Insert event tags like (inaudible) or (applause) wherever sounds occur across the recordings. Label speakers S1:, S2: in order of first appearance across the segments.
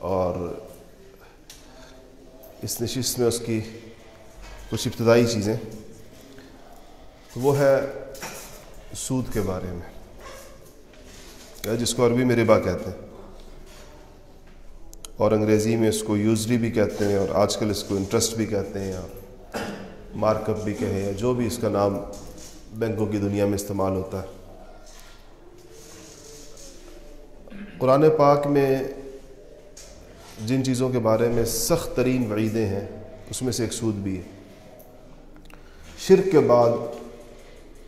S1: اور اس نشست میں اس کی کچھ ابتدائی چیزیں تو وہ ہے سود کے بارے میں۔ جس کو عربی میں ربا کہتے ہیں۔ اور انگریزی میں اس کو یوزری بھی کہتے ہیں، اور آج کل اس کو انٹرسٹ بھی کہتے ہیں اور مارک اپ بھی کہیں یا جو بھی اس کا نام بینکوں کی دنیا میں استعمال ہوتا ہے۔ قرآن پاک میں جن چیزوں کے بارے میں سخت ترین وعیدیں ہیں، اس میں سے ایک سود بھی ہے۔ شرک کے بعد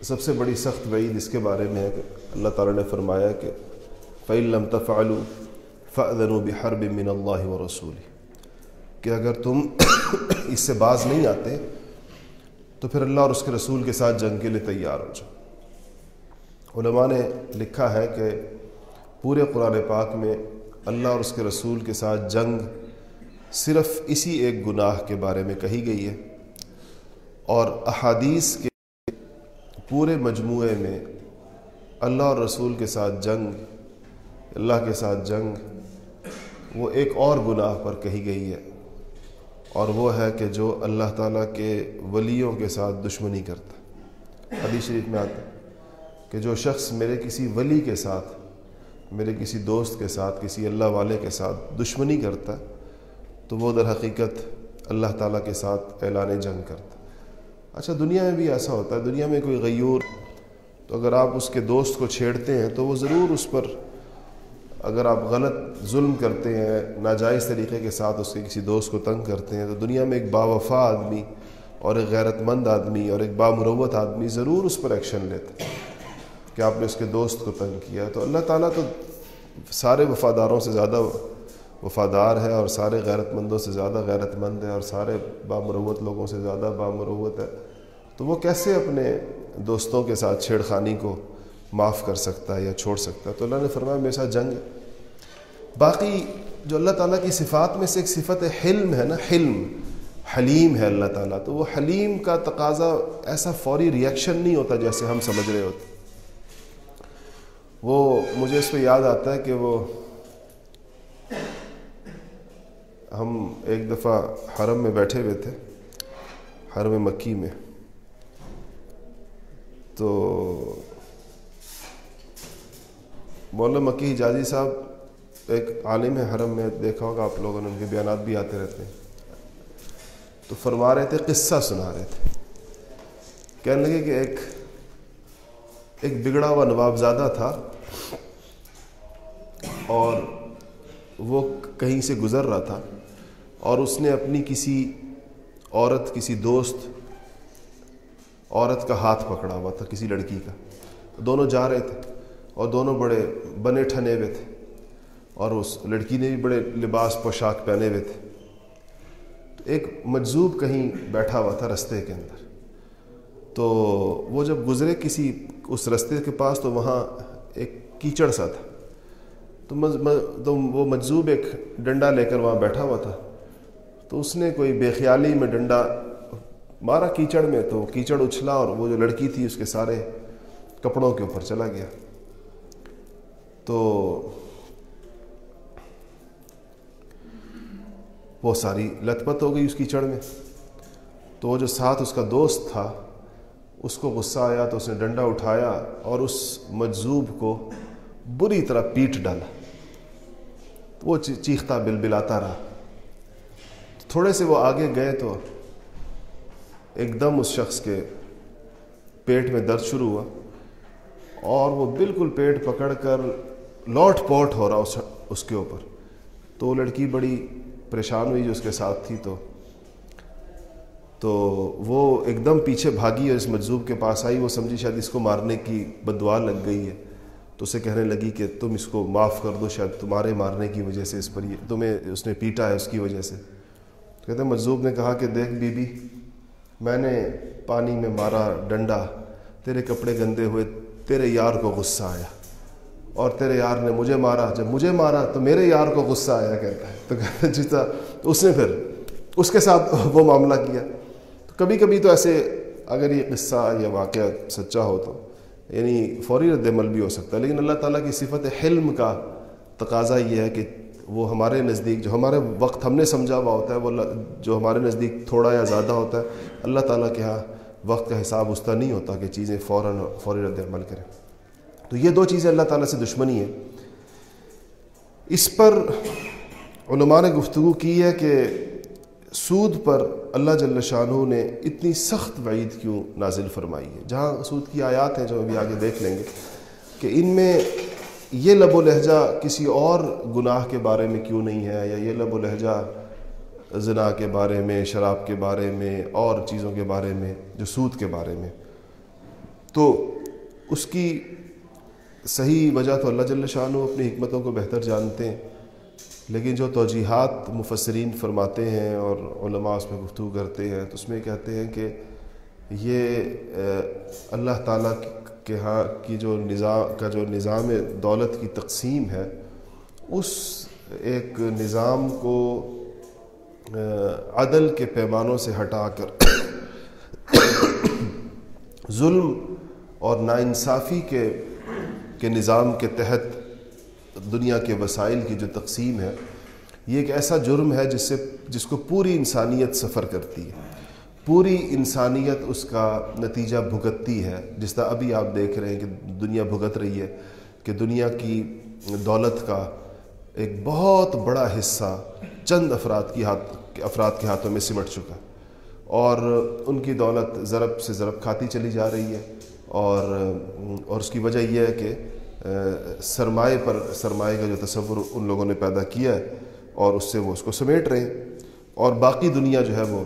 S1: سب سے بڑی سخت وعید اس کے بارے میں ہے کہ اللہ تعالیٰ نے فرمایا کہ فعلم تفعلو فعدن بحرب من اللہ و رسول کہ اگر تم (coughs) اس سے باز نہیں آتے، تو پھر اللہ اور اس کے رسول کے ساتھ جنگ کے لیے تیار ہو جاؤ۔ علماء نے لکھا ہے کہ پورے قرآن پاک میں اللہ اور اس کے رسول کے ساتھ جنگ صرف اسی ایک گناہ کے بارے میں کہی گئی ہے اور احادیث کے پورے مجموعے میں اللہ اور رسول کے ساتھ جنگ، اللہ کے ساتھ جنگ، وہ ایک اور گناہ پر کہی گئی ہے اور وہ ہے کہ جو اللہ تعالیٰ کے ولیوں کے ساتھ دشمنی کرتا۔ حدیث شریف میں آتا کہ جو شخص میرے کسی ولی کے ساتھ میرے کسی دوست کے ساتھ، کسی اللہ والے کے ساتھ دشمنی کرتا، تو وہ در حقیقت اللہ تعالیٰ کے ساتھ اعلان جنگ کرتا۔ اچھا دنیا میں بھی ایسا ہوتا ہے، دنیا میں کوئی غیور تو اگر آپ اس کے دوست کو چھیڑتے ہیں تو وہ ضرور اس پر اگر آپ غلط ظلم کرتے ہیں، ناجائز طریقے کے ساتھ اس کے کسی دوست کو تنگ کرتے ہیں تو دنیا میں ایک باوفا آدمی اور ایک غیرت مند آدمی اور ایک بامروت آدمی ضرور اس پر ایکشن لیتے ہیں۔ کہ آپ نے اس کے دوست کو تنگ کیا تو اللہ تعالیٰ تو سارے وفاداروں سے زیادہ وفادار ہے اور سارے غیرت مندوں سے زیادہ غیرت مند ہے اور سارے بامروت لوگوں سے زیادہ بامروت ہے۔ تو وہ کیسے اپنے دوستوں کے ساتھ چھیڑ خانی کو معاف کر سکتا ہے یا چھوڑ سکتا ہے؟ تو اللہ نے فرمایا، میرے ساتھ جنگ باقی جو اللہ تعالیٰ کی صفات میں سے ایک صفت حلم ہے نا، حلم، حلیم ہے اللہ تعالیٰ۔ تو وہ حلیم کا تقاضا ایسا فوری ریئیکشن نہیں ہوتا جیسے ہم سمجھ رہے ہوتے۔ وہ مجھے اس پہ یاد آتا ہے کہ وہ ہم ایک دفعہ حرم میں بیٹھے ہوئے تھے، حرم مکی میں۔ تو مولانا مکی حجازی صاحب ایک عالم ہے حرم میں، دیکھا ہوگا آپ لوگوں نے، ان کے بیانات بھی آتے رہتے ہیں۔ تو فرما رہے تھے، قصہ سنا رہے تھے۔ کہنے لگے کہ ایک ایک بگڑا ہوا نواب زادہ تھا اور وہ کہیں سے گزر رہا تھا اور اس نے اپنی کسی عورت، کسی دوست عورت کا ہاتھ پکڑا ہوا تھا، کسی لڑکی کا۔ دونوں جا رہے تھے اور دونوں بڑے بنے ٹھنے ہوئے تھے اور اس لڑکی نے بھی بڑے لباس، پوشاک پہنے ہوئے تھے۔ تو ایک مجذوب کہیں بیٹھا ہوا تھا رستے کے اندر۔ تو وہ جب گزرے کسی اس رستے کے پاس تو وہاں ایک کیچڑ سا تھا۔ تو وہ مجذوب ایک ڈنڈا لے کر وہاں بیٹھا ہوا تھا۔ تو اس نے کوئی بے خیالی میں ڈنڈا مارا کیچڑ میں تو کیچڑ اچھلا اور وہ جو لڑکی تھی اس کے سارے کپڑوں کے اوپر چلا گیا۔ تو وہ ساری لت پت ہو گئی اس کیچڑ میں۔ تو وہ جو ساتھ اس کا دوست تھا اس کو غصہ آیا تو اس نے ڈنڈا اٹھایا اور اس مجذوب کو بری طرح پیٹ ڈالا۔ وہ چیختا بل بلاتا رہا۔ تھوڑے سے وہ آگے گئے تو ایک دم اس شخص کے پیٹ میں درد شروع ہوا اور وہ بالکل پیٹ پکڑ کر لوٹ پوٹ ہو رہا اس کے اوپر۔ تو وہ لڑکی بڑی پریشان ہوئی جو اس کے ساتھ تھی تو تو وہ ایک دم پیچھے بھاگی اور اس مجذوب کے پاس آئی، وہ سمجھی شاید اس کو مارنے کی بدعا لگ گئی ہے۔ تو اسے کہنے لگی کہ تم اس کو معاف کر دو، شاید تمہارے مارنے کی وجہ سے اس پر یہ تمہیں اس نے پیٹا ہے اس کی وجہ سے۔ کہتے ہیں، مجذوب نے کہا کہ دیکھ بی بی میں نے پانی میں مارا ڈنڈا، تیرے کپڑے گندے ہوئے، تیرے یار کو غصہ آیا۔ اور تیرے یار نے مجھے مارا، جب مجھے مارا تو میرے یار کو غصہ آیا کہتا ہے۔ تو کہتے جس جی طرح اس نے پھر اس کے ساتھ وہ معاملہ کیا۔ کبھی کبھی تو ایسے اگر یہ قصہ یا واقعہ سچا ہو تو یعنی فوری رد عمل بھی ہو سکتا ہے، لیکن اللہ تعالیٰ کی صفت حلم کا تقاضا یہ ہے کہ وہ ہمارے نزدیک جو ہمارے وقت ہم نے سمجھا ہوا ہوتا ہے، وہ جو ہمارے نزدیک تھوڑا یا زیادہ ہوتا ہے، اللہ تعالیٰ کے ہاں وقت کا حساب اس طرح نہیں ہوتا کہ چیزیں فوراً فوری رد عمل کریں۔ تو یہ دو چیزیں اللہ تعالیٰ سے دشمنی ہے اس پر علماء نے گفتگو کی ہے کہ سود پر اللہ جل شاہ نے اتنی سخت وعید کیوں نازل فرمائی ہے؟ جہاں سود کی آیات ہیں جو ابھی آگے دیکھ لیں گے کہ ان میں یہ لب و لہجہ کسی اور گناہ کے بارے میں کیوں نہیں ہے یا یہ لب و لہجہ زنا کے بارے میں، شراب کے بارے میں، اور چیزوں کے بارے میں، جو سود کے بارے میں۔ تو اس کی صحیح وجہ تو اللہ جل شاہ اپنی حکمتوں کو بہتر جانتے ہیں۔ لیکن جو توجیحات مفسرین فرماتے ہیں اور علماء اس میں گفتگو کرتے ہیں، تو اس میں کہتے ہیں کہ یہ اللہ تعالیٰ کے ہاں کی جو نظام کا جو نظام دولت کی تقسیم ہے، اس ایک نظام کو عدل کے پیمانوں سے ہٹا کر (coughs) ظلم اور ناانصافی کے کے نظام کے تحت دنیا کے وسائل کی جو تقسیم ہے، یہ ایک ایسا جرم ہے جس سے، جس کو پوری انسانیت سفر کرتی ہے۔ پوری انسانیت اس کا نتیجہ بھگتتی ہے۔ جس طرح ابھی آپ دیکھ رہے ہیں کہ دنیا بھگت رہی ہے، کہ دنیا کی دولت کا ایک بہت بڑا حصہ چند افراد کی ہاتھ، افراد کے ہاتھوں میں سمٹ چکا اور ان کی دولت ضرب سے ضرب کھاتی چلی جا رہی ہے۔ اور اور اس کی وجہ یہ ہے کہ سرمائے پر سرمائے کا جو تصور ان لوگوں نے پیدا کیا ہے اور اس سے وہ اس کو سمیٹ رہے ہیں۔ اور باقی دنیا جو ہے وہ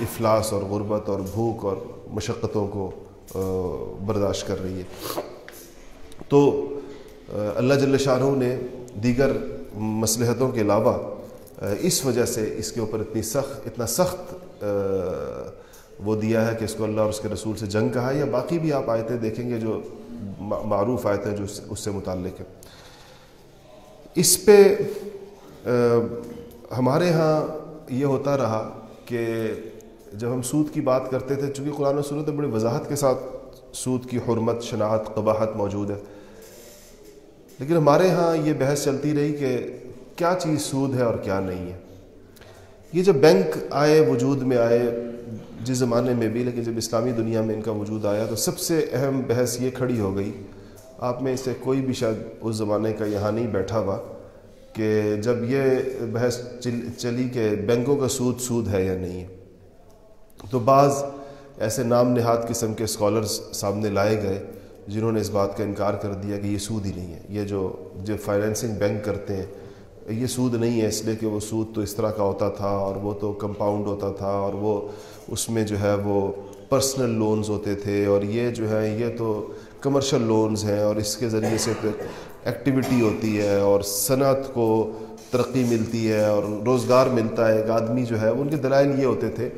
S1: افلاس اور غربت اور بھوک اور مشقتوں کو برداشت کر رہی ہے۔ تو اللہ جل شاہ نے دیگر مصلحتوں کے علاوہ اس وجہ سے اس کے اوپر اتنی سخت، اتنا سخت وہ دیا ہے کہ اس کو اللہ اور اس کے رسول سے جنگ کہا ہے۔ یا باقی بھی آپ آیتیں دیکھیں گے جو معروف آیتیں جو اس سے متعلق ہے اس پہ ہمارے ہاں یہ ہوتا رہا کہ جب ہم سود کی بات کرتے تھے، چونکہ قرآن و سنت بڑی وضاحت کے ساتھ سود کی حرمت، شناخت، قباحت موجود ہے، لیکن ہمارے ہاں یہ بحث چلتی رہی کہ کیا چیز سود ہے اور کیا نہیں ہے۔ یہ جب بینک آئے، وجود میں آئے جس زمانے میں بھی، لیکن جب اسلامی دنیا میں ان کا وجود آیا تو سب سے اہم بحث یہ کھڑی ہو گئی۔ آپ میں سے کوئی بھی شاید اس زمانے کا یہاں نہیں بیٹھا ہوا کہ جب یہ بحث چلی کہ بینکوں کا سود سود ہے یا نہیں۔ تو بعض ایسے نام نہاد قسم کے اسکالرس سامنے لائے گئے جنہوں نے اس بات کا انکار کر دیا کہ یہ سود ہی نہیں ہے۔ یہ جو جو فائنینسنگ بینک کرتے ہیں یہ سود نہیں ہے اس لیے کہ وہ سود تو اس طرح کا ہوتا تھا اور وہ تو کمپاؤنڈ ہوتا تھا اور وہ اس میں جو ہے وہ پرسنل لونز ہوتے تھے اور یہ جو ہے یہ تو کمرشل لونز ہیں اور اس کے ذریعے سے ایکٹیویٹی ہوتی ہے اور صنعت کو ترقی ملتی ہے اور روزگار ملتا ہے۔ ایک آدمی جو ہے ان کے دلائل یہ ہوتے تھے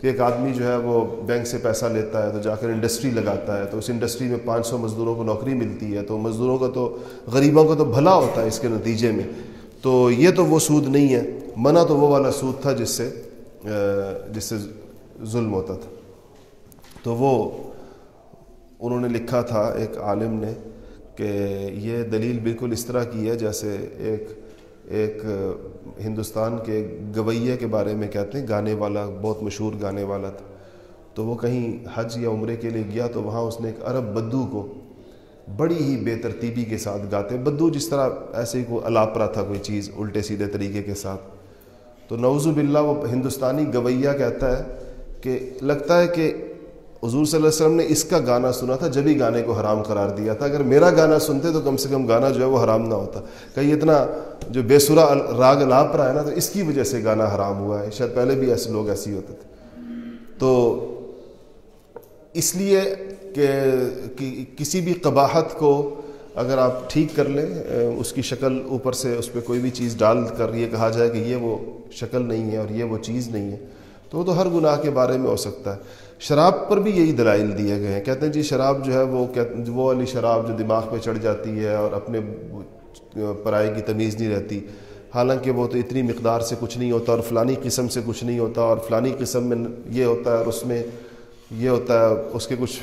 S1: کہ ایک آدمی جو ہے وہ بینک سے پیسہ لیتا ہے تو جا کر انڈسٹری لگاتا ہے تو اس انڈسٹری میں پانچ سو مزدوروں کو نوکری ملتی ہے تو مزدوروں کا تو غریبوں کا تو بھلا ہوتا ہے اس کے نتیجے میں۔ تو یہ تو وہ سود نہیں ہے۔ منع تو وہ والا سود تھا جس سے جس سے ظلم ہوتا تھا۔ تو وہ انہوں نے لکھا تھا، ایک عالم نے، کہ یہ دلیل بالکل اس طرح کی ہے جیسے ایک ایک ہندوستان کے گویے کے بارے میں کہتے ہیں، گانے والا، بہت مشہور گانے والا تھا۔ تو وہ کہیں حج یا عمرے کے لیے گیا تو وہاں اس نے ایک عرب بدو کو بڑی ہی بے ترتیبی کے ساتھ گاتے بدو جس طرح ایسے ہی کوئی الاپرا تھا، کوئی چیز الٹے سیدھے طریقے کے ساتھ۔ تو نوزو باللہ وہ ہندوستانی گویہ کہتا ہے کہ لگتا ہے کہ حضور صلی اللہ علیہ وسلم نے اس کا گانا سنا تھا، جب ہی گانے کو حرام قرار دیا تھا۔ اگر میرا گانا سنتے تو کم سے کم گانا جو ہے وہ حرام نہ ہوتا۔ کہیں اتنا جو بے سرا راگ لاپرا ہے نا، تو اس کی وجہ سے گانا حرام ہوا ہے۔ شاید پہلے بھی ایسے لوگ ایسے ہی ہوتے تھے۔ تو اس لیے کہ کسی بھی قباحت کو اگر آپ ٹھیک کر لیں اس کی شکل اوپر سے اس پہ کوئی بھی چیز ڈال کر یہ کہا جائے کہ یہ وہ شکل نہیں ہے اور یہ وہ چیز نہیں ہے، تو وہ تو ہر گناہ کے بارے میں ہو سکتا ہے۔ شراب پر بھی یہی دلائل دیے گئے ہیں۔ کہتے ہیں جی شراب جو ہے وہ وہ والی شراب جو دماغ پہ چڑھ جاتی ہے اور اپنے پرائے کی تمیز نہیں رہتی۔ حالانکہ وہ تو اتنی مقدار سے کچھ نہیں ہوتا اور فلانی قسم سے کچھ نہیں ہوتا اور فلانی قسم میں یہ ہوتا ہے اور اس میں یہ ہوتا ہے، اس کے کچھ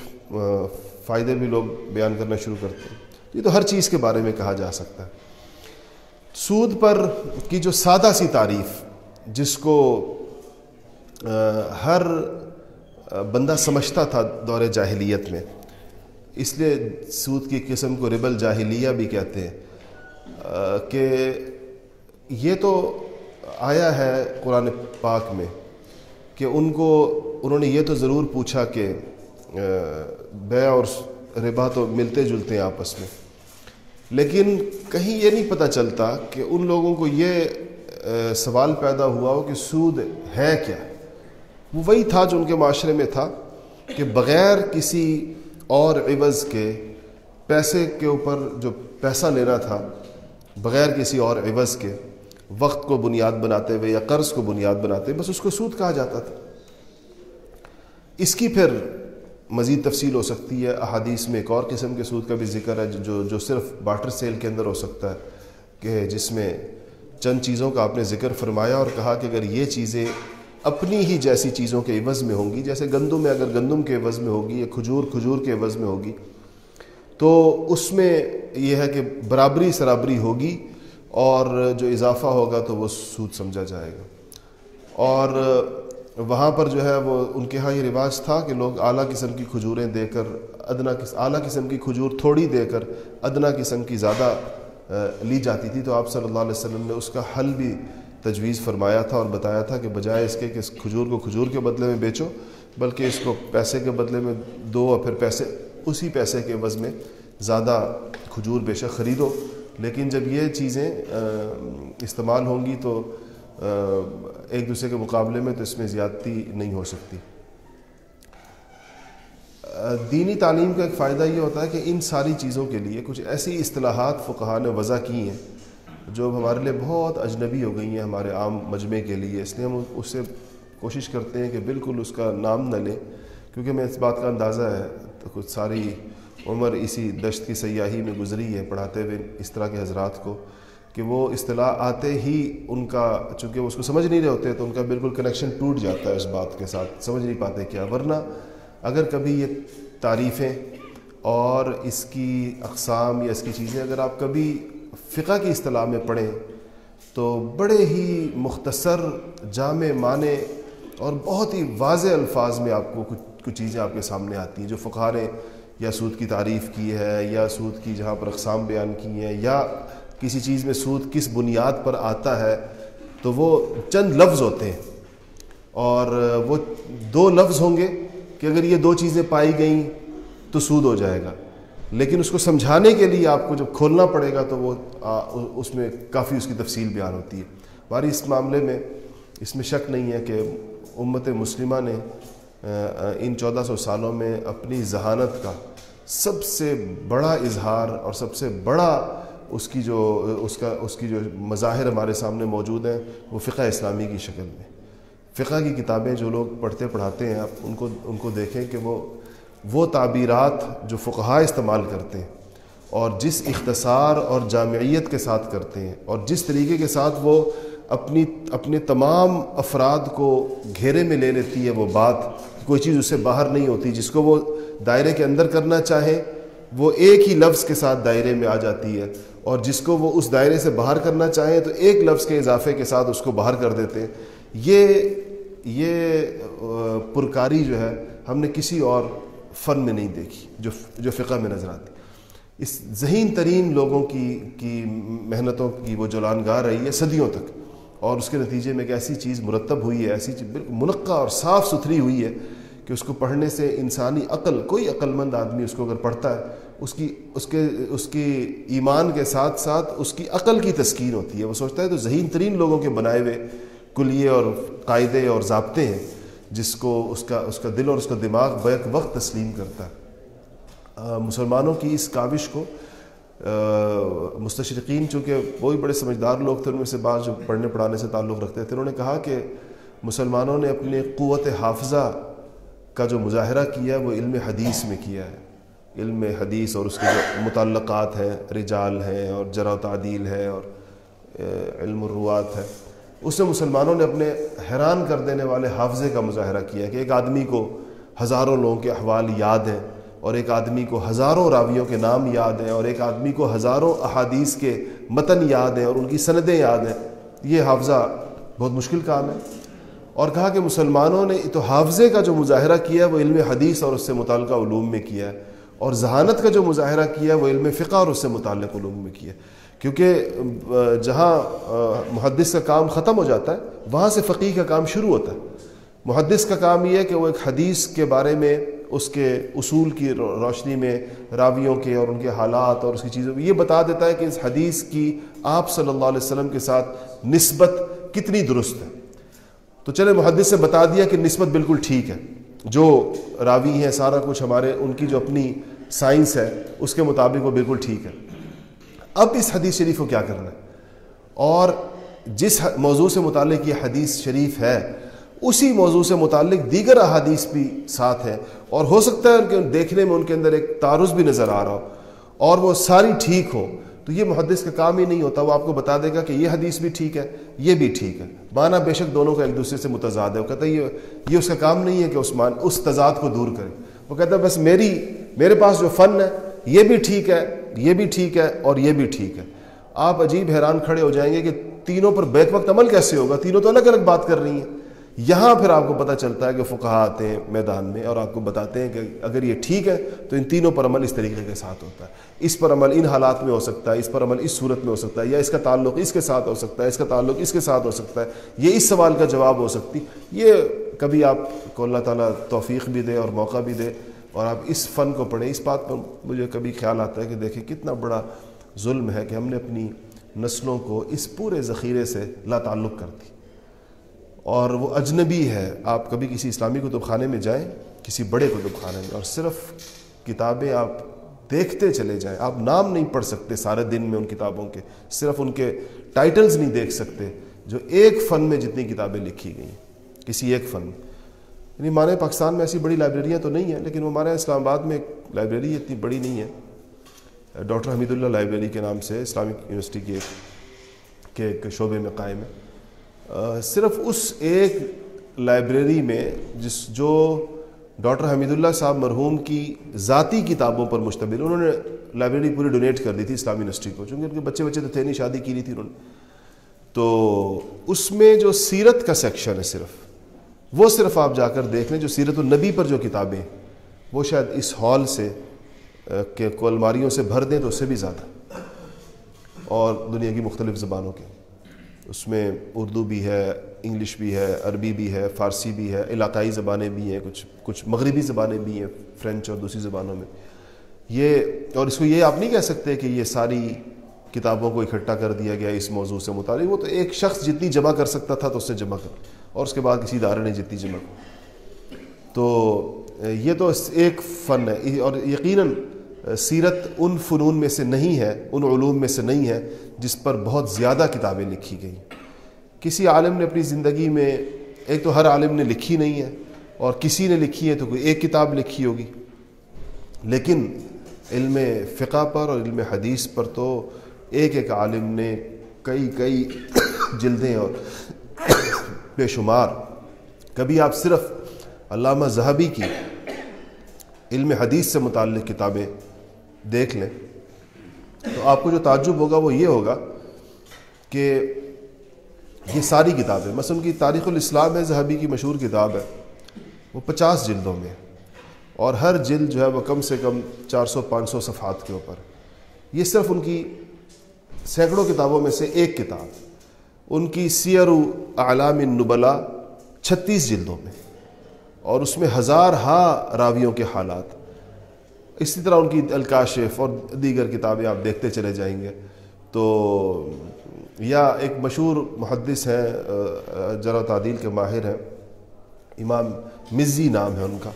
S1: فائدے بھی لوگ بیان کرنا شروع کرتے ہیں۔ یہ تو ہر چیز کے بارے میں کہا جا سکتا ہے۔ سود پر کی جو سادہ سی تعریف، جس کو ہر بندہ سمجھتا تھا دور جاہلیت میں، اس لیے سود کی قسم کو ربل جاہلیہ بھی کہتے ہیں۔ کہ یہ تو آیا ہے قرآن پاک میں کہ ان کو، انہوں نے یہ تو ضرور پوچھا کہ بے اور ربا تو ملتے جلتے ہیں آپس میں۔ لیکن کہیں یہ نہیں پتہ چلتا کہ ان لوگوں کو یہ سوال پیدا ہوا ہو کہ سود ہے کیا۔ وہ وہی تھا جو ان کے معاشرے میں تھا کہ بغیر کسی اور عوض کے پیسے کے اوپر جو پیسہ لینا تھا، بغیر کسی اور عوض کے وقت کو بنیاد بناتے ہوئے یا قرض کو بنیاد بناتے ہوئے، بس اس کو سود کہا جاتا تھا۔ اس کی پھر مزید تفصیل ہو سکتی ہے۔ احادیث میں ایک اور قسم کے سود کا بھی ذکر ہے، جو جو صرف بارٹر سیل کے اندر ہو سکتا ہے کہ جس میں چند چیزوں کا آپ نے ذکر فرمایا اور کہا کہ اگر یہ چیزیں اپنی ہی جیسی چیزوں کے عوض میں ہوں گی، جیسے گندم میں اگر گندم کے عوض میں ہوگی، یا کھجور کھجور کے عوض میں ہوگی، تو اس میں یہ ہے کہ برابری سرابری ہوگی اور جو اضافہ ہوگا تو وہ سود سمجھا جائے گا۔ اور وہاں پر جو ہے وہ ان کے ہاں یہ رواج تھا کہ لوگ اعلیٰ قسم کی کھجوریں دے کر، ادنا اعلیٰ قسم کی کھجور تھوڑی دے کر ادنا قسم کی زیادہ لی جاتی تھی۔ تو آپ صلی اللہ علیہ وسلم نے اس کا حل بھی تجویز فرمایا تھا اور بتایا تھا کہ بجائے اس کے کہ اس کھجور کو کھجور کے بدلے میں بیچو، بلکہ اس کو پیسے کے بدلے میں دو اور پھر پیسے، اسی پیسے کے عوض میں زیادہ کھجور بے شک خریدو۔ لیکن جب یہ چیزیں استعمال ہوں گی تو ایک دوسرے کے مقابلے میں تو اس میں زیادتی نہیں ہو سکتی۔ دینی تعلیم کا ایک فائدہ یہ ہوتا ہے کہ ان ساری چیزوں کے لیے کچھ ایسی اصطلاحات فقہ نے وضع کی ہیں جو ہمارے لیے بہت اجنبی ہو گئی ہیں ہمارے عام مجمع کے لیے۔ اس لیے ہم اس سے کوشش کرتے ہیں کہ بالکل اس کا نام نہ لیں۔ کیونکہ میں اس بات کا اندازہ ہے، تو کچھ ساری عمر اسی دشت کی سیاحی میں گزری ہے پڑھاتے ہوئے اس طرح کے حضرات کو۔ کہ وہ اصطلاح آتے ہی ان کا، چونکہ وہ اس کو سمجھ نہیں رہے ہوتے، تو ان کا بالکل کنیکشن ٹوٹ جاتا ہے اس بات کے ساتھ، سمجھ نہیں پاتے کیا۔ ورنہ اگر کبھی یہ تعریفیں اور اس کی اقسام یا اس کی چیزیں اگر آپ کبھی فقہ کی اصطلاح میں پڑھیں، تو بڑے ہی مختصر، جامع معنی اور بہت ہی واضح الفاظ میں آپ کو کچھ کچھ چیزیں آپ کے سامنے آتی ہیں جو فقہ نے یا سود کی تعریف کی ہے یا سود کی جہاں پر اقسام بیان کی ہیں یا کسی چیز میں سود کس بنیاد پر آتا ہے، تو وہ چند لفظ ہوتے ہیں۔ اور وہ دو لفظ ہوں گے کہ اگر یہ دو چیزیں پائی گئیں تو سود ہو جائے گا۔ لیکن اس کو سمجھانے کے لیے آپ کو جب کھولنا پڑے گا تو وہ اس میں کافی اس کی تفصیل بیان ہوتی ہے۔ ہماری اس معاملے میں اس میں شک نہیں ہے کہ امت مسلمہ نے ان چودہ سو سالوں میں اپنی ذہانت کا سب سے بڑا اظہار اور سب سے بڑا اس کی جو، اس کا، اس کی جو مظاہر ہمارے سامنے موجود ہیں، وہ فقہ اسلامی کی شکل میں۔ فقہ کی کتابیں جو لوگ پڑھتے پڑھاتے ہیں، آپ ان کو ان کو دیکھیں کہ وہ وہ تعبیرات جو فقہ استعمال کرتے ہیں اور جس اختصار اور جامعیت کے ساتھ کرتے ہیں اور جس طریقے کے ساتھ وہ اپنی، اپنے تمام افراد کو گھیرے میں لے لیتی ہے وہ بات، کوئی چیز اس سے باہر نہیں ہوتی، جس کو وہ دائرے کے اندر کرنا چاہے، وہ ایک ہی لفظ کے ساتھ دائرے میں آ جاتی ہے۔ اور جس کو وہ اس دائرے سے باہر کرنا چاہیں تو ایک لفظ کے اضافے کے ساتھ اس کو باہر کر دیتے۔ ہیں یہ یہ پرکاری جو ہے ہم نے کسی اور فن میں نہیں دیکھی جو جو فقہ میں نظر آتی۔ اس ذہین ترین لوگوں کی کی محنتوں کی وہ جولان گاہ رہی ہے صدیوں تک۔ اور اس کے نتیجے میں ایک ایسی چیز مرتب ہوئی ہے، ایسی چیز بالکل منقع اور صاف ستھری ہوئی ہے کہ اس کو پڑھنے سے انسانی عقل، کوئی عقل مند آدمی اس کو اگر پڑھتا ہے، اس کی، اس کے، اس کی ایمان کے ساتھ ساتھ اس کی عقل کی تسکین ہوتی ہے۔ وہ سوچتا ہے تو ذہین ترین لوگوں کے بنائے ہوئے کلیے اور قاعدے اور ضابطے ہیں، جس کو اس کا اس کا دل اور اس کا دماغ بیک وقت تسلیم کرتا ہے۔ مسلمانوں کی اس کاوش کو مستشرقین، چونکہ وہی بڑے سمجھدار لوگ تھے، ان میں سے بعض جو پڑھنے پڑھانے سے تعلق رکھتے تھے، انہوں نے کہا کہ مسلمانوں نے اپنے قوت حافظہ کا جو مظاہرہ کیا ہے وہ علم حدیث میں کیا ہے۔ علم حدیث اور اس کے جو متعلقات ہیں، رجال ہیں اور جرا تعدیل ہے اور علم الروات ہے اس میں مسلمانوں نے اپنے حیران کر دینے والے حافظے کا مظاہرہ کیا کہ ایک آدمی کو ہزاروں لوگوں کے احوال یاد ہیں اور ایک آدمی کو ہزاروں راویوں کے نام یاد ہیں اور ایک آدمی کو ہزاروں احادیث کے متن یاد ہیں اور ان کی سندیں یاد ہیں۔ یہ حافظہ بہت مشکل کام ہے۔ اور کہا کہ مسلمانوں نے تو حافظے کا جو مظاہرہ کیا ہے وہ علم حدیث اور اس سے متعلقہ علوم میں کیا ہے، اور ذہانت کا جو مظاہرہ کیا ہے وہ علم فقہ اور اس سے متعلق علوم میں کیا ہے۔ کیونکہ جہاں محدث کا کام ختم ہو جاتا ہے، وہاں سے فقی کا کام شروع ہوتا ہے۔ محدث کا کام یہ ہے کہ وہ ایک حدیث کے بارے میں، اس کے اصول کی روشنی میں، راویوں کے اور ان کے حالات اور اس کی چیزوں یہ بتا دیتا ہے کہ اس حدیث کی آپ صلی اللہ علیہ وسلم کے ساتھ نسبت کتنی درست ہے۔ تو چلے محدث سے بتا دیا کہ نسبت بالکل ٹھیک ہے۔ جو راوی ہیں، سارا کچھ ہمارے، ان کی جو اپنی سائنس ہے، اس کے مطابق وہ بالکل ٹھیک ہے۔ اب اس حدیث شریف کو کیا کرنا ہے؟ اور جس موضوع سے متعلق یہ حدیث شریف ہے، اسی موضوع سے متعلق دیگر احادیث بھی ساتھ ہیں۔ اور ہو سکتا ہے کہ دیکھنے میں ان کے اندر ایک تعارض بھی نظر آ رہا ہو، اور وہ ساری ٹھیک ہو۔ تو یہ محدث کا کام ہی نہیں ہوتا، وہ آپ کو بتا دے گا کہ یہ حدیث بھی ٹھیک ہے، یہ بھی ٹھیک ہے۔ مانا بے شک دونوں کا ایک دوسرے سے متضاد ہے۔ وہ کہتا ہے، یہ یہ اس کا کام نہیں ہے کہ اس مان اس تضاد کو دور کرے۔ وہ کہتا ہے، بس میری، میرے پاس جو فن ہے، یہ بھی ٹھیک ہے، یہ بھی ٹھیک ہے اور یہ بھی ٹھیک ہے۔ آپ عجیب حیران کھڑے ہو جائیں گے کہ تینوں پر بیک وقت عمل کیسے ہوگا؟ تینوں تو الگ الگ بات کر رہی ہیں۔ یہاں پھر آپ کو پتہ چلتا ہے کہ فقہ آتے ہیں میدان میں اور آپ کو بتاتے ہیں کہ اگر یہ ٹھیک ہے تو ان تینوں پر عمل اس طریقے کے ساتھ ہوتا ہے۔ اس پر عمل ان حالات میں ہو سکتا ہے، اس پر عمل اس صورت میں ہو سکتا ہے یا اس کا تعلق اس کے ساتھ ہو سکتا ہے، اس کا تعلق اس کے ساتھ ہو سکتا ہے۔ یہ اس سوال کا جواب ہو سکتی۔ یہ کبھی آپ کو اللہ تعالیٰ توفیق بھی دے اور موقع بھی دے اور آپ اس فن کو پڑھیں۔ اس بات پر مجھے کبھی خیال آتا ہے کہ دیکھیں کتنا بڑا ظلم ہے کہ ہم نے اپنی نسلوں کو اس پورے ذخیرے سے لا تعلق کر دی۔ اور وہ اجنبی ہے۔ آپ کبھی کسی اسلامی کتب خانے میں جائیں، کسی بڑے کتب خانے میں، اور صرف کتابیں آپ دیکھتے چلے جائیں۔ آپ نام نہیں پڑھ سکتے سارے دن میں ان کتابوں کے، صرف ان کے ٹائٹلز نہیں دیکھ سکتے، جو ایک فن میں جتنی کتابیں لکھی گئی کسی ایک فن میں۔ یعنی مانے پاکستان میں ایسی بڑی لائبریریاں تو نہیں ہیں، لیکن وہ ہمارے اسلام آباد میں ایک لائبریری اتنی بڑی نہیں ہے۔ ڈاکٹر حمید اللہ لائبریری کے نام سے، اسلامک یونیورسٹی کی ایک، کے ایک شعبے میں قائم ہے۔ صرف اس ایک لائبریری میں جس جو ڈاکٹر حمید اللہ صاحب مرحوم کی ذاتی کتابوں پر مشتمل، انہوں نے لائبریری پوری ڈونیٹ کر دی تھی اسلامی یونیورسٹی کو، چونکہ ان کے بچے بچے تو تھے نہیں، شادی کی نہیں تھی انہوں نے۔ تو اس میں جو سیرت کا سیکشن ہے صرف، وہ صرف آپ جا کر دیکھ لیں، جو سیرت النبی پر جو کتابیں، وہ شاید اس ہال سے کہ کو الماریوں سے بھر دیں تو اس سے بھی زیادہ، اور دنیا کی مختلف زبانوں کے۔ اس میں اردو بھی ہے، انگلش بھی ہے، عربی بھی ہے، فارسی بھی ہے، علاقائی زبانیں بھی ہیں، کچھ کچھ مغربی زبانیں بھی ہیں، فرینچ اور دوسری زبانوں میں۔ یہ، اور اس کو یہ آپ نہیں کہہ سکتے کہ یہ ساری کتابوں کو اکٹھا کر دیا گیا اس موضوع سے متعلق۔ وہ تو ایک شخص جتنی جمع کر سکتا تھا تو اس نے جمع کر۔ اور اس کے بعد کسی ادارے نے جتنی جمع تو یہ تو ایک فن ہے۔ اور یقیناً سیرت ان فنون میں سے نہیں ہے، ان علوم میں سے نہیں ہے جس پر بہت زیادہ کتابیں لکھی گئیں۔ کسی عالم نے اپنی زندگی میں، ایک تو ہر عالم نے لکھی نہیں ہے، اور کسی نے لکھی ہے تو کوئی ایک کتاب لکھی ہوگی۔ لیکن علم فقہ پر اور علم حدیث پر تو ایک ایک عالم نے کئی کئی جلدیں اور بے شمار۔ کبھی آپ صرف علامہ ذہبی کی علم حدیث سے متعلق کتابیں دیکھ لیں۔ تو آپ کو جو تعجب ہوگا وہ یہ ہوگا کہ یہ ساری کتابیں، مثلا ان کی تاریخ الاسلام ہے ذہبی کی مشہور کتاب ہے، وہ پچاس جلدوں میں۔ اور ہر جلد جو ہے وہ کم سے کم چار سو، پانچ سو صفحات کے اوپر۔ یہ صرف ان کی سینکڑوں کتابوں میں سے ایک کتاب، ان کی سیر اعلام النبلا چھتیس جلدوں میں۔ اور اس میں ہزار ہا راویوں کے حالات۔ اسی طرح ان کی الکاشف اور دیگر کتابیں آپ دیکھتے چلے جائیں گے۔ تو یا ایک مشہور محدث ہیں جرا تعدیل کے ماہر ہیں۔ امام مزی نام ہے ان کا۔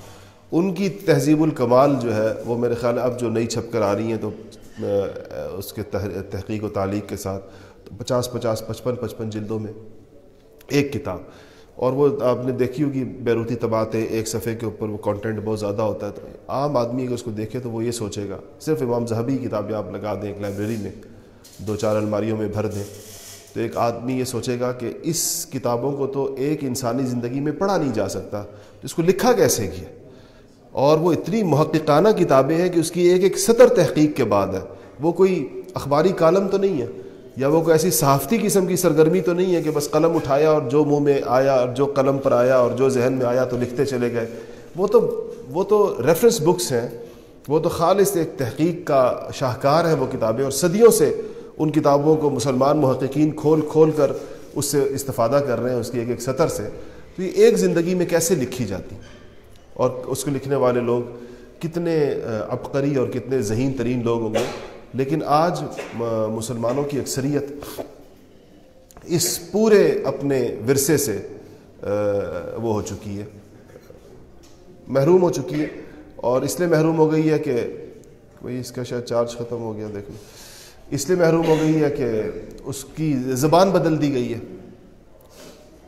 S1: ان کی تہذیب الکمال جو ہے، وہ میرے خیال اب جو نئی چھپ کر آ رہی ہیں تو اس کے تحقیق و تعلیق کے ساتھ، پچاس پچاس، پچپن پچپن جلدوں میں ایک کتاب۔ اور وہ آپ نے دیکھی ہوگی بیروتی تباتے ایک صفحے کے اوپر وہ کانٹینٹ بہت زیادہ ہوتا ہے تو عام آدمی اگر اس کو دیکھے تو وہ یہ سوچے گا، صرف امام ذہبی کتابیں آپ لگا دیں ایک لائبریری میں، دو چار الماریوں میں بھر دیں۔ تو ایک آدمی یہ سوچے گا کہ اس کتابوں کو تو ایک انسانی زندگی میں پڑھا نہیں جا سکتا، تو اس کو لکھا کیسے کیا اور وہ اتنی محققانہ کتابیں ہیں کہ اس کی ایک ایک سطر تحقیق کے بعد ہے۔ وہ کوئی اخباری کالم تو نہیں ہے۔ یا وہ کوئی ایسی صحافتی قسم کی سرگرمی تو نہیں ہے کہ بس قلم اٹھایا اور جو منہ میں آیا اور جو قلم پر آیا اور جو ذہن میں آیا تو لکھتے چلے گئے؟ وہ تو وہ تو ریفرنس بکس ہیں۔ وہ تو خالص ایک تحقیق کا شاہکار ہے وہ کتابیں اور صدیوں سے ان کتابوں کو مسلمان محققین کھول کھول کر اس سے استفادہ کر رہے ہیں، اس کی ایک ایک سطر سے۔ تو یہ ایک زندگی میں کیسے لکھی جاتی؟ اور اس کو لکھنے والے لوگ کتنے عبقری اور کتنے ذہین ترین لوگ ہوں گے؟ لیکن آج مسلمانوں کی اکثریت اس پورے اپنے ورثے سے وہ ہو چکی ہے، محروم ہو چکی ہے، اور اس لیے محروم ہو گئی ہے کہ وہی اس کا شاید چارج ختم ہو گیا دیکھ لو اس لیے محروم ہو گئی ہے کہ اس کی زبان بدل دی گئی ہے۔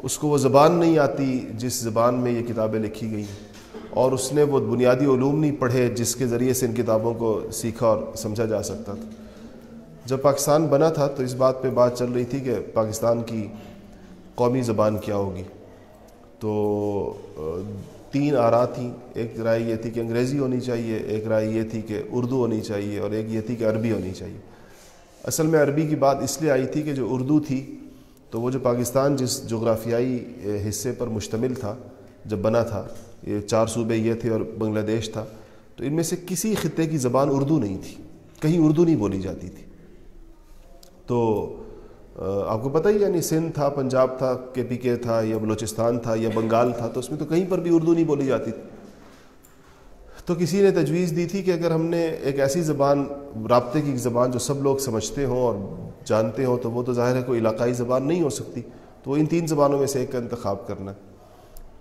S1: اس کو وہ زبان نہیں آتی جس زبان میں یہ کتابیں لکھی گئی ہیں۔ اور اس نے وہ بنیادی علوم نہیں پڑھے جس کے ذریعے سے ان کتابوں کو سیکھا اور سمجھا جا سکتا تھا۔ جب پاکستان بنا تھا تو اس بات پہ بات چل رہی تھی کہ پاکستان کی قومی زبان کیا ہوگی۔ تو تین آرا تھیں۔ ایک رائے یہ تھی کہ انگریزی ہونی چاہیے، ایک رائے یہ تھی کہ اردو ہونی چاہیے اور ایک یہ تھی کہ عربی ہونی چاہیے۔ اصل میں عربی کی بات اس لیے آئی تھی کہ جو اردو تھی تو وہ جو پاکستان جس جغرافیائی حصے پر مشتمل تھا، جب بنا تھا یہ چار صوبے یہ تھے اور بنگلہ دیش تھا، تو ان میں سے کسی خطے کی زبان اردو نہیں تھی، کہیں اردو نہیں بولی جاتی تھی۔ تو آپ کو پتہ ہی یعنی سندھ تھا، پنجاب تھا، کے پی کے تھا، یا بلوچستان تھا، یا بنگال تھا، تو اس میں تو کہیں پر بھی اردو نہیں بولی جاتی تھی۔ تو کسی نے تجویز دی تھی کہ اگر ہم نے ایک ایسی زبان، رابطے کی زبان جو سب لوگ سمجھتے ہوں اور جانتے ہوں، تو وہ تو ظاہر ہے کوئی علاقائی زبان نہیں ہو سکتی۔ تو وہ ان تین زبانوں میں سے ایک کا انتخاب کرنا۔ ہے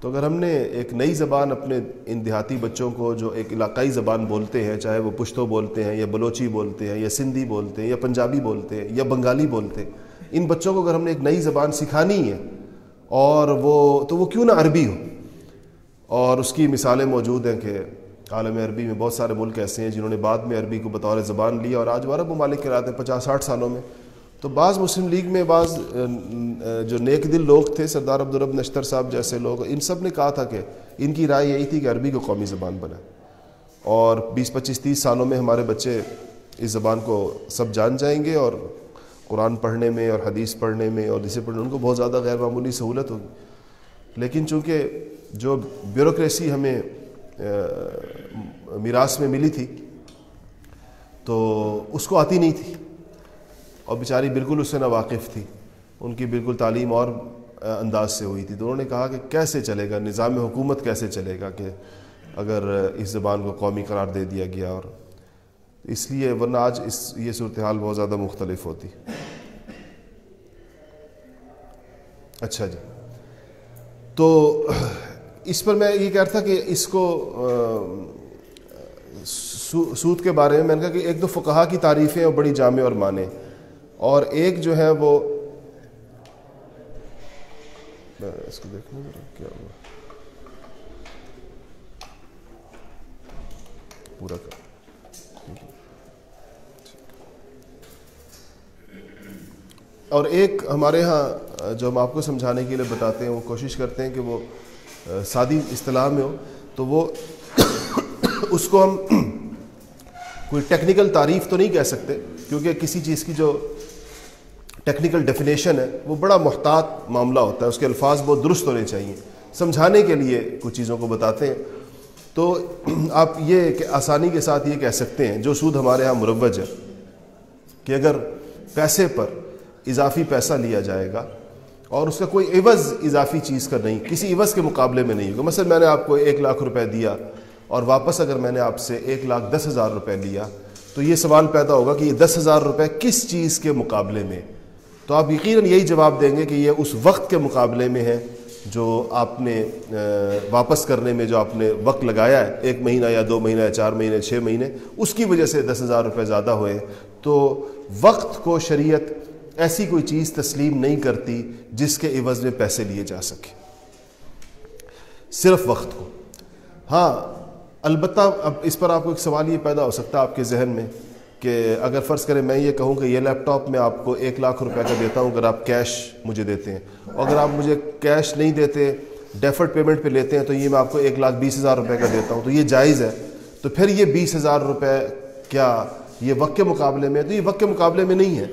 S1: تو اگر ہم نے ایک نئی زبان اپنے ان دیہاتی بچوں کو جو ایک علاقائی زبان بولتے ہیں، چاہے وہ پشتو بولتے ہیں یا بلوچی بولتے ہیں یا سندھی بولتے ہیں یا پنجابی بولتے ہیں یا بنگالی بولتے ہیں، ان بچوں کو اگر ہم نے ایک نئی زبان سکھانی ہے اور وہ تو وہ کیوں نہ عربی ہو؟ اور اس کی مثالیں موجود ہیں کہ عالم عربی میں بہت سارے ملک ایسے ہیں جنہوں نے بعد میں عربی کو بطور زبان لیا اور آج وہ عرب ممالک کے رہتے ہیں، پچاس ساٹھ سالوں میں تو بعض مسلم لیگ میں بعض جو نیک دل لوگ تھے، سردار عبدالرب نشتر صاحب جیسے لوگ، ان سب نے کہا تھا کہ ان کی رائے یہی تھی کہ عربی کو قومی زبان بنا اور بیس، پچیس، تیس سالوں میں ہمارے بچے اس زبان کو سب جان جائیں گے اور قرآن پڑھنے میں اور حدیث پڑھنے میں اور اسے پڑھنے ان کو بہت زیادہ غیر معمولی سہولت ہوگی۔ لیکن چونکہ جو بیوروکریسی ہمیں میراث میں ملی تھی، تو اس کو آتی نہیں تھی۔ اور بیچاری بالکل اس سے نہ واقف تھی۔ ان کی بالکل تعلیم اور انداز سے ہوئی تھی۔ تو انہوں نے کہا کہ کیسے چلے گا؟ نظام حکومت کیسے چلے گا کہ اگر اس زبان کو قومی قرار دے دیا گیا اور اس لیے، ورنہ آج اس، یہ صورتحال بہت زیادہ مختلف ہوتی۔ اچھا جی۔ تو اس پر میں یہ کہہ رہا تھا کہ اس کو سود کے بارے میں میں نے کہا کہ ایک دو فقہا کی تعریفیں اور بڑی جامع اور مانے اور ایک جو ہے وہ اس کو دیکھنا کیا ہوا۔ پورا کر۔ اور ایک ہمارے ہاں جو ہم آپ کو سمجھانے کے لیے بتاتے ہیں، وہ کوشش کرتے ہیں کہ وہ سادی اصطلاح میں ہو، تو وہ (coughs) اس کو ہم کوئی ٹیکنیکل تعریف تو نہیں کہہ سکتے، کیونکہ کسی چیز کی جو ٹیکنیکل ڈیفینیشن ہے، وہ بڑا محتاط معاملہ ہوتا ہے۔ اس کے الفاظ بہت درست ہونے چاہیے۔ سمجھانے کے لیے کچھ چیزوں کو بتاتے ہیں۔ تو (clears throat) آپ یہ کہ آسانی کے ساتھ یہ کہہ سکتے ہیں، جو سود ہمارے ہاں مروج ہے، کہ اگر پیسے پر اضافی پیسہ لیا جائے گا اور اس کا کوئی عوض اضافی چیز کا نہیں، کسی عوض کے مقابلے میں نہیں۔ ہوگا مثلا میں نے آپ کو ایک لاکھ روپے دیا اور واپس اگر میں نے آپ سے ایک لاکھ دس ہزار روپے لیا، تو یہ سوال پیدا ہوگا کہ یہ دس ہزار روپے کس چیز کے مقابلے میں تو آپ یقیناً یہی جواب دیں گے کہ یہ اس وقت کے مقابلے میں ہے جو آپ نے واپس کرنے میں جو آپ نے وقت لگایا ہے، ایک مہینہ یا دو مہینہ یا چار مہینے، چھ مہینے، اس کی وجہ سے دس ہزار روپے زیادہ ہوئے، تو وقت کو شریعت ایسی کوئی چیز تسلیم نہیں کرتی جس کے عوض میں پیسے لیے جا سکے صرف وقت کو۔ ہاں البتہ اب اس پر آپ کو ایک سوال یہ پیدا ہو سکتا ہے آپ کے ذہن میں کہ اگر فرض کریں میں یہ کہوں کہ یہ لیپ ٹاپ میں آپ کو ایک لاکھ روپے کا دیتا ہوں، اگر آپ کیش مجھے دیتے ہیں۔ اگر آپ مجھے کیش نہیں دیتے ڈیفرڈ پیمنٹ پہ لیتے ہیں، تو یہ میں آپ کو ایک لاکھ بیس ہزار روپے کا دیتا ہوں۔ تو یہ جائز ہے۔ تو پھر یہ بیس ہزار روپے کیا یہ وقت کے مقابلے میں تو یہ وقت کے مقابلے میں نہیں ہے،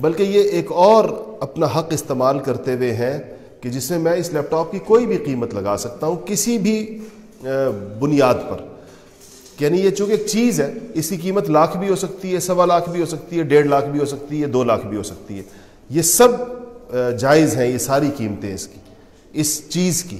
S1: بلکہ یہ ایک اور اپنا حق استعمال کرتے ہوئے ہیں کہ جس میں میں اس لیپ ٹاپ کی کوئی بھی قیمت لگا سکتا ہوں کسی بھی بنیاد پر۔ یعنی یہ چونکہ ایک چیز ہے اس کی قیمت لاکھ بھی ہو سکتی ہے، سوا لاکھ بھی ہو سکتی ہے، ڈیڑھ لاکھ بھی ہو سکتی ہے، دو لاکھ بھی ہو سکتی ہے۔ یہ سب جائز ہیں، یہ ساری قیمتیں اس کی، اس چیز کی۔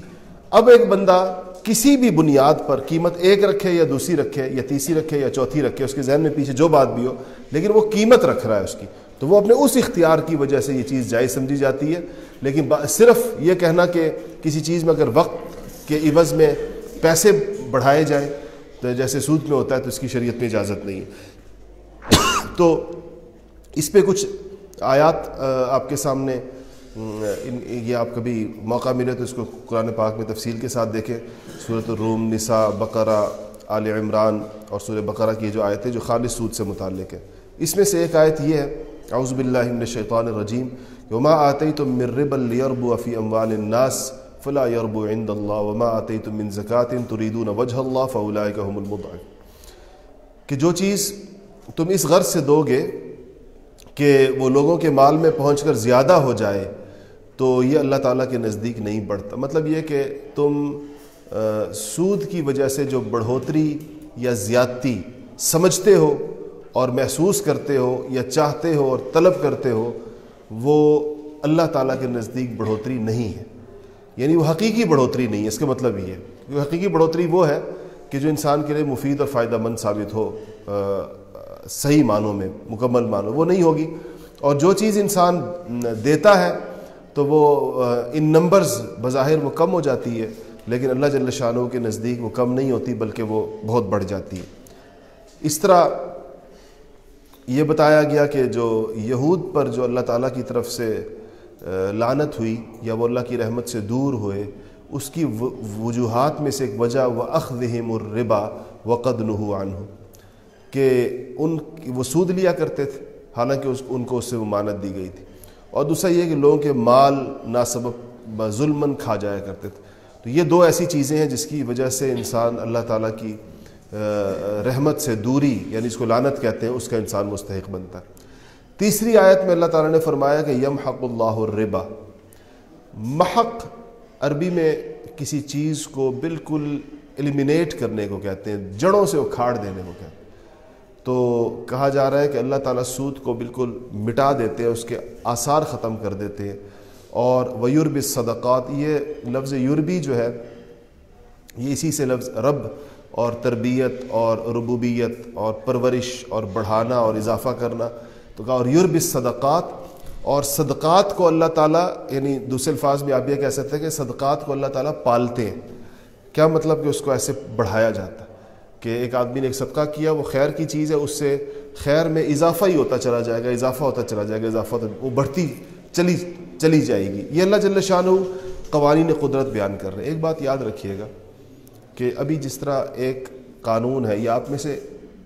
S1: اب ایک بندہ کسی بھی بنیاد پر قیمت ایک رکھے یا دوسری رکھے یا تیسری رکھے یا چوتھی رکھے، اس کے ذہن میں پیچھے جو بات بھی ہو، لیکن وہ قیمت رکھ رہا ہے اس کی، تو وہ اپنے اس اختیار کی وجہ سے یہ چیز جائز سمجھی جاتی ہے۔ لیکن صرف یہ کہنا کہ کسی چیز میں اگر وقت کے عوض میں پیسے بڑھائے جائیں تو جیسے سود میں ہوتا ہے تو اس کی شریعت میں اجازت نہیں ہے۔ (coughs) تو اس پہ کچھ آیات آپ کے سامنے یہ آپ کبھی موقع ملے تو اس کو قرآن پاک میں تفصیل کے ساتھ دیکھیں۔ صورت الروم، نساء، بقرہ، آل عمران اور سورہ بقرہ کی جو آیتیں جو خالص سود سے متعلق ہیں۔ اس میں سے ایک آیت یہ ہے، اعوذ باللہ من الشیطان الرجیم، وما آتیتم من ربا لیربو فی اموال الناس فلا یربو عند اللہ وما آتیتم من زکاة تریدون وجہ اللہ فاولائک هم المضعف. کہ جو چیز تم اس غرض سے دو گے کہ وہ لوگوں کے مال میں پہنچ کر زیادہ ہو جائے، تو یہ اللہ تعالیٰ کے نزدیک نہیں بڑھتا۔ مطلب یہ کہ تم سود کی وجہ سے جو بڑھوتری یا زیادتی سمجھتے ہو اور محسوس کرتے ہو یا چاہتے ہو اور طلب کرتے ہو، وہ اللہ تعالیٰ کے نزدیک بڑھوتری نہیں ہے۔ یعنی وہ حقیقی بڑھوتری نہیں ہے، اس کا مطلب یہ ہے۔ وہ حقیقی بڑھوتری وہ ہے کہ جو انسان کے لیے مفید اور فائدہ مند ثابت ہو صحیح معنوں میں، مکمل معنوں، وہ نہیں ہوگی۔ اور جو چیز انسان دیتا ہے تو وہ ان نمبرز بظاہر وہ کم ہو جاتی ہے، لیکن اللہ جل شاہ کے نزدیک وہ کم نہیں ہوتی، بلکہ وہ بہت بڑھ جاتی ہے۔ اس طرح یہ بتایا گیا کہ جو یہود پر جو اللہ تعالیٰ کی طرف سے لانت ہوئی یا وہ اللہ کی رحمت سے دور ہوئے، اس کی وجوہات میں سے ایک وجہ وہ اخذہم الربا وقد نہو عنہ کہ ان وہ سود لیا کرتے تھے، حالانکہ اس ان کو اس سے ممانت دی گئی تھی۔ اور دوسرا یہ کہ لوگوں کے مال ناسبب ظلمن کھا جایا کرتے تھے۔ تو یہ دو ایسی چیزیں ہیں جس کی وجہ سے انسان اللہ تعالیٰ کی رحمت سے دوری یعنی اس کو لانت کہتے ہیں، اس کا انسان مستحق بنتا ہے۔ تیسری آیت میں اللہ تعالیٰ نے فرمایا کہ یم حق اللہ الربا۔ محق عربی میں کسی چیز کو بالکل ایلیمینیٹ کرنے کو کہتے ہیں، جڑوں سے اکھاڑ دینے کو کہتے ہیں۔ تو کہا جا رہا ہے کہ اللہ تعالیٰ سود کو بالکل مٹا دیتے ہیں، اس کے آثار ختم کر دیتے ہیں۔ اور ویورب صدقات یہ لفظ یوربی جو ہے، یہ اسی سے لفظ رب اور تربیت اور ربوبیت اور پرورش اور بڑھانا اور اضافہ کرنا۔ تو کہا، اور یورب صدقات اور صدقات کو اللہ تعالیٰ یعنی دوسرے الفاظ میں آپ یہ کہہ سکتے ہیں کہ صدقات کو اللہ تعالیٰ پالتے ہیں۔ کیا مطلب کہ اس کو ایسے بڑھایا جاتا ہے؟ کہ ایک آدمی نے ایک صدقہ کیا، وہ خیر کی چیز ہے، اس سے خیر میں اضافہ ہی ہوتا چلا جائے گا، اضافہ ہوتا چلا جائے گا، اضافہ ہوتا وہ بڑھتی چلی چلی جائے گی۔ یہ اللہ جل شاہ قوانین قدرت بیان کر رہے ہیں۔ ایک بات یاد رکھیے گا کہ ابھی جس طرح ایک قانون ہے یا آپ میں سے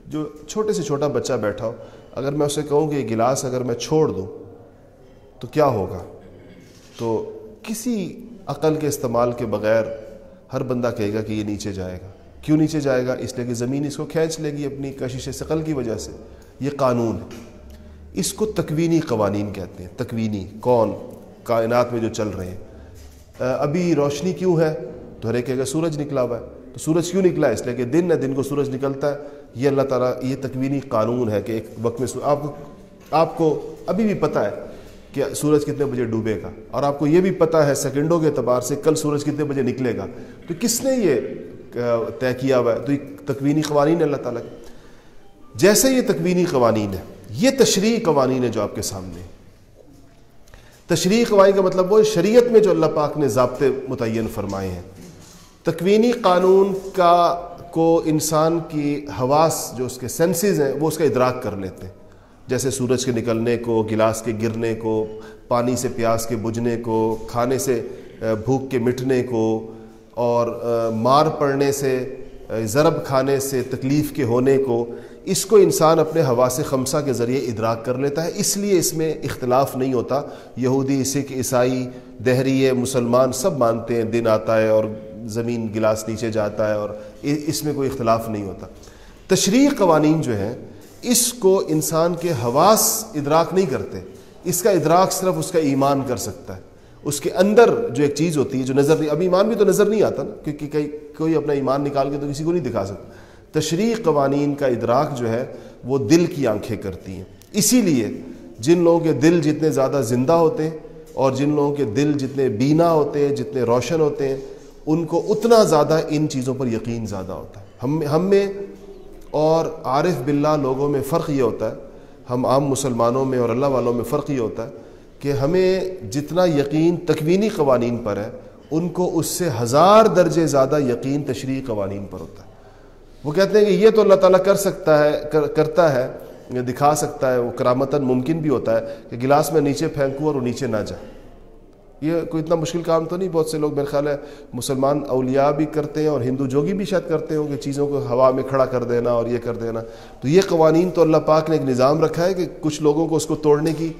S1: جو چھوٹے سے چھوٹا بچہ بیٹھا ہو اگر میں اسے کہوں کہ یہ گلاس اگر میں چھوڑ دوں، تو کیا ہوگا؟ تو کسی عقل کے استعمال کے بغیر ہر بندہ کہے گا کہ یہ نیچے جائے گا۔ کیوں نیچے جائے گا؟ اس لیے کہ زمین اس کو کھینچ لے گی اپنی کشش ثقل کی وجہ سے۔ یہ قانون ہے۔ اس کو تکوینی قوانین کہتے ہیں۔ تکوینی، کون؟ کائنات میں جو چل رہے ہیں۔ ابھی روشنی کیوں ہے؟ تو ہر ایک کہے گا سورج نکلا ہوا ہے۔ تو سورج کیوں نکلا ہے؟ اس لیے کہ دن نہ دن کو سورج نکلتا ہے۔ یہ اللہ تعالیٰ، یہ تکوینی قانون ہے کہ ایک وقت میں آپ کو آپ کو ابھی بھی پتہ ہے کہ سورج کتنے بجے ڈوبے گا اور آپ کو یہ بھی پتہ ہے سیکنڈوں کے اعتبار سے کل سورج کتنے بجے نکلے گا۔ تو کس نے یہ طے کیا ہوا ہے؟ تو یہ تکوینی قوانین ہے اللہ تعالیٰ کے۔ جیسے یہ تکوینی قوانین ہے یہ تشریح قوانین ہے جو آپ کے سامنے۔ تشریح قوانین کا مطلب وہ شریعت میں جو اللہ پاک نے ضابطے متعین فرمائے ہیں۔ تکوینی قانون کا کو انسان کی حواس جو اس کے سینسز ہیں وہ اس کا ادراک کر لیتے ہیں۔ جیسے سورج کے نکلنے کو، گلاس کے گرنے کو، پانی سے پیاس کے بجھنے کو، کھانے سے بھوک کے مٹنے کو، اور مار پڑنے سے ضرب کھانے سے، تکلیف کے ہونے کو، اس کو انسان اپنے حواس خمسہ کے ذریعے ادراک کر لیتا ہے۔ اس لیے اس میں اختلاف نہیں ہوتا۔ یہودی، سکھ، عیسائی، دہری، مسلمان سب مانتے ہیں۔ دن آتا ہے اور زمین گلاس نیچے جاتا ہے اور اس میں کوئی اختلاف نہیں ہوتا۔ تشریح قوانین جو ہیں، اس کو انسان کے حواس ادراک نہیں کرتے۔ اس کا ادراک صرف اس کا ایمان کر سکتا ہے۔ اس کے اندر جو ایک چیز ہوتی ہے، جو نظر نہیں، اب ایمان بھی تو نظر نہیں آتا نا کیونکہ کئی کوئی اپنا ایمان نکال کے تو کسی کو نہیں دکھا سکتا۔ تشریح قوانین کا ادراک جو ہے، وہ دل کی آنکھیں کرتی ہیں۔ اسی لیے جن لوگوں کے دل جتنے زیادہ زندہ ہوتے ہیں اور جن لوگوں کے دل جتنے بینا ہوتے ہیں، جتنے روشن ہوتے ہیں ان کو اتنا زیادہ ان چیزوں پر یقین زیادہ ہوتا ہے۔ ہم ہم میں اور عارف باللہ لوگوں میں فرق یہ ہوتا ہے، ہم عام مسلمانوں میں اور اللہ والوں میں فرق یہ ہوتا ہے کہ ہمیں جتنا یقین تکوینی قوانین پر ہے، ان کو اس سے ہزار درجے زیادہ یقین تشریح قوانین پر ہوتا ہے۔ وہ کہتے ہیں کہ یہ تو اللہ تعالیٰ کر سکتا ہے، کر کرتا ہے، دکھا سکتا ہے، وہ کرامتاً ممکن بھی ہوتا ہے کہ گلاس میں نیچے پھینکوں اور وہ نیچے نہ جائے یہ کوئی اتنا مشکل کام تو نہیں، بہت سے لوگ میرے خیال ہے مسلمان اولیاء بھی کرتے ہیں اور ہندو جوگی بھی شاید کرتے ہوں کہ چیزوں کو ہوا میں کھڑا کر دینا اور یہ کر دینا۔ تو یہ قوانین تو اللہ پاک نے ایک نظام رکھا ہے کہ کچھ لوگوں کو اس کو توڑنے کی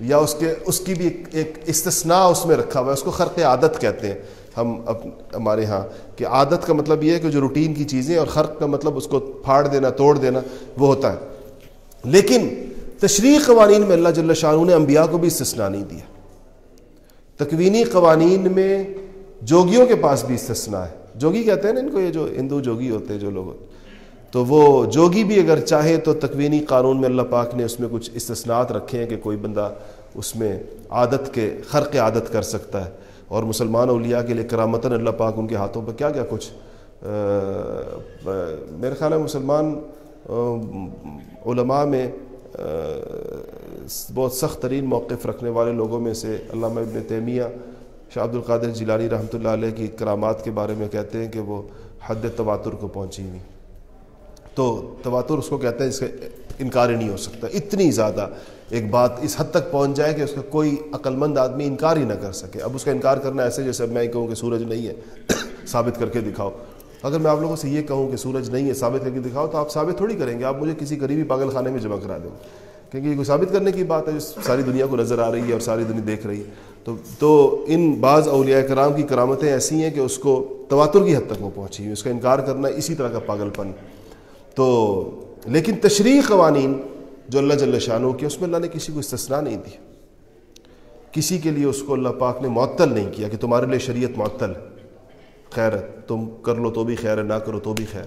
S1: یا اس کے، اس کی بھی ایک استثناء اس میں رکھا ہوا ہے، اس کو خرق عادت کہتے ہیں۔ ہم ہمارے ہاں کہ عادت کا مطلب یہ ہے کہ جو روٹین کی چیزیں اور خرق کا مطلب اس کو پھاڑ دینا، توڑ دینا، وہ ہوتا ہے۔ لیکن تشریح قوانین میں اللہ جل شاہ نے انبیاء کو بھی استثناء نہیں دیا۔ تکوینی قوانین میں جوگیوں کے پاس بھی استثناء ہے۔ جوگی کہتے ہیں نا ان کو یہ جو ہندو جوگی ہوتے ہیں جو لوگ تو وہ جوگی بھی اگر چاہے تو تکوینی قانون میں اللہ پاک نے اس میں کچھ استثناءات رکھے ہیں کہ کوئی بندہ اس میں عادت کے، خرق عادت کر سکتا ہے۔ اور مسلمان اولیاء کے لیے کرامتاً اللہ پاک ان کے ہاتھوں پہ کیا کیا کچھ میرے خیال ہے مسلمان علماء میں بہت سخت ترین موقف رکھنے والے لوگوں میں سے علامہ ابن تیمیہ، شاہ عبد القادر جیلانی رحمۃ اللہ علیہ کی کرامات کے بارے میں کہتے ہیں کہ وہ حد تواتر کو پہنچی ہوئی تو تواتر اس کو کہتے ہیں، اس کا انکار ہی نہیں ہو سکتا۔ اتنی زیادہ ایک بات اس حد تک پہنچ جائے کہ اس کا کوئی عقل مند آدمی انکار ہی نہ کر سکے۔ اب اس کا انکار کرنا ایسے جیسے میں کہوں کہ سورج نہیں ہے، (coughs) ثابت کر کے دکھاؤ۔ اگر میں آپ لوگوں سے یہ کہوں کہ سورج نہیں ہے، ثابت کر کے دکھاؤ، تو آپ ثابت تھوڑی کریں گے۔ آپ مجھے کسی قریبی پاگل خانے میں جمع کرا دیں۔ کیونکہ یہ کوئی ثابت کرنے کی بات ہے، جو ساری دنیا کو نظر آ رہی ہے اور ساری دنیا دیکھ رہی ہے۔ تو تو ان بعض اولیاء کرام کی کرامتیں ایسی ہیں کہ اس کو تواتر کی حد تک وہ پہنچی ہوئی، اس کا انکار کرنا اسی طرح کا پاگل پن۔ تو، لیکن تشریح قوانین جو اللہ جل شاہ کی اس میں اللہ نے کسی کو استثناء نہیں دی۔ کسی کے لیے اس کو اللہ پاک نے معطل نہیں کیا کہ تمہارے لیے شریعت معطل ہے۔ خیر ہے، تم کر لو تو بھی خیر ہے، نہ کرو تو بھی خیر۔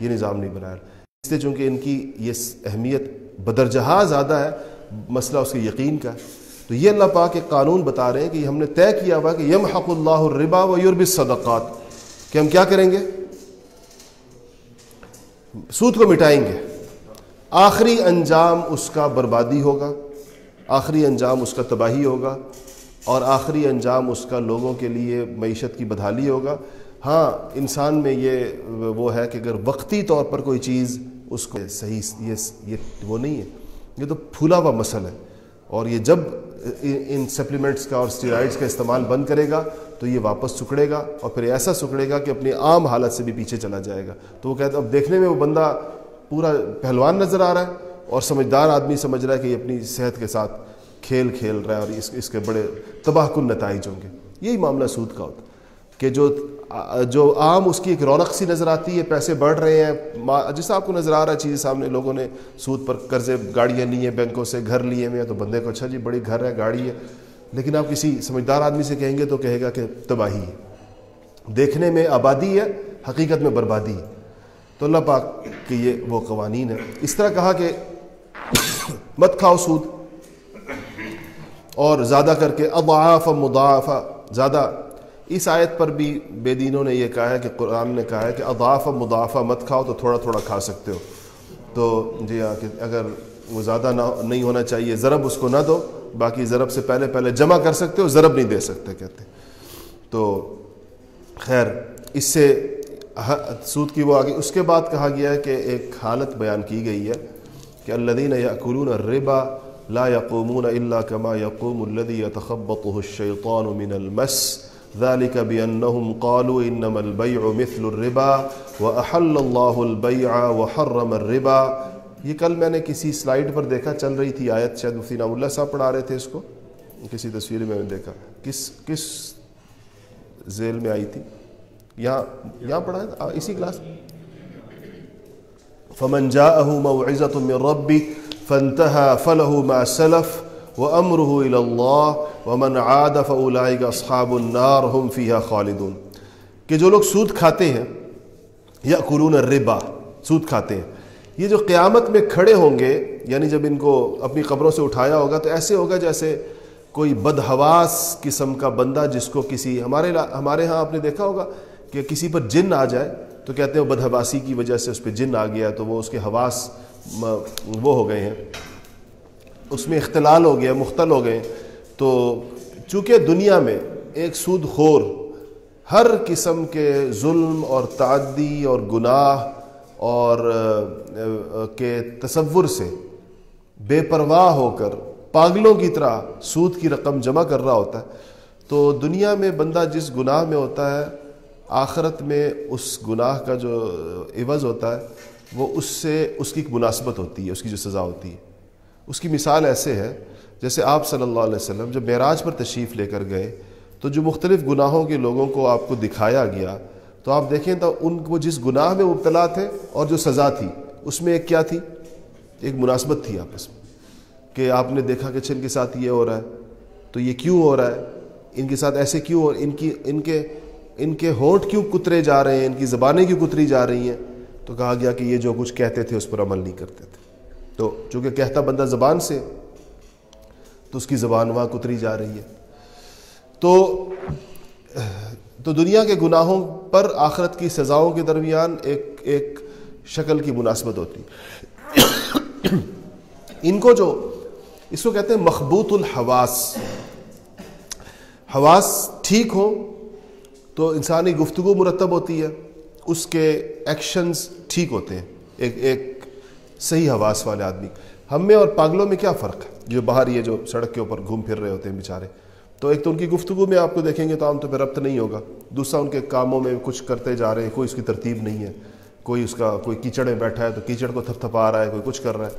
S1: یہ نظام نہیں بنایا۔ اس لیے چونکہ ان کی یہ اہمیت بدرجہا زیادہ ہے، مسئلہ اس کے یقین کا تو یہ اللہ پاک ایک قانون بتا رہے ہیں کہ ہم نے طے کیا ہوا کہ یم حق اللہ الربا و یورب صدقات کہ ہم کیا کریں گے؟ سود کو مٹائیں گے۔ آخری انجام اس کا بربادی ہوگا۔ آخری انجام اس کا تباہی ہوگا۔ اور آخری انجام اس کا لوگوں کے لیے معیشت کی بدحالی ہوگا۔ ہاں انسان میں یہ وہ ہے کہ اگر وقتی طور پر کوئی چیز اس کو صحیح یہ یہ وہ نہیں ہے، یہ تو پھولا ہوا مسل ہے۔ اور یہ جب ان سپلیمنٹس کا اور اسٹیرائڈس کا استعمال بند کرے گا تو یہ واپس سکڑے گا اور پھر ایسا سکڑے گا کہ اپنی عام حالت سے بھی پیچھے چلا جائے گا۔ تو وہ کہتے اب دیکھنے میں وہ بندہ پورا پہلوان نظر آ رہا ہے اور سمجھدار آدمی سمجھ رہا ہے کہ یہ اپنی صحت کے ساتھ کھیل کھیل رہا ہے اور اس اس کے بڑے تباہ کن نتائج ہوں گے؟ یہی معاملہ سود کا ہوتا کہ جو جو عام اس کی ایک رونق سی نظر آتی ہے، پیسے بڑھ رہے ہیں جیسا آپ کو نظر آ رہا ہے، چیزیں سامنے لوگوں نے سود پر قرضے گاڑیاں لی ہیں، بینکوں سے گھر لیے ہوئے ہیں تو بندے کو اچھا جی بڑی گھر ہے، گاڑی ہے۔ لیکن آپ کسی سمجھدار آدمی سے کہیں گے تو کہے گا کہ تباہی ہے۔ دیکھنے میں آبادی ہے، حقیقت میں بربادی ہے۔ تو اللہ پاک کہ یہ وہ قوانین ہے اس طرح کہا کہ (coughs) مت کھاؤ سود۔ اور زیادہ کر کے اضعاف مضاعفہ زیادہ اس آیت پر بھی بے دینوں نے یہ کہا ہے کہ قرآن نے کہا ہے کہ اضاف مضافہ مت کھاؤ تو تھوڑا تھوڑا کھا سکتے ہو۔ تو جی ہاں کہ اگر وہ زیادہ نہ نہیں ہونا چاہیے، ضرب اس کو نہ دو، باقی ضرب سے پہلے پہلے جمع کر سکتے ہو، ضرب نہیں دے سکتے کہتے تو خیر، اس سے سود کی وہ آگے، اس کے بعد کہا گیا ہے کہ ایک حالت بیان کی گئی ہے کہ الدین یقولون الربا لا يقومون الا كما يقوم الذي يتخبطه الشيطان من المس. ذلك بأنهم قالوا إنما البيع مثل الربا وأحل الله البيع وحرم الربا. یہ کل میں نے کسی سلائیڈ پر دیکھا، چل رہی تھی آیت، شاید مفتی نام اللہ صاحب پڑھا رہے تھے اس کو۔ کسی تصویر میں نے دیکھا۔ کس کس ذیل میں آئی تھی؟ یہاں یہاں پڑھا ہے؟ اسی کلاس۔ فمن جاءه موعظة من ربي فانتهى فله ما سلف وأمره إلى الله ومن عاد فأولئك أصحاب النار هم فيها خالدون۔ کہ جو لوگ سود کھاتے ہیں یا قرون الربا، سود کھاتے ہیں۔ یہ جو قیامت میں کھڑے ہوں گے یعنی جب ان کو اپنی قبروں سے اٹھایا ہوگا، تو ایسے ہوگا جیسے کوئی بدحواس قسم کا بندہ جس کو کسی، ہمارے ہمارے ہاں آپ نے دیکھا ہوگا کہ کسی پر جن آ جائے، تو کہتے ہیں وہ کی وجہ سے اس پہ جن آ گیا، تو وہ اس کے حواس وہ ہو گئے ہیں۔ اس میں اختلال ہو گیا، مختل ہو گئے۔ تو چونکہ دنیا میں ایک سود خور ہر قسم کے ظلم اور تعدی اور گناہ اور کے تصور سے بے پرواہ ہو کر پاگلوں کی طرح سود کی رقم جمع کر رہا ہوتا ہے، تو دنیا میں بندہ جس گناہ میں ہوتا ہے، آخرت میں اس گناہ کا جو عوض ہوتا ہے وہ اس سے اس کی ایک مناسبت ہوتی ہے، اس کی جو سزا ہوتی ہے۔ اس کی مثال ایسے ہے، جیسے آپ صلی اللہ علیہ وسلم جب معراج پر تشریف لے کر گئے، تو جو مختلف گناہوں کے لوگوں کو آپ کو دکھایا گیا، تو آپ دیکھیں تو ان کو جس گناہ میں مبتلا تھے اور جو سزا تھی، اس میں ایک کیا تھی؟ ایک مناسبت تھی آپس میں، کہ آپ نے دیکھا کہ اچھا ان کے ساتھ یہ ہو رہا ہے، تو یہ کیوں ہو رہا ہے؟ ان کے ساتھ ایسے کیوں ہو، ان کی، ان کے ان کے ہونٹ کیوں کترے جا رہے ہیں؟ ان کی زبانیں کیوں کتری جا رہی ہیں؟ تو کہا گیا کہ یہ جو کچھ کہتے تھے اس پر عمل نہیں کرتے تھے۔ تو چونکہ کہتا بندہ زبان سے، تو اس کی زبان وہاں کتری جا رہی ہے۔ تو تو دنیا کے گناہوں پر آخرت کی سزاؤں کے درمیان ایک ایک شکل کی مناسبت ہوتی۔ ان کو جو، اس کو کہتے ہیں مخبوط الحواس۔ حواس ٹھیک ہو تو انسانی گفتگو مرتب ہوتی ہے۔ اس کے ایکشنز ٹھیک ہوتے ہیں. ایک ایک صحیح حواس والے آدمی. ہم میں اور پاگلوں میں کیا فرق ہے؟ جو باہر یہ جو سڑک کے اوپر گھوم پھر رہے ہوتے ہیں بیچارے. تو ایک تو ان کی گفتگو میں آپ کو دیکھیں گے تو عام طور پہ ربط نہیں ہوگا. دوسرا، ان کے کاموں میں کچھ کرتے جا رہے ہیں، کوئی اس کی ترتیب نہیں ہے. کوئی اس کا، کوئی کیچڑ میں بیٹھا ہے تو کیچڑ کو تھپ تھپا رہا ہے، کوئی کچھ کر رہا ہے.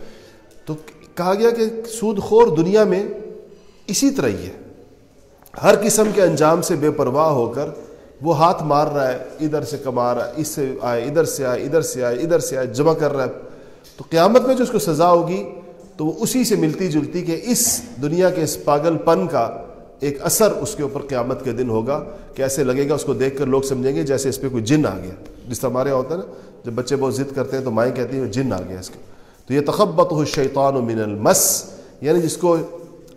S1: تو کہا گیا کہ سود خور دنیا میں اسی طرح ہی ہے. ہر قسم کے انجام سے بے پرواہ ہو کر وہ ہاتھ مار رہا ہے، ادھر سے کما رہا ہے، اس سے آئے، ادھر سے آئے، ادھر سے آئے، ادھر سے آئے، جمع کر رہا ہے۔ تو قیامت میں جو اس کو سزا ہوگی، تو وہ اسی سے ملتی جلتی کہ اس دنیا کے اس پاگل پن کا ایک اثر اس کے اوپر قیامت کے دن ہوگا۔ کہ ایسے لگے گا، اس کو دیکھ کر لوگ سمجھیں گے جیسے اس پہ کوئی جن آ گیا۔ جس طرح ہمارے یہاں ہوتا ہے نا، جب بچے بہت ضد کرتے ہیں تو مائیں کہتی ہیں، جن آ گیا اس کے تو یہ تخبت ہو شیطان و من المس یعنی جس کو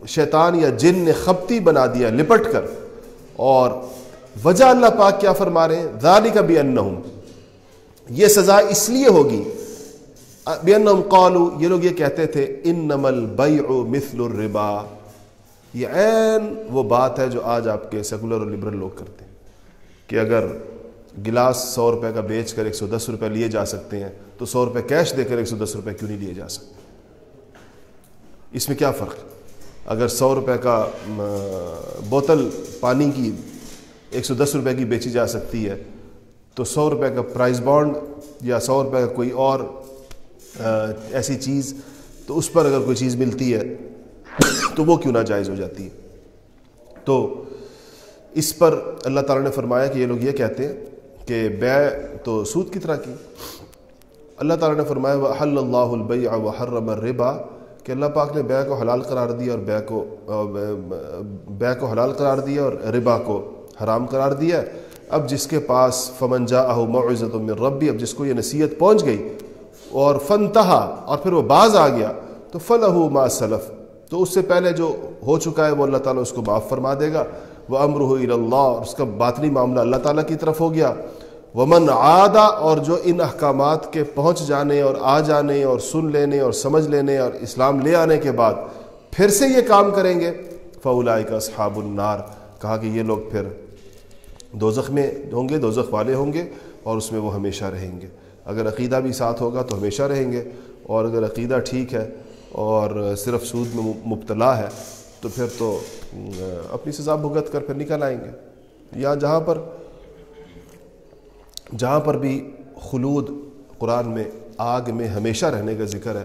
S1: شیطان یا جن نے خپتی بنا دیا، لپٹ کر، اور وجہ اللہ پاک کیا فرما رہے ہیں؟ ذالی کا بھی یہ سزا اس لیے ہوگی۔ بے قالو یہ لوگ یہ کہتے تھے ان نمل مثل الربا۔ یہ عین وہ بات ہے جو آج آپ کے سیکولر اور لبرل لوگ کرتے ہیں۔ کہ اگر گلاس سو روپے کا بیچ کر ایک سو دس روپے لیے جا سکتے ہیں، تو سو روپے کیش دے کر ایک سو دس روپے کیوں نہیں لیے جا سکتے؟ اس میں کیا فرق؟ اگر سو روپے کا بوتل پانی کی ایک سو دس روپے کی بیچی جا سکتی ہے۔ تو سو روپے کا پرائز بانڈ یا سو روپے کا کوئی اور ایسی چیز، تو اس پر اگر کوئی چیز ملتی ہے، تو وہ کیوں ناجائز ہو جاتی ہے؟ تو اس پر اللہ تعالیٰ نے فرمایا کہ یہ لوگ یہ کہتے ہیں کہ بے تو سود کی طرح کی۔ اللہ تعالیٰ نے فرمایا وہ حل اللہ البئی و حرم الربا۔ کہ اللہ پاک نے بے کو حلال قرار دیا اور بے کو بے کو حلال قرار دیا اور ربا کو۔ حرام قرار دیا۔ اب جس کے پاس فمن جا معزت من ربی، اب جس کو یہ نصیحت پہنچ گئی اور فن تہا اور پھر وہ باز آ گیا، تو فلاح ما سلف۔ تو اس سے پہلے جو ہو چکا ہے وہ اللہ تعالیٰ اس کو معاف فرما دے گا۔ وہ امر ہو اللہ اس کا باطنی معاملہ اللہ تعالیٰ کی طرف ہو گیا۔ وہ من اور جو ان احکامات کے پہنچ جانے اور آ جانے اور سن لینے اور سمجھ لینے اور اسلام لے آنے کے بعد پھر سے یہ کام کریں گے فولا کا صحاب النار۔ کہا کہ یہ لوگ پھر دوزخ میں ہوں گے، دوزخ والے ہوں گے اور اس میں وہ ہمیشہ رہیں گے۔ اگر عقیدہ بھی ساتھ ہوگا تو ہمیشہ رہیں گے۔ اور اگر عقیدہ ٹھیک ہے اور صرف سود میں مبتلا ہے تو پھر تو اپنی سزا بھگت کر پھر نکل آئیں گے۔ یا جہاں پر جہاں پر بھی خلود قرآن میں آگ میں ہمیشہ رہنے کا ذکر ہے،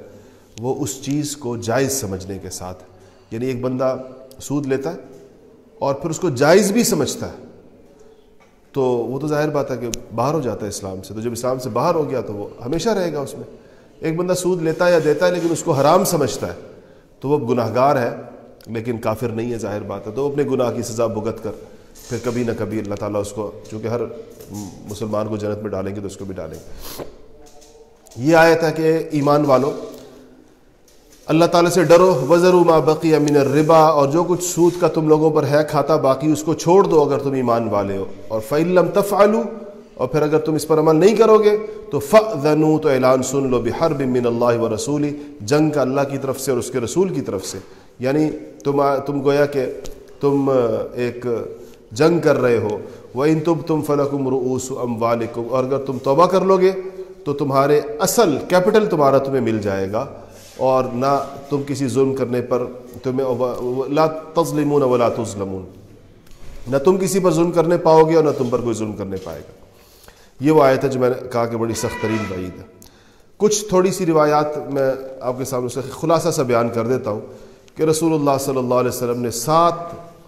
S1: وہ اس چیز کو جائز سمجھنے کے ساتھ یعنی ایک بندہ سود لیتا ہے اور پھر اس کو جائز بھی سمجھتا ہے۔ تو وہ تو ظاہر بات ہے کہ باہر ہو جاتا ہے اسلام سے، تو جب اسلام سے باہر ہو گیا تو وہ ہمیشہ رہے گا اس میں۔ ایک بندہ سود لیتا ہے یا دیتا ہے لیکن اس کو حرام سمجھتا ہے، تو وہ گناہ گار ہے، لیکن کافر نہیں ہے ظاہر بات ہے۔ تو وہ اپنے گناہ کی سزا بھگت کر، پھر کبھی نہ کبھی اللہ تعالیٰ اس کو، چونکہ ہر مسلمان کو جنت میں ڈالیں گے تو اس کو بھی ڈالیں گے۔ یہ آیت ہے کہ ایمان والو اللہ تعالیٰ سے ڈرو وزر ما بقی امین الربا، اور جو کچھ سود کا تم لوگوں پر ہے کھاتا، باقی اس کو چھوڑ دو اگر تم ایمان والے ہو۔ اور فعلم تفعلو اور پھر اگر تم اس پر عمل نہیں کرو گے، تو فنو تو اعلان سن لو بحر بمن اللہ و رسولی جنگ کا اللہ کی طرف سے اور اس کے رسول کی طرف سے۔ یعنی تم تم گویا کہ تم ایک جنگ کر رہے ہو۔ وہ ان تم تم فلکم رؤوس ام اور اگر تم توبہ کر لو گے، تو تمہارے اصل کیپٹل تمہارا تمہیں مل جائے گا۔ اور نہ تم کسی ظلم کرنے پر تمہیں لا تظلمون ولا تظلمون۔ نہ تم کسی پر ظلم کرنے پاؤ گے اور نہ تم پر کوئی ظلم کرنے پائے گا۔ یہ وہ آیت ہے جو میں نے کہا کہ بڑی سخت ترین بعید ہے۔ کچھ تھوڑی سی روایات میں آپ کے سامنے سے خلاصہ سا بیان کر دیتا ہوں کہ رسول اللہ صلی اللہ علیہ وسلم نے سات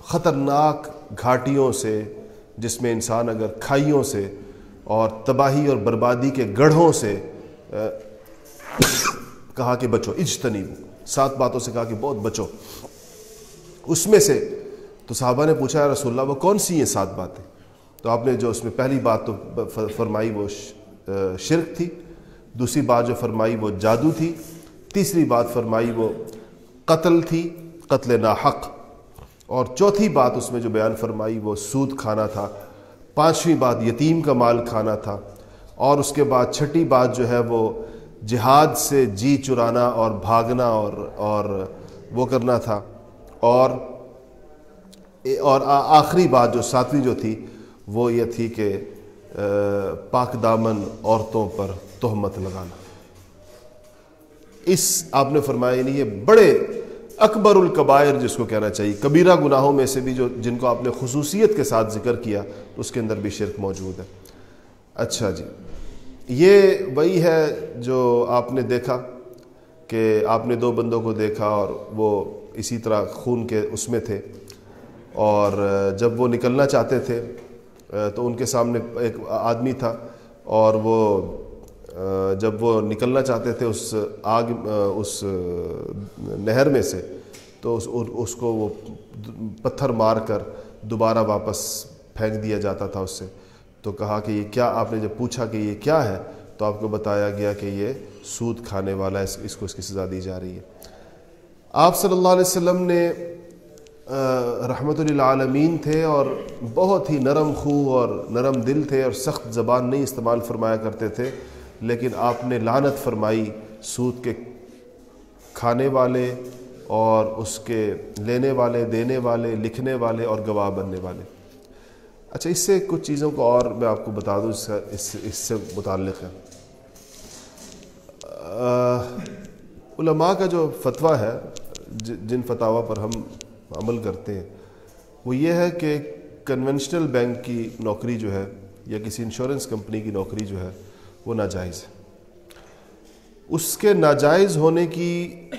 S1: خطرناک گھاٹیوں سے، جس میں انسان اگر کھائیوں سے اور تباہی اور بربادی کے گڑھوں سے کہا کہ بچو، اجتنی۔ سات باتوں سے کہا کہ بہت بچو۔ اس میں سے تو صحابہ نے پوچھا ہے رسول اللہ، وہ کون سی ہیں سات باتیں؟ تو آپ نے جو اس میں پہلی بات تو فرمائی وہ شرک تھی۔ دوسری بات جو فرمائی وہ جادو تھی۔ تیسری بات فرمائی وہ قتل تھی، قتل ناحق۔ اور چوتھی بات اس میں جو بیان فرمائی وہ سود کھانا تھا۔ پانچویں بات یتیم کا مال کھانا تھا۔ اور اس کے بعد چھٹی بات جو ہے وہ جہاد سے جی چرانا اور بھاگنا اور اور وہ کرنا تھا۔ اور اور آخری بات جو، ساتویں جو تھی، وہ یہ تھی کہ پاک دامن عورتوں پر تہمت لگانا۔ اس آپ نے فرمایا نہیں یہ بڑے اکبر القبائر جس کو کہنا چاہیے، کبیرہ گناہوں میں سے بھی جو، جن کو آپ نے خصوصیت کے ساتھ ذکر کیا، اس کے اندر بھی شرک موجود ہے۔ اچھا جی۔ یہ وہی ہے جو آپ نے دیکھا کہ آپ نے دو بندوں کو دیکھا اور وہ اسی طرح خون کے اس میں تھے اور جب وہ نکلنا چاہتے تھے تو ان کے سامنے ایک آدمی تھا اور وہ جب وہ نکلنا چاہتے تھے اس آگ اس نہر میں سے، تو اس اس کو وہ پتھر مار کر دوبارہ واپس پھینک دیا جاتا تھا اس سے۔ تو کہا کہ یہ کیا آپ نے جب پوچھا کہ یہ کیا ہے، تو آپ کو بتایا گیا کہ یہ سود کھانے والا ہے اس کو اس کی سزا دی جا رہی ہے۔ آپ صلی اللہ علیہ وسلم نے رحمت للعالمین تھے اور بہت ہی نرم خو اور نرم دل تھے اور سخت زبان نہیں استعمال فرمایا کرتے تھے، لیکن آپ نے لانت فرمائی سود کے کھانے والے اور اس کے لینے والے، دینے والے، لکھنے والے اور گواہ بننے والے۔ اچھا اس سے کچھ چیزوں کو اور میں آپ کو بتا دوں، اس سے، اس اس سے متعلق ہے۔ علماء کا جو فتویٰ ہے، جن فتوا پر ہم عمل کرتے ہیں، وہ یہ ہے کہ کنونشنل بینک کی نوکری جو ہے یا کسی انشورنس کمپنی کی نوکری جو ہے، وہ ناجائز ہے۔ اس کے ناجائز ہونے کی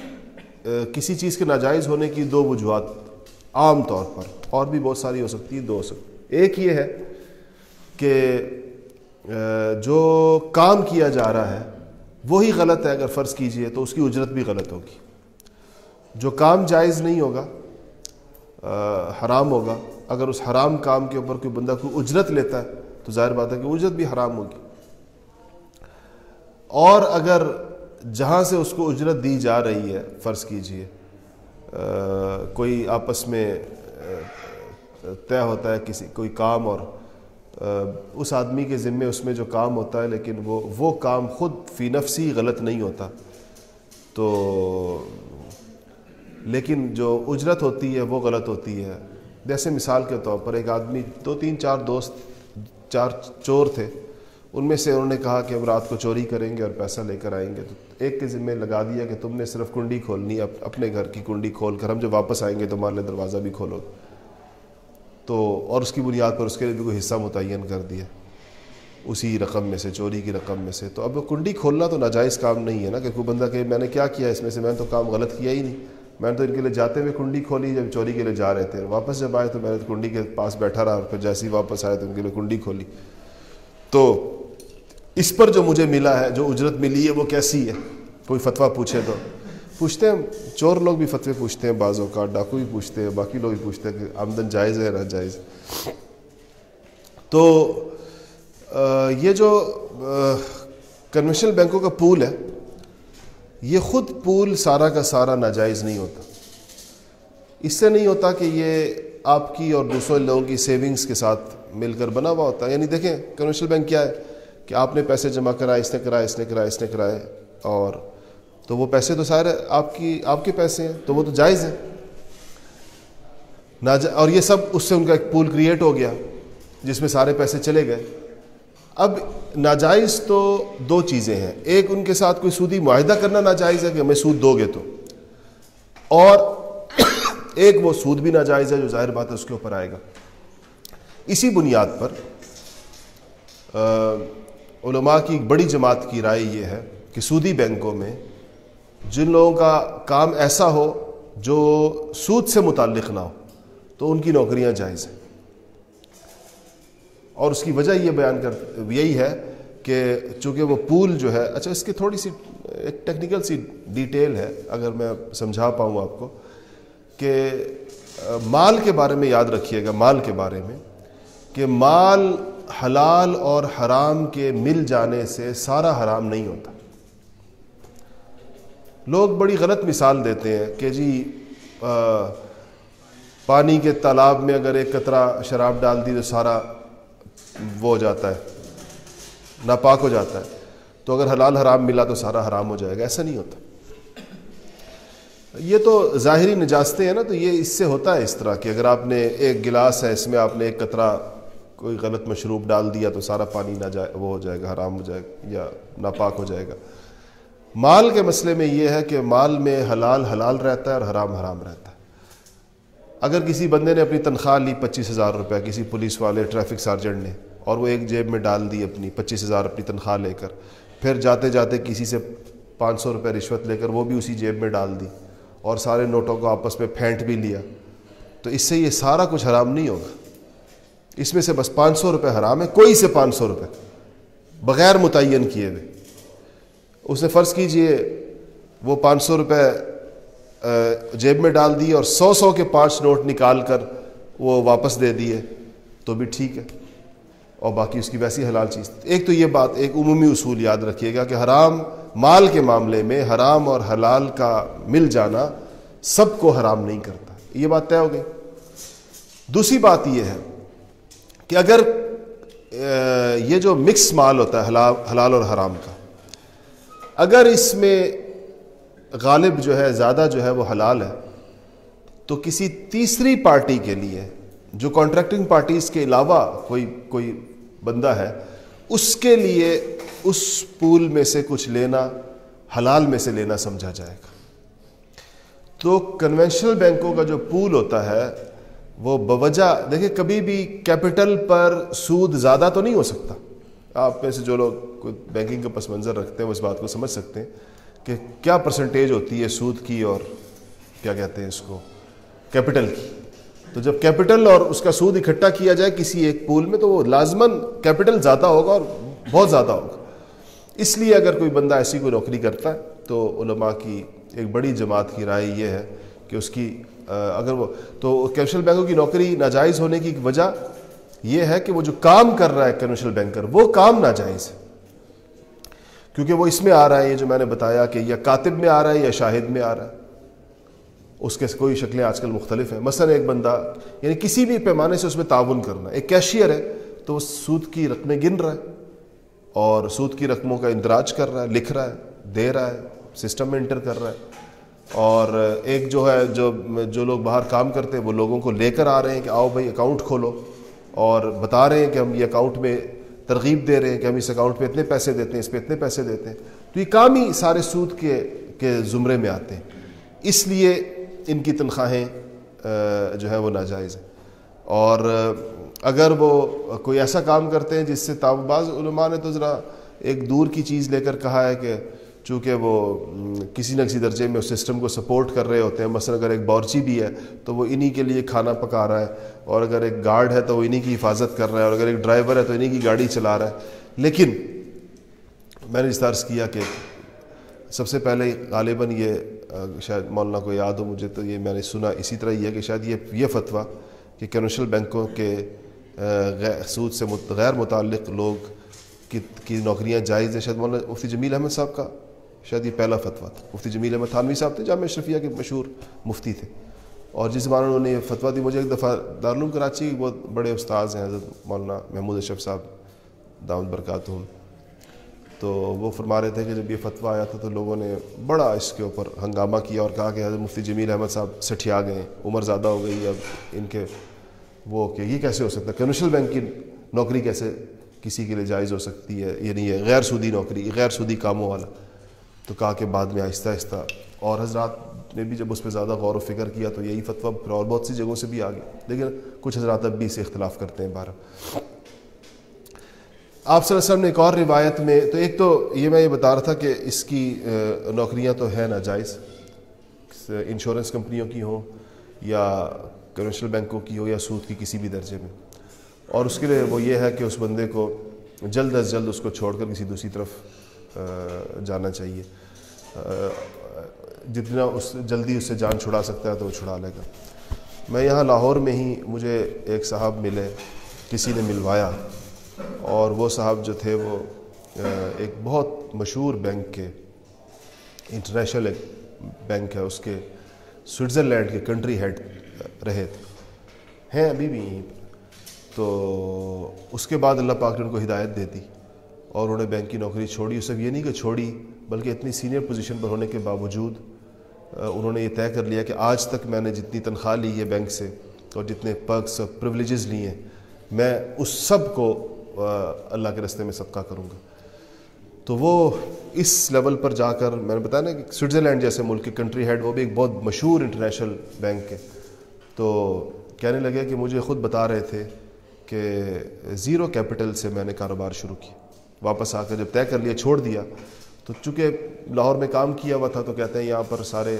S1: کسی چیز کے ناجائز ہونے کی دو وجوہات عام طور پر، اور بھی بہت ساری ہو سکتی ہیں، دو ہو سکتی ایک یہ ہے کہ جو کام کیا جا رہا ہے، وہی غلط ہے اگر فرض کیجیے تو اس کی اجرت بھی غلط ہوگی۔ جو کام جائز نہیں ہوگا حرام ہوگا، اگر اس حرام کام کے اوپر کوئی بندہ کوئی اجرت لیتا ہے، تو ظاہر بات ہے کہ اجرت بھی حرام ہوگی۔ اور اگر جہاں سے اس کو اجرت دی جا رہی ہے، فرض کیجیے کوئی آپس میں طے ہوتا ہے کسی کوئی کام اور اس آدمی کے ذمے اس میں جو کام ہوتا ہے، لیکن وہ وہ کام خود فی نفسی غلط نہیں ہوتا۔ تو لیکن جو اجرت ہوتی ہے، وہ غلط ہوتی ہے۔ جیسے مثال کے طور پر ایک آدمی، دو تین چار دوست، چار چور تھے۔ ان میں سے انہوں نے کہا کہ ہم رات کو چوری کریں گے اور پیسہ لے کر آئیں گے۔ تو ایک کے ذمے لگا دیا کہ تم نے صرف کنڈی کھولنی اپنے گھر کی کنڈی کھول کر۔ ہم جب واپس آئیں گے تو ہمارے دروازہ بھی کھولو۔ تو اور اس کی بنیاد پر اس کے لیے بھی کوئی حصہ متعین کر دیا۔ اسی رقم میں سے، چوری کی رقم میں سے۔ تو اب کنڈی کھولنا تو ناجائز کام نہیں ہے نا کہ کوئی بندہ کہ میں نے کیا کیا اس میں سے؟ میں نے تو کام غلط کیا ہی نہیں۔ میں نے تو ان کے لیے جاتے ہوئے کنڈی کھولی جب چوری کے لیے جا رہے تھے۔ واپس جب آئے تو میں نے کنڈی کے پاس بیٹھا رہا اور پھر جیسے ہی واپس آئے تو ان کے لیے کنڈی کھولی۔ تو اس پر جو مجھے ملا ہے، جو اجرت ملی ہے، وہ کیسی ہے؟ کوئی فتویٰ پوچھے تو۔ پوچھتے ہیں، چور لوگ بھی فتوے پوچھتے ہیں بعضوں کا ڈاکو بھی پوچھتے ہیں، باقی لوگ بھی پوچھتے ہیں کہ آمدن جائز ہے نہ جائز تو یہ جو کنوینشنل بینکوں کا پول ہے، یہ خود پول سارا کا سارا ناجائز نہیں ہوتا۔ اس سے نہیں ہوتا کہ یہ آپ کی اور دوسرے لوگوں کی سیونگز کے ساتھ مل کر بنا ہوا ہوتا۔ ہے یعنی دیکھیں کنوینشنل بینک کیا ہے؟ کہ آپ نے پیسے جمع کرائے، اس نے کرائے، اس نے کرائے، اس نے کرائے اور تو وہ پیسے تو سارے آپ کی آپ کے پیسے ہیں، تو وہ تو جائز ہیں۔ اور یہ سب اس سے ان کا ایک پول کریٹ ہو گیا، جس میں سارے پیسے چلے گئے۔ اب ناجائز تو دو چیزیں ہیں۔ ایک ان کے ساتھ کوئی سودی معاہدہ کرنا ناجائز ہے کہ ہمیں سود دو گے تو۔ اور ایک وہ سود بھی ناجائز ہے جو ظاہر بات ہے اس کے اوپر آئے گا۔ اسی بنیاد پر علماء کی ایک بڑی جماعت کی رائے یہ ہے کہ سودی بینکوں میں جن لوگوں کا کام ایسا ہو جو سود سے متعلق نہ ہو، تو ان کی نوکریاں جائز ہیں۔ اور اس کی وجہ یہ بیان کر، یہی ہے کہ چونکہ وہ پول جو ہے اچھا اس کی تھوڑی سی ایک ٹیکنیکل سی ڈیٹیل ہے، اگر میں سمجھا پاؤں آپ کو، کہ مال کے بارے میں یاد رکھیے گا، مال کے بارے میں، کہ مال حلال اور حرام کے مل جانے سے سارا حرام نہیں ہوتا۔ لوگ بڑی غلط مثال دیتے ہیں کہ جی پانی کے تالاب میں اگر ایک قطرہ شراب ڈال دی تو سارا وہ ہو جاتا ہے، ناپاک ہو جاتا ہے۔ تو اگر حلال حرام ملا تو سارا حرام ہو جائے گا، ایسا نہیں ہوتا۔ یہ تو ظاہری نجاستیں ہیں نا، تو یہ اس سے ہوتا ہے اس طرح کہ اگر آپ نے ایک گلاس ہے، اس میں آپ نے ایک قطرہ کوئی غلط مشروب ڈال دیا تو سارا پانی نہ جائے وہ ہو جائے گا، حرام ہو جائے گا یا ناپاک ہو جائے گا۔ مال کے مسئلے میں یہ ہے کہ مال میں حلال حلال رہتا ہے اور حرام حرام رہتا ہے۔ اگر کسی بندے نے اپنی تنخواہ لی پچیس ہزار روپے، کسی پولیس والے، ٹریفک سارجنٹ نے، اور وہ ایک جیب میں ڈال دی اپنی پچیس ہزار اپنی تنخواہ لے کر، پھر جاتے جاتے کسی سے پانچ سو روپے رشوت لے کر وہ بھی اسی جیب میں ڈال دی اور سارے نوٹوں کو آپس میں پھینٹ بھی لیا، تو اس سے یہ سارا کچھ حرام نہیں ہوگا۔ اس میں سے بس پانچ سو روپے حرام ہے، کوئی سے پانچ سو روپے؟ بغیر متعین کیے ہوئے۔ اس نے فرض کیجیے وہ پانچ سو روپے جیب میں ڈال دیے اور سو سو کے پانچ نوٹ نکال کر وہ واپس دے دیے، تو بھی ٹھیک ہے۔ اور باقی اس کی ویسی حلال چیز۔ ایک تو یہ بات، ایک عمومی اصول یاد رکھیے گا کہ حرام مال کے معاملے میں حرام اور حلال کا مل جانا سب کو حرام نہیں کرتا۔ یہ بات طے ہو گئی۔ دوسری بات یہ ہے کہ اگر یہ جو مکس مال ہوتا ہے حلال اور حرام کا اگر اس میں غالب جو ہے، زیادہ جو ہے وہ حلال ہے، تو کسی تیسری پارٹی کے لیے، جو کانٹریکٹنگ پارٹیز کے علاوہ کوئی کوئی بندہ ہے، اس کے لیے اس پول میں سے کچھ لینا، حلال میں سے لینا سمجھا جائے گا۔ تو کنونشنل بینکوں کا جو پول ہوتا ہے، وہ بوجہ دیکھیں کبھی بھی کیپٹل پر سود زیادہ تو نہیں ہو سکتا۔ آپ میں سے جو لوگ کوئی بینکنگ کا پس منظر رکھتے ہیں، وہ اس بات کو سمجھ سکتے ہیں کہ کیا پرسنٹیج ہوتی ہے سود کی اور کیا کہتے ہیں اس کو کیپٹل کی۔ تو جب کیپٹل اور اس کا سود اکٹھا کیا جائے کسی ایک پول میں، تو وہ لازمن کیپٹل زیادہ ہوگا اور بہت زیادہ ہوگا۔ اس لیے اگر کوئی بندہ ایسی کوئی نوکری کرتا ہے، تو علماء کی ایک بڑی جماعت کی رائے یہ ہے کہ اس کی اگر وہ، تو کمرشل بینکوں کی نوکری ناجائز ہونے کی وجہ یہ ہے کہ وہ جو کام کر رہا ہے کمرشل بینکر، وہ کام ناجائز ہے۔ کیونکہ وہ اس میں آ رہا ہے، یہ جو میں نے بتایا کہ یا کاتب میں آ رہا ہے یا شاہد میں آ رہا ہے۔ اس کے کوئی شکلیں آج کل مختلف ہیں۔ مثلا ایک بندہ یعنی کسی بھی پیمانے سے اس میں تعاون کرنا۔ ایک کیشیئر ہے تو وہ سود کی رقمیں گن رہا ہے اور سود کی رقموں کا اندراج کر رہا ہے، لکھ رہا ہے، دے رہا ہے، سسٹم میں انٹر کر رہا ہے۔ اور ایک جو ہے، جو جو لوگ باہر کام کرتے ہیں، وہ لوگوں کو لے کر آ رہے ہیں کہ آؤ بھائی اکاؤنٹ کھولو۔ اور بتا رہے ہیں کہ ہم یہ اکاؤنٹ میں ترغیب دے رہے ہیں کہ ہم اس اکاؤنٹ پہ اتنے پیسے دیتے ہیں، اس پہ اتنے پیسے دیتے ہیں۔ تو یہ کام ہی سارے سود کے کے زمرے میں آتے ہیں۔ اس لیے ان کی تنخواہیں جو ہے وہ ناجائز ہیں۔ اور اگر وہ کوئی ایسا کام کرتے ہیں جس سے بعض علماء نے تو ذرا ایک دور کی چیز لے کر کہا ہے کہ چونکہ وہ کسی نہ کسی درجے میں اس سسٹم کو سپورٹ کر رہے ہوتے ہیں۔ مثلا اگر ایک بورچی بھی ہے تو وہ انہی کے لیے کھانا پکا رہا ہے اور اگر ایک گارڈ ہے تو وہ انہی کی حفاظت کر رہا ہے اور اگر ایک ڈرائیور ہے تو انہی کی گاڑی چلا رہا ہے۔ لیکن میں نے اس طرح کیا کہ سب سے پہلے غالباً یہ شاید مولانا کو یاد ہو مجھے تو یہ میں نے سنا اسی طرح یہ ہے کہ شاید یہ یہ فتویٰ کہ کمرشل بینکوں کے سود سے غیر متعلق لوگ کی نوکریاں جائز ہیں۔ شاید مولانا مفتی جمیل احمد صاحب کا شاید یہ پہلا فتویٰ تھا۔ مفتی جمیل احمد تھانوی صاحب تھے، جامعہ اشرفیہ کے مشہور مفتی تھے۔ اور جس زمانے انہوں نے یہ فتویٰ دی، مجھے ایک دفعہ دارالعلوم کراچی کے بہت بڑے استاذ ہیں، حضرت مولانا محمود اشرف صاحب دامد برکات ہوں۔ تو وہ فرما رہے تھے کہ جب یہ فتویٰ آیا تھا تو لوگوں نے بڑا اس کے اوپر ہنگامہ کیا اور کہا کہ حضرت مفتی جمیل احمد صاحب سٹھیا گئے عمر زیادہ ہو گئی، اب ان کے وہ کہ یہ کیسے ہو سکتا ہے؟ کمرشل بینک کی نوکری کیسے کسی کے لیے جائز ہو سکتی ہے؟ یعنی یہ غیر سودی نوکری، غیر سودی کاموں والا۔ تو کہا کہ بعد میں آہستہ آہستہ۔ اور حضرات نے بھی جب اس پہ زیادہ غور و فکر کیا تو یہی فتویٰ پھر اور بہت سی جگہوں سے بھی آ گیا لیکن کچھ حضرات اب بھی اسے اختلاف کرتے ہیں بارہ آپ صلی اللہ علیہ وسلم نے ایک اور روایت میں تو ایک تو یہ میں یہ بتا رہا تھا کہ اس کی نوکریاں تو ہیں ناجائز۔ انشورنس کمپنیوں کی ہوں یا کمرشل بینکوں کی ہو یا سود کی کسی بھی درجے میں۔ اور اس کے لیے وہ یہ ہے کہ اس بندے کو جلد از جلد اس کو چھوڑ کر کسی دوسری طرف جانا چاہیے۔ جتنا اس جلدی اس سے جان چھڑا سکتا ہے تو وہ چھڑا لے گا۔ میں یہاں لاہور میں ہی مجھے ایک صاحب ملے، کسی نے ملوایا۔ اور وہ صاحب جو تھے وہ ایک بہت مشہور بینک کے، انٹرنیشنل ایک بینک ہے، اس کے سوئٹزرلینڈ کے کنٹری ہیڈ رہے تھے۔ ہیں ابھی بھی یہیں۔ تو اس کے بعد اللہ پاک نے ان کو ہدایت دے دی۔ اور انہوں نے بینک کی نوکری چھوڑی صرف یہ نہیں کہ چھوڑی، بلکہ اتنی سینئر پوزیشن پر ہونے کے باوجود انہوں نے یہ طے کر لیا کہ آج تک میں نے جتنی تنخواہ لی ہے بینک سے اور جتنے پرکس اور پرولیجز لیے ہیں، میں اس سب کو اللہ کے رستے میں صدقہ کروں گا۔ تو وہ اس لیول پر جا کر، میں نے بتایا نا کہ سوئٹزرلینڈ جیسے ملک کے کنٹری ہیڈ وہ بھی ایک بہت مشہور انٹرنیشنل بینک ہے۔ تو کہنے لگے کہ مجھے خود بتا رہے تھے کہ زیرو کیپٹل سے میں نے کاروبار شروع کیا۔ واپس آ کر جب طے کر لیا، چھوڑ دیا۔ تو چونکہ لاہور میں کام کیا ہوا تھا، تو کہتے ہیں یہاں پر سارے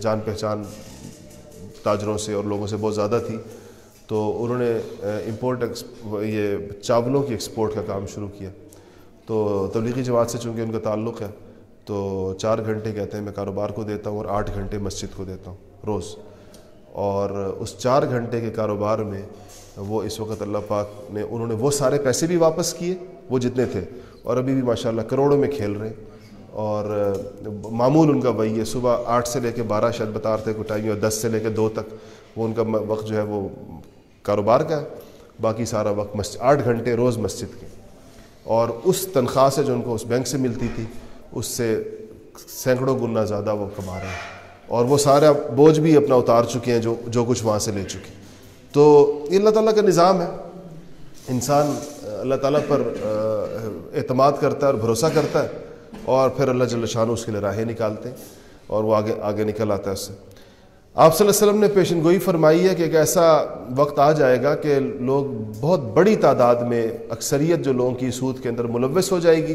S1: جان پہچان تاجروں سے اور لوگوں سے بہت زیادہ تھی۔ تو انہوں نے امپورٹ یہ چاولوں کی ایکسپورٹ کا کام شروع کیا۔ تو تبلیغی جماعت سے چونکہ ان کا تعلق ہے، تو چار گھنٹے کہتے ہیں میں کاروبار کو دیتا ہوں اور آٹھ گھنٹے مسجد کو دیتا ہوں روز۔ اور اس چار گھنٹے کے کاروبار میں وہ اس وقت اللہ پاک نے، انہوں نے وہ سارے پیسے بھی واپس کیے۔ وہ جتنے تھے اور ابھی بھی ماشاء اللہ کروڑوں میں کھیل رہے ہیں اور معمول ان کا وہی ہے، صبح آٹھ سے لے کے بارہ شاید بتا رہے تھے کوئی ٹائم اور دس سے لے کے دو تک، وہ ان کا وقت جو ہے وہ کاروبار کا ہے۔ باقی سارا وقت مسجد، آٹھ گھنٹے روز مسجد کے۔ اور اس تنخواہ سے جو ان کو اس بینک سے ملتی تھی، اس سے سینکڑوں گنا زیادہ وہ کما رہے ہیں۔ اور وہ سارا بوجھ بھی اپنا اتار چکے ہیں جو جو کچھ وہاں سے لے چکے۔ تو یہ اللہ تعالیٰ کا نظام ہے۔ انسان اللہ تعالیٰ پر اعتماد کرتا ہے اور بھروسہ کرتا ہے اور پھر اللہ جل شاہ اس کے لیے راہیں نکالتے ہیں اور وہ آگے آگے نکل آتا ہے اس سے۔ آپ صلی اللہ علیہ وسلم نے پیشن گوئی فرمائی ہے کہ ایک ایسا وقت آ جائے گا کہ لوگ بہت بڑی تعداد میں اکثریت جو لوگوں کی سود کے اندر ملوث ہو جائے گی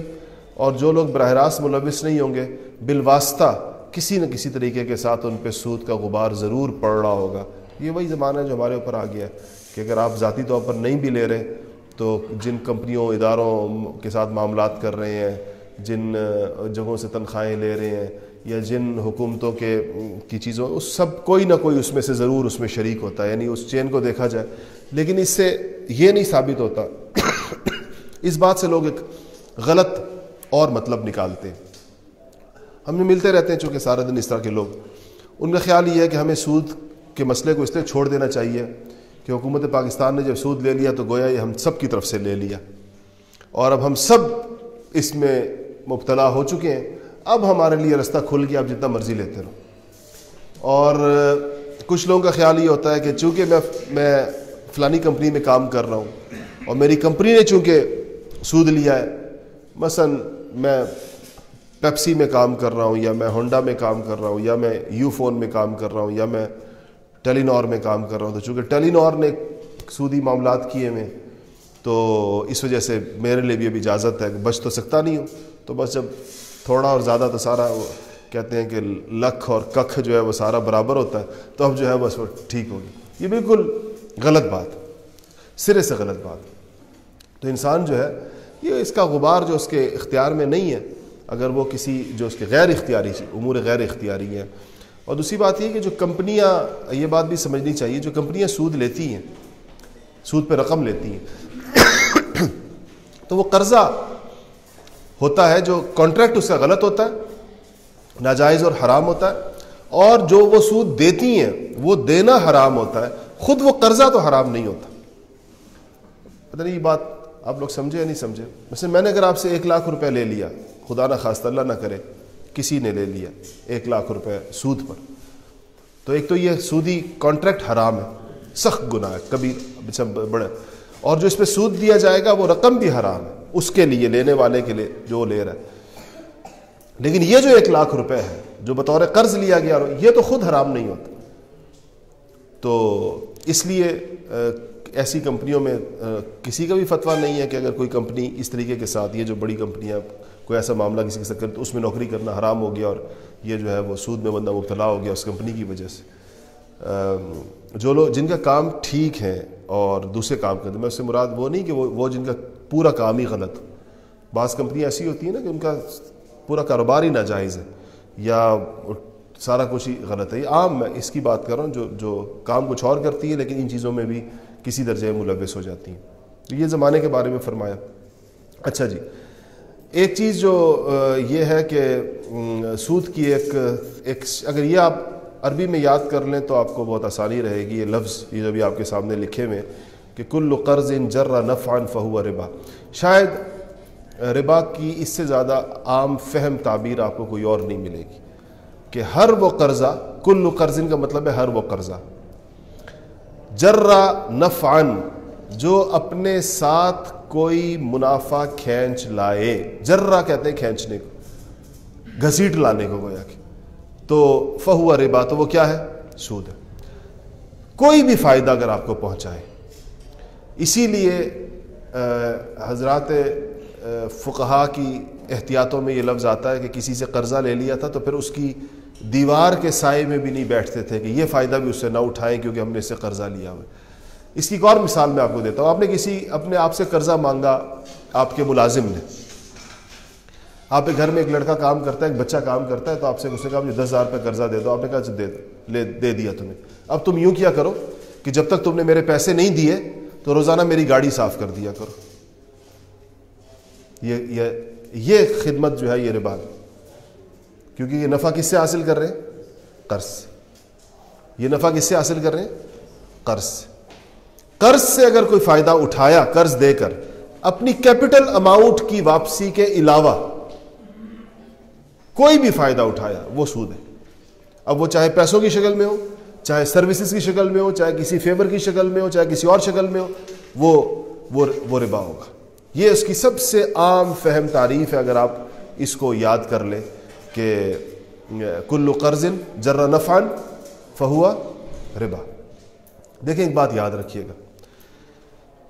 S1: اور جو لوگ براہ راست ملوث نہیں ہوں گے، بالواسطہ کسی نہ کسی طریقے کے ساتھ ان پہ سود کا غبار ضرور پڑ رہا ہوگا۔ یہ وہی زمانہ ہے جو ہمارے اوپر آ گیا ہے کہ اگر آپ ذاتی طور پر نہیں بھی لے رہے تو جن کمپنیوں، اداروں کے ساتھ معاملات کر رہے ہیں، جن جگہوں سے تنخواہیں لے رہے ہیں یا جن حکومتوں کے کی چیزوں، اس سب کوئی نہ کوئی اس میں سے ضرور اس میں شریک ہوتا ہے یعنی اس چین کو دیکھا جائے۔ لیکن اس سے یہ نہیں ثابت ہوتا (coughs) اس بات سے لوگ ایک غلط اور مطلب نکالتے ہیں۔ ہم نے ملتے رہتے ہیں، چونکہ سارا دن اس طرح کے لوگ، ان کا خیال یہ ہے کہ ہمیں سود کے مسئلے کو اس لیے چھوڑ دینا چاہیے کہ حکومت پاکستان نے جب سود لے لیا تو گویا یہ ہم سب کی طرف سے لے لیا۔ اور اب ہم سب اس میں مبتلا ہو چکے ہیں۔ اب ہمارے لیے رستہ کھل گیا اب جتنا مرضی لیتے رہو۔ اور کچھ لوگوں کا خیال یہ ہوتا ہے کہ چونکہ میں میں فلانی کمپنی میں کام کر رہا ہوں اور میری کمپنی نے چونکہ سود لیا ہے، مثلا میں پیپسی میں کام کر رہا ہوں یا میں ہونڈا میں کام کر رہا ہوں یا میں یو فون میں کام کر رہا ہوں یا میں ٹیلی نور میں کام کر رہا ہوں تو چونکہ ٹیلی نور نے سودی معاملات کیے میں تو اس وجہ سے میرے لیے بھی ابھی اجازت ہے بچ تو سکتا نہیں ہوں۔ تو بس جب تھوڑا اور زیادہ تو سارا کہتے ہیں کہ لکھ اور ککھ جو ہے وہ سارا برابر ہوتا ہے، تو اب جو ہے بس وہ ٹھیک ہوگی۔ یہ بالکل غلط بات، سرے سے غلط بات۔ تو انسان جو ہے، یہ اس کا غبار جو اس کے اختیار میں نہیں ہے۔ اگر وہ کسی جو اس کے غیر اختیاری، امور غیر اختیاری ہیں اور دوسری بات یہ کہ جو کمپنیاں، یہ بات بھی سمجھنی چاہیے، جو کمپنیاں سود لیتی ہیں، سود پہ رقم لیتی ہیں، تو وہ قرضہ ہوتا ہے، جو کانٹریکٹ اس کا غلط ہوتا ہے، ناجائز اور حرام ہوتا ہے، اور جو وہ سود دیتی ہیں، وہ دینا حرام ہوتا ہے، خود وہ قرضہ تو حرام نہیں ہوتا۔ پتہ نہیں، یہ بات آپ لوگ سمجھے یا نہیں سمجھے؟ مثلا میں نے اگر آپ سے ایک لاکھ روپے لے لیا، خدا نہ خاص اللہ نہ کرے کسی نے لے لیا ایک لاکھ روپے سود پر۔ تو ایک تو یہ سودی کانٹریکٹ حرام ہے، سخت گناہ ہے، کبھی بڑے اور جو اس پہ سود دیا جائے گا، وہ رقم بھی حرام ہے۔ اس کے لیے، لینے والے کے لیے جو لے رہا ہے۔ لیکن یہ جو ایک لاکھ روپے ہے، جو بطور قرض لیا گیا، یہ تو خود حرام نہیں ہوتا۔ تو اس لیے ایسی کمپنیوں میں کسی کا بھی فتویٰ نہیں ہے کہ اگر کوئی کمپنی اس طریقے کے ساتھ، یہ جو بڑی کمپنیاں کوئی ایسا معاملہ کسی کے ساتھ کرے تو اس میں نوکری کرنا حرام ہو گیا اور یہ جو ہے وہ سود میں بندہ مبتلا ہو گیا اس کمپنی کی وجہ سے۔ جو لوگ جن کا کام ٹھیک ہے اور دوسرے کام کرتے، میں اس سے مراد وہ نہیں کہ وہ وہ جن کا پورا کام ہی غلط۔ بعض کمپنیاں ایسی ہوتی ہیں نا کہ ان کا پورا کاروبار ہی ناجائز ہے یا سارا کچھ ہی غلط ہے۔ یہ عام میں اس کی بات کر رہا ہوں، جو جو کام کچھ اور کرتی ہے لیکن ان چیزوں میں بھی کسی درجے میں ملوث ہو جاتی ہیں۔ تو یہ زمانے کے بارے میں فرمایا۔ اچھا جی ایک چیز جو یہ ہے کہ سود کی ایک ایک، اگر یہ آپ عربی میں یاد کر لیں تو آپ کو بہت آسانی رہے گی یہ لفظ، یہ جو بھی آپ کے سامنے لکھے ہوئے کہ کل قرض ان جرا نفعن فہو ربا۔ شاید ربا کی اس سے زیادہ عام فہم، تعبیر آپ کو کوئی اور نہیں ملے گی کہ ہر وہ قرضہ کل قرض کا مطلب ہے ہر وہ قرضہ۔ جرا نفعن جو اپنے ساتھ کوئی منافع کھینچ لائے۔ جرا کہتے ہیں کھینچنے کو، گھسیٹ لانے کو گویا کہ۔ تو فہو ربا، تو وہ کیا ہے؟ سود ہے۔ کوئی بھی فائدہ اگر آپ کو پہنچائے۔ اسی لیے حضرات فقہا کی احتیاطوں میں یہ لفظ آتا ہے کہ کسی سے قرضہ لے لیا تھا تو پھر اس کی دیوار کے سائے میں بھی نہیں بیٹھتے تھے کہ یہ فائدہ بھی اس سے نہ اٹھائیں کیونکہ ہم نے اس سے قرضہ لیا ہوا اس کی ایک اور مثال میں آپ کو دیتا ہوں۔ آپ نے کسی اپنے آپ سے قرضہ مانگا آپ کے ملازم نے۔ آپ کے گھر میں ایک لڑکا کام کرتا ہے ایک بچہ کام کرتا ہے تو آپ سے اس نے کہا مجھے دس ہزار روپے قرضہ دے دو۔ آپ نے کہا اچھا، دے دے دیا تمہیں۔ اب تم یوں کیا کرو کہ جب تک تم نے میرے پیسے نہیں دیے تو روزانہ میری گاڑی صاف کر دیا کرو۔ یہ یہ خدمت جو ہے یہ ربا۔ کیونکہ یہ نفع کس سے حاصل کر رہے ہیں؟ قرض۔ یہ نفع کس سے حاصل کر رہے ہیں؟ قرض۔ قرض سے اگر کوئی فائدہ اٹھایا قرض دے کر اپنی کیپٹل اماؤنٹ کی واپسی کے علاوہ کوئی بھی فائدہ اٹھایا وہ سود ہے۔ اب وہ چاہے پیسوں کی شکل میں ہو چاہے سروسز کی شکل میں ہو چاہے کسی فیور کی شکل میں ہو چاہے کسی اور شکل میں ہو وہ وہ, وہ ربا ہوگا۔ یہ اس کی سب سے عام فہم تعریف ہے۔ اگر آپ اس کو یاد کر لیں کہ کل قرض جر نفعن فہوا ربا۔ دیکھیں ایک بات یاد رکھیے گا۔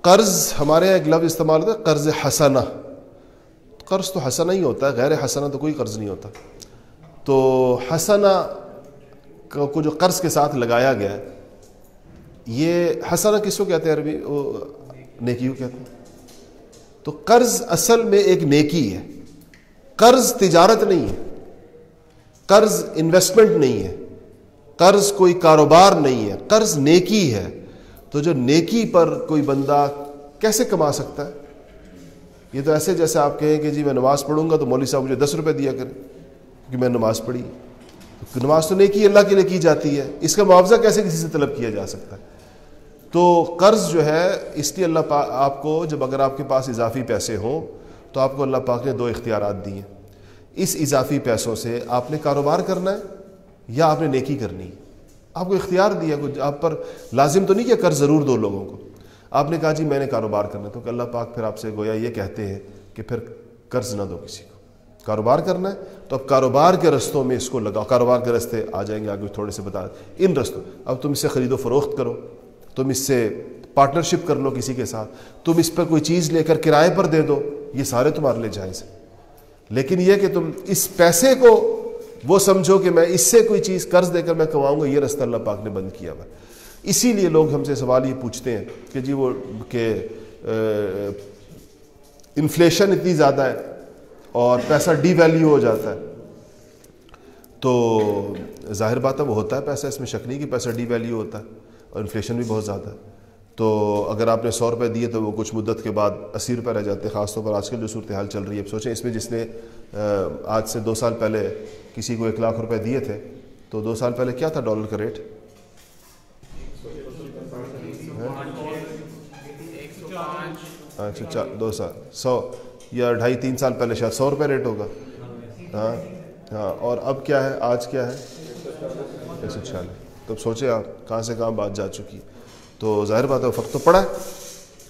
S1: قرض ہمارے یہاں ایک لفظ استعمال ہوتا ہے، قرض حسنہ۔ قرض تو حسنہ ہی ہوتا ہے، غیر حسنہ تو کوئی قرض نہیں ہوتا۔ تو حسنہ کو جو قرض کے ساتھ لگایا گیا ہے، یہ حسنہ کس کو کہتے ہیں عربی؟ وہ نیکی کو کہتے ہیں۔ تو قرض اصل میں ایک نیکی ہے۔ قرض تجارت نہیں ہے۔ قرض انویسٹمنٹ نہیں ہے۔ قرض کوئی کاروبار نہیں ہے۔ قرض نیکی ہے۔ تو جو نیکی پر کوئی بندہ کیسے کما سکتا ہے؟ یہ تو ایسے جیسے آپ کہیں کہ جی میں نماز پڑھوں گا تو مولوی صاحب مجھے دس روپے دیا کریں کیونکہ میں نماز پڑھی۔ نماز تو نیکی اللہ کے لیے کی جاتی ہے، اس کا معاوضہ کیسے کسی سے طلب کیا جا سکتا ہے؟ تو قرض جو ہے، اس لیے اللہ پاک آپ کو جب اگر آپ کے پاس اضافی پیسے ہوں تو آپ کو اللہ پاک نے دو اختیارات دیے اس اضافی پیسوں سے آپ نے کاروبار کرنا ہے یا آپ نے نیکی کرنی ہے؟ آپ کو اختیار دیا کچھ، آپ پر لازم تو نہیں کہ قرض ضرور دو لوگوں کو۔ آپ نے کہا جی میں نے کاروبار کرنا تو کہ اللہ پاک پھر آپ سے گویا یہ کہتے ہیں کہ پھر قرض نہ دو کسی کو۔ کاروبار کرنا ہے، تو اب کاروبار کے رستوں میں اس کو لگاؤ۔ کاروبار کے رستے آ جائیں گے، آگے تھوڑے سے بتا ان رستوں، اب تم اس سے خرید و فروخت کرو، تم اس سے پارٹنرشپ کر لو کسی کے ساتھ، تم اس پر کوئی چیز لے کر کرائے پر دے دو، یہ سارے تمہارے لیے جائز ہیں۔ لیکن یہ کہ تم اس پیسے کو وہ سمجھو کہ میں اس سے کوئی چیز قرض دے کر میں کماؤں گا، یہ رستہ اللہ پاک نے بند کیا ہوا۔ اسی لیے لوگ ہم سے سوال یہ پوچھتے ہیں کہ جی وہ کہ انفلیشن اتنی زیادہ ہے اور پیسہ ڈی ویلیو ہو جاتا ہے۔ تو ظاہر بات ہے وہ ہوتا ہے پیسہ، اس میں شک نہیں کہ پیسہ ڈی ویلیو ہوتا ہے اور انفلیشن بھی بہت زیادہ ہے۔ تو اگر آپ نے سو روپے دیے تو وہ کچھ مدت کے بعد اسی روپے رہ جاتے ہیں خاص طور پر آج کل جو صورتحال چل رہی ہے، اب سوچیں اس میں جس نے آج سے دو سال پہلے کسی کو ایک لاکھ روپے دیے تھے، تو دو سال پہلے کیا تھا ڈالر کا ریٹ؟ ہاں، اچھا دو سال سو یا ڈھائی، تین سال پہلے شاید سو روپے ریٹ ہوگا۔ ہاں ہاں اور اب کیا ہے؟ آج کیا ہے؟ ایک سو چھیالیس۔ تو اب سوچے آپ کہاں سے کہاں بات جا چکی ہے۔ تو ظاہر بات ہے فرق تو پڑا ہے۔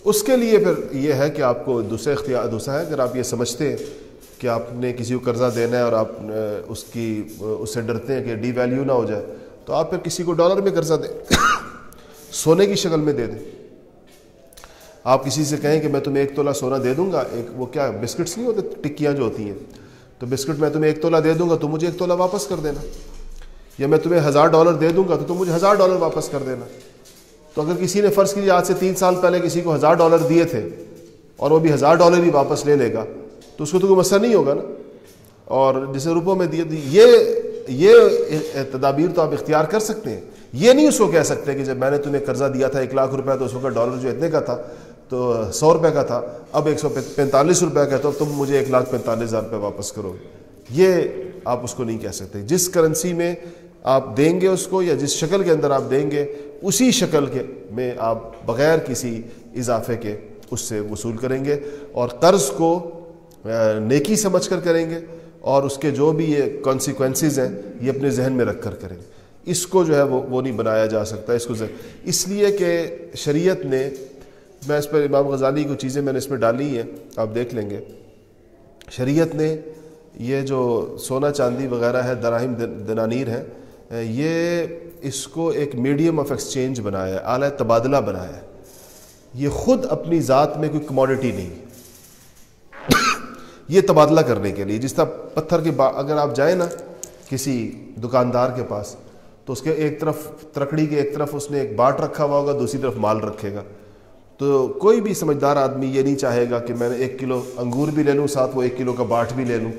S1: اس کے لیے پھر یہ ہے کہ آپ کو دوسرے اختیار دوسرا ہے، اگر آپ یہ سمجھتے ہیں کہ آپ نے کسی کو قرضہ دینا ہے اور آپ اس کی، اس سے ڈرتے ہیں کہ ڈی ویلیو نہ ہو جائے، تو آپ پھر کسی کو ڈالر میں قرضہ دیں۔ (coughs) سونے کی شکل میں دے دیں۔ آپ کسی سے کہیں کہ میں تمہیں ایک تولہ سونا دے دوں گا، ایک وہ کیا بسکٹس نہیں ہوتے، ٹکیاں جو ہوتی ہیں۔ تو بسکٹ میں تمہیں ایک تولہ دے دوں گا، تو مجھے ایک تولہ واپس کر دینا۔ یا میں تمہیں ہزار ڈالر دے دوں گا، تو تم مجھے ہزار ڈالر واپس کر دینا۔ تو اگر کسی نے فرض کیجیے آج سے تین سال پہلے کسی کو ہزار ڈالر دیے تھے اور وہ بھی ہزار ڈالر ہی واپس لے لے گا، تو اس کو تو کوئی مسئلہ نہیں ہوگا نا؟ اور جسے روپوں میں دیے یہ یہ تدابیر تو آپ اختیار کر سکتے ہیں۔ یہ نہیں اس کو کہہ سکتے کہ جب میں نے تمہیں قرضہ دیا تھا ایک لاکھ روپے، تو اس وقت ڈالر جو اتنے کا تھا، تو سو روپے کا تھا، اب ایک سو پینتالیس روپے کا تو تم مجھے ایک لاکھ پینتالیس ہزار روپے واپس کرو گے۔ یہ آپ اس کو نہیں کہہ سکتے۔ جس کرنسی میں آپ دیں گے اس کو یا جس شکل کے اندر آپ دیں گے، اسی شکل کے میں آپ بغیر کسی اضافے کے اس سے وصول کریں گے اور قرض کو نیکی سمجھ کر کریں گے اور اس کے جو بھی یہ کانسیکوینسز ہیں، یہ اپنے ذہن میں رکھ کر کریں گے۔ اس کو جو ہے وہ وہ نہیں بنایا جا سکتا، اس کو اس لیے کہ شریعت نے، میں اس پر امام غزالی کو چیزیں میں نے اس میں ڈالی ہیں، آپ دیکھ لیں گے۔ شریعت نے یہ جو سونا چاندی وغیرہ ہے، دراہم دنانیر ہے یہ اس کو ایک میڈیم آف ایکسچینج بنایا ہے، اعلیٰ تبادلہ بنایا ہے۔ یہ خود اپنی ذات میں کوئی کموڈٹی نہیں۔ یہ تبادلہ کرنے کے لیے، جس طرح پتھر کے با، اگر آپ جائیں نا کسی دکاندار کے پاس، تو اس کے ایک طرف ترکڑی کے ایک طرف اس نے ایک باٹ رکھا ہوا ہوگا، دوسری طرف مال رکھے گا۔ تو کوئی بھی سمجھدار آدمی یہ نہیں چاہے گا کہ میں نے ایک کلو انگور بھی لے لوں، ساتھ وہ ایک کلو کا باٹ بھی لے لوں۔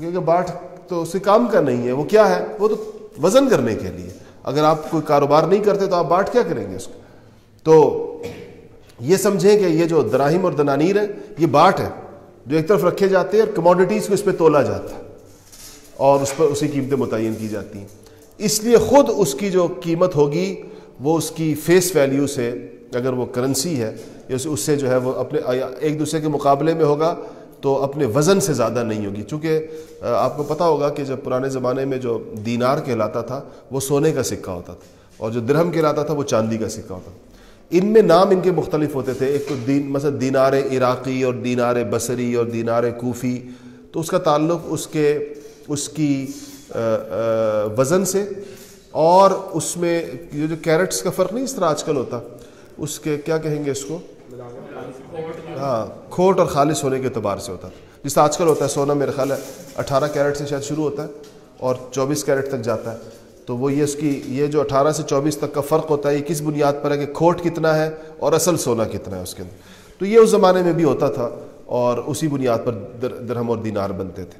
S1: کیونکہ باٹ تو اسے کام کا نہیں ہے، وہ کیا ہے؟ وہ تو وزن کرنے کے لیے۔ اگر آپ کوئی کاروبار نہیں کرتے تو آپ باٹ کیا کریں گے اس کو؟ تو یہ سمجھیں کہ یہ جو دراہم اور دنانیر ہے یہ باٹ ہے جو ایک طرف رکھے جاتے ہیں اور کموڈیٹیز کو اس پہ تولا جاتا ہے اور اس پر اسی قیمتیں متعین کی جاتی ہیں۔ اس لیے خود اس کی جو قیمت ہوگی، وہ اس کی فیس ویلیو سے، اگر وہ کرنسی ہے یا اس سے جو ہے وہ اپنے ایک دوسرے کے مقابلے میں ہوگا۔ تو اپنے وزن سے زیادہ نہیں ہوگی۔ چونکہ آپ کو پتہ ہوگا کہ جب پرانے زمانے میں جو دینار کہلاتا تھا، وہ سونے کا سکہ ہوتا تھا، اور جو درہم کہلاتا تھا، وہ چاندی کا سکہ ہوتا تھا۔ ان میں نام ان کے مختلف ہوتے تھے۔ ایک تو دین، مثلا دینار عراقی اور دینار بصری اور دینار کوفی۔ تو اس کا تعلق اس کے، اس کی وزن سے، اور اس میں جو کیرٹس کا فرق نہیں، اس طرح آج کل ہوتا۔ اس کے، کیا کہیں گے اس کو؟ ہاں کھوٹ اور خالص ہونے کے اعتبار سے ہوتا تھا۔ جس طرح آج کل ہوتا ہے، سونا میرا خیال ہے، اٹھارہ کیرٹ سے شاید شروع ہوتا ہے اور چوبیس کیرٹ تک جاتا ہے۔ تو وہ یہ اس کی، یہ جو اٹھارہ سے چوبیس تک کا فرق ہوتا ہے، یہ کس بنیاد پر ہے کہ کھوٹ کتنا ہے اور اصل سونا کتنا ہے اس کے اندر؟ تو یہ اس زمانے میں بھی ہوتا تھا اور اسی بنیاد پر درہم اور دینار بنتے تھے۔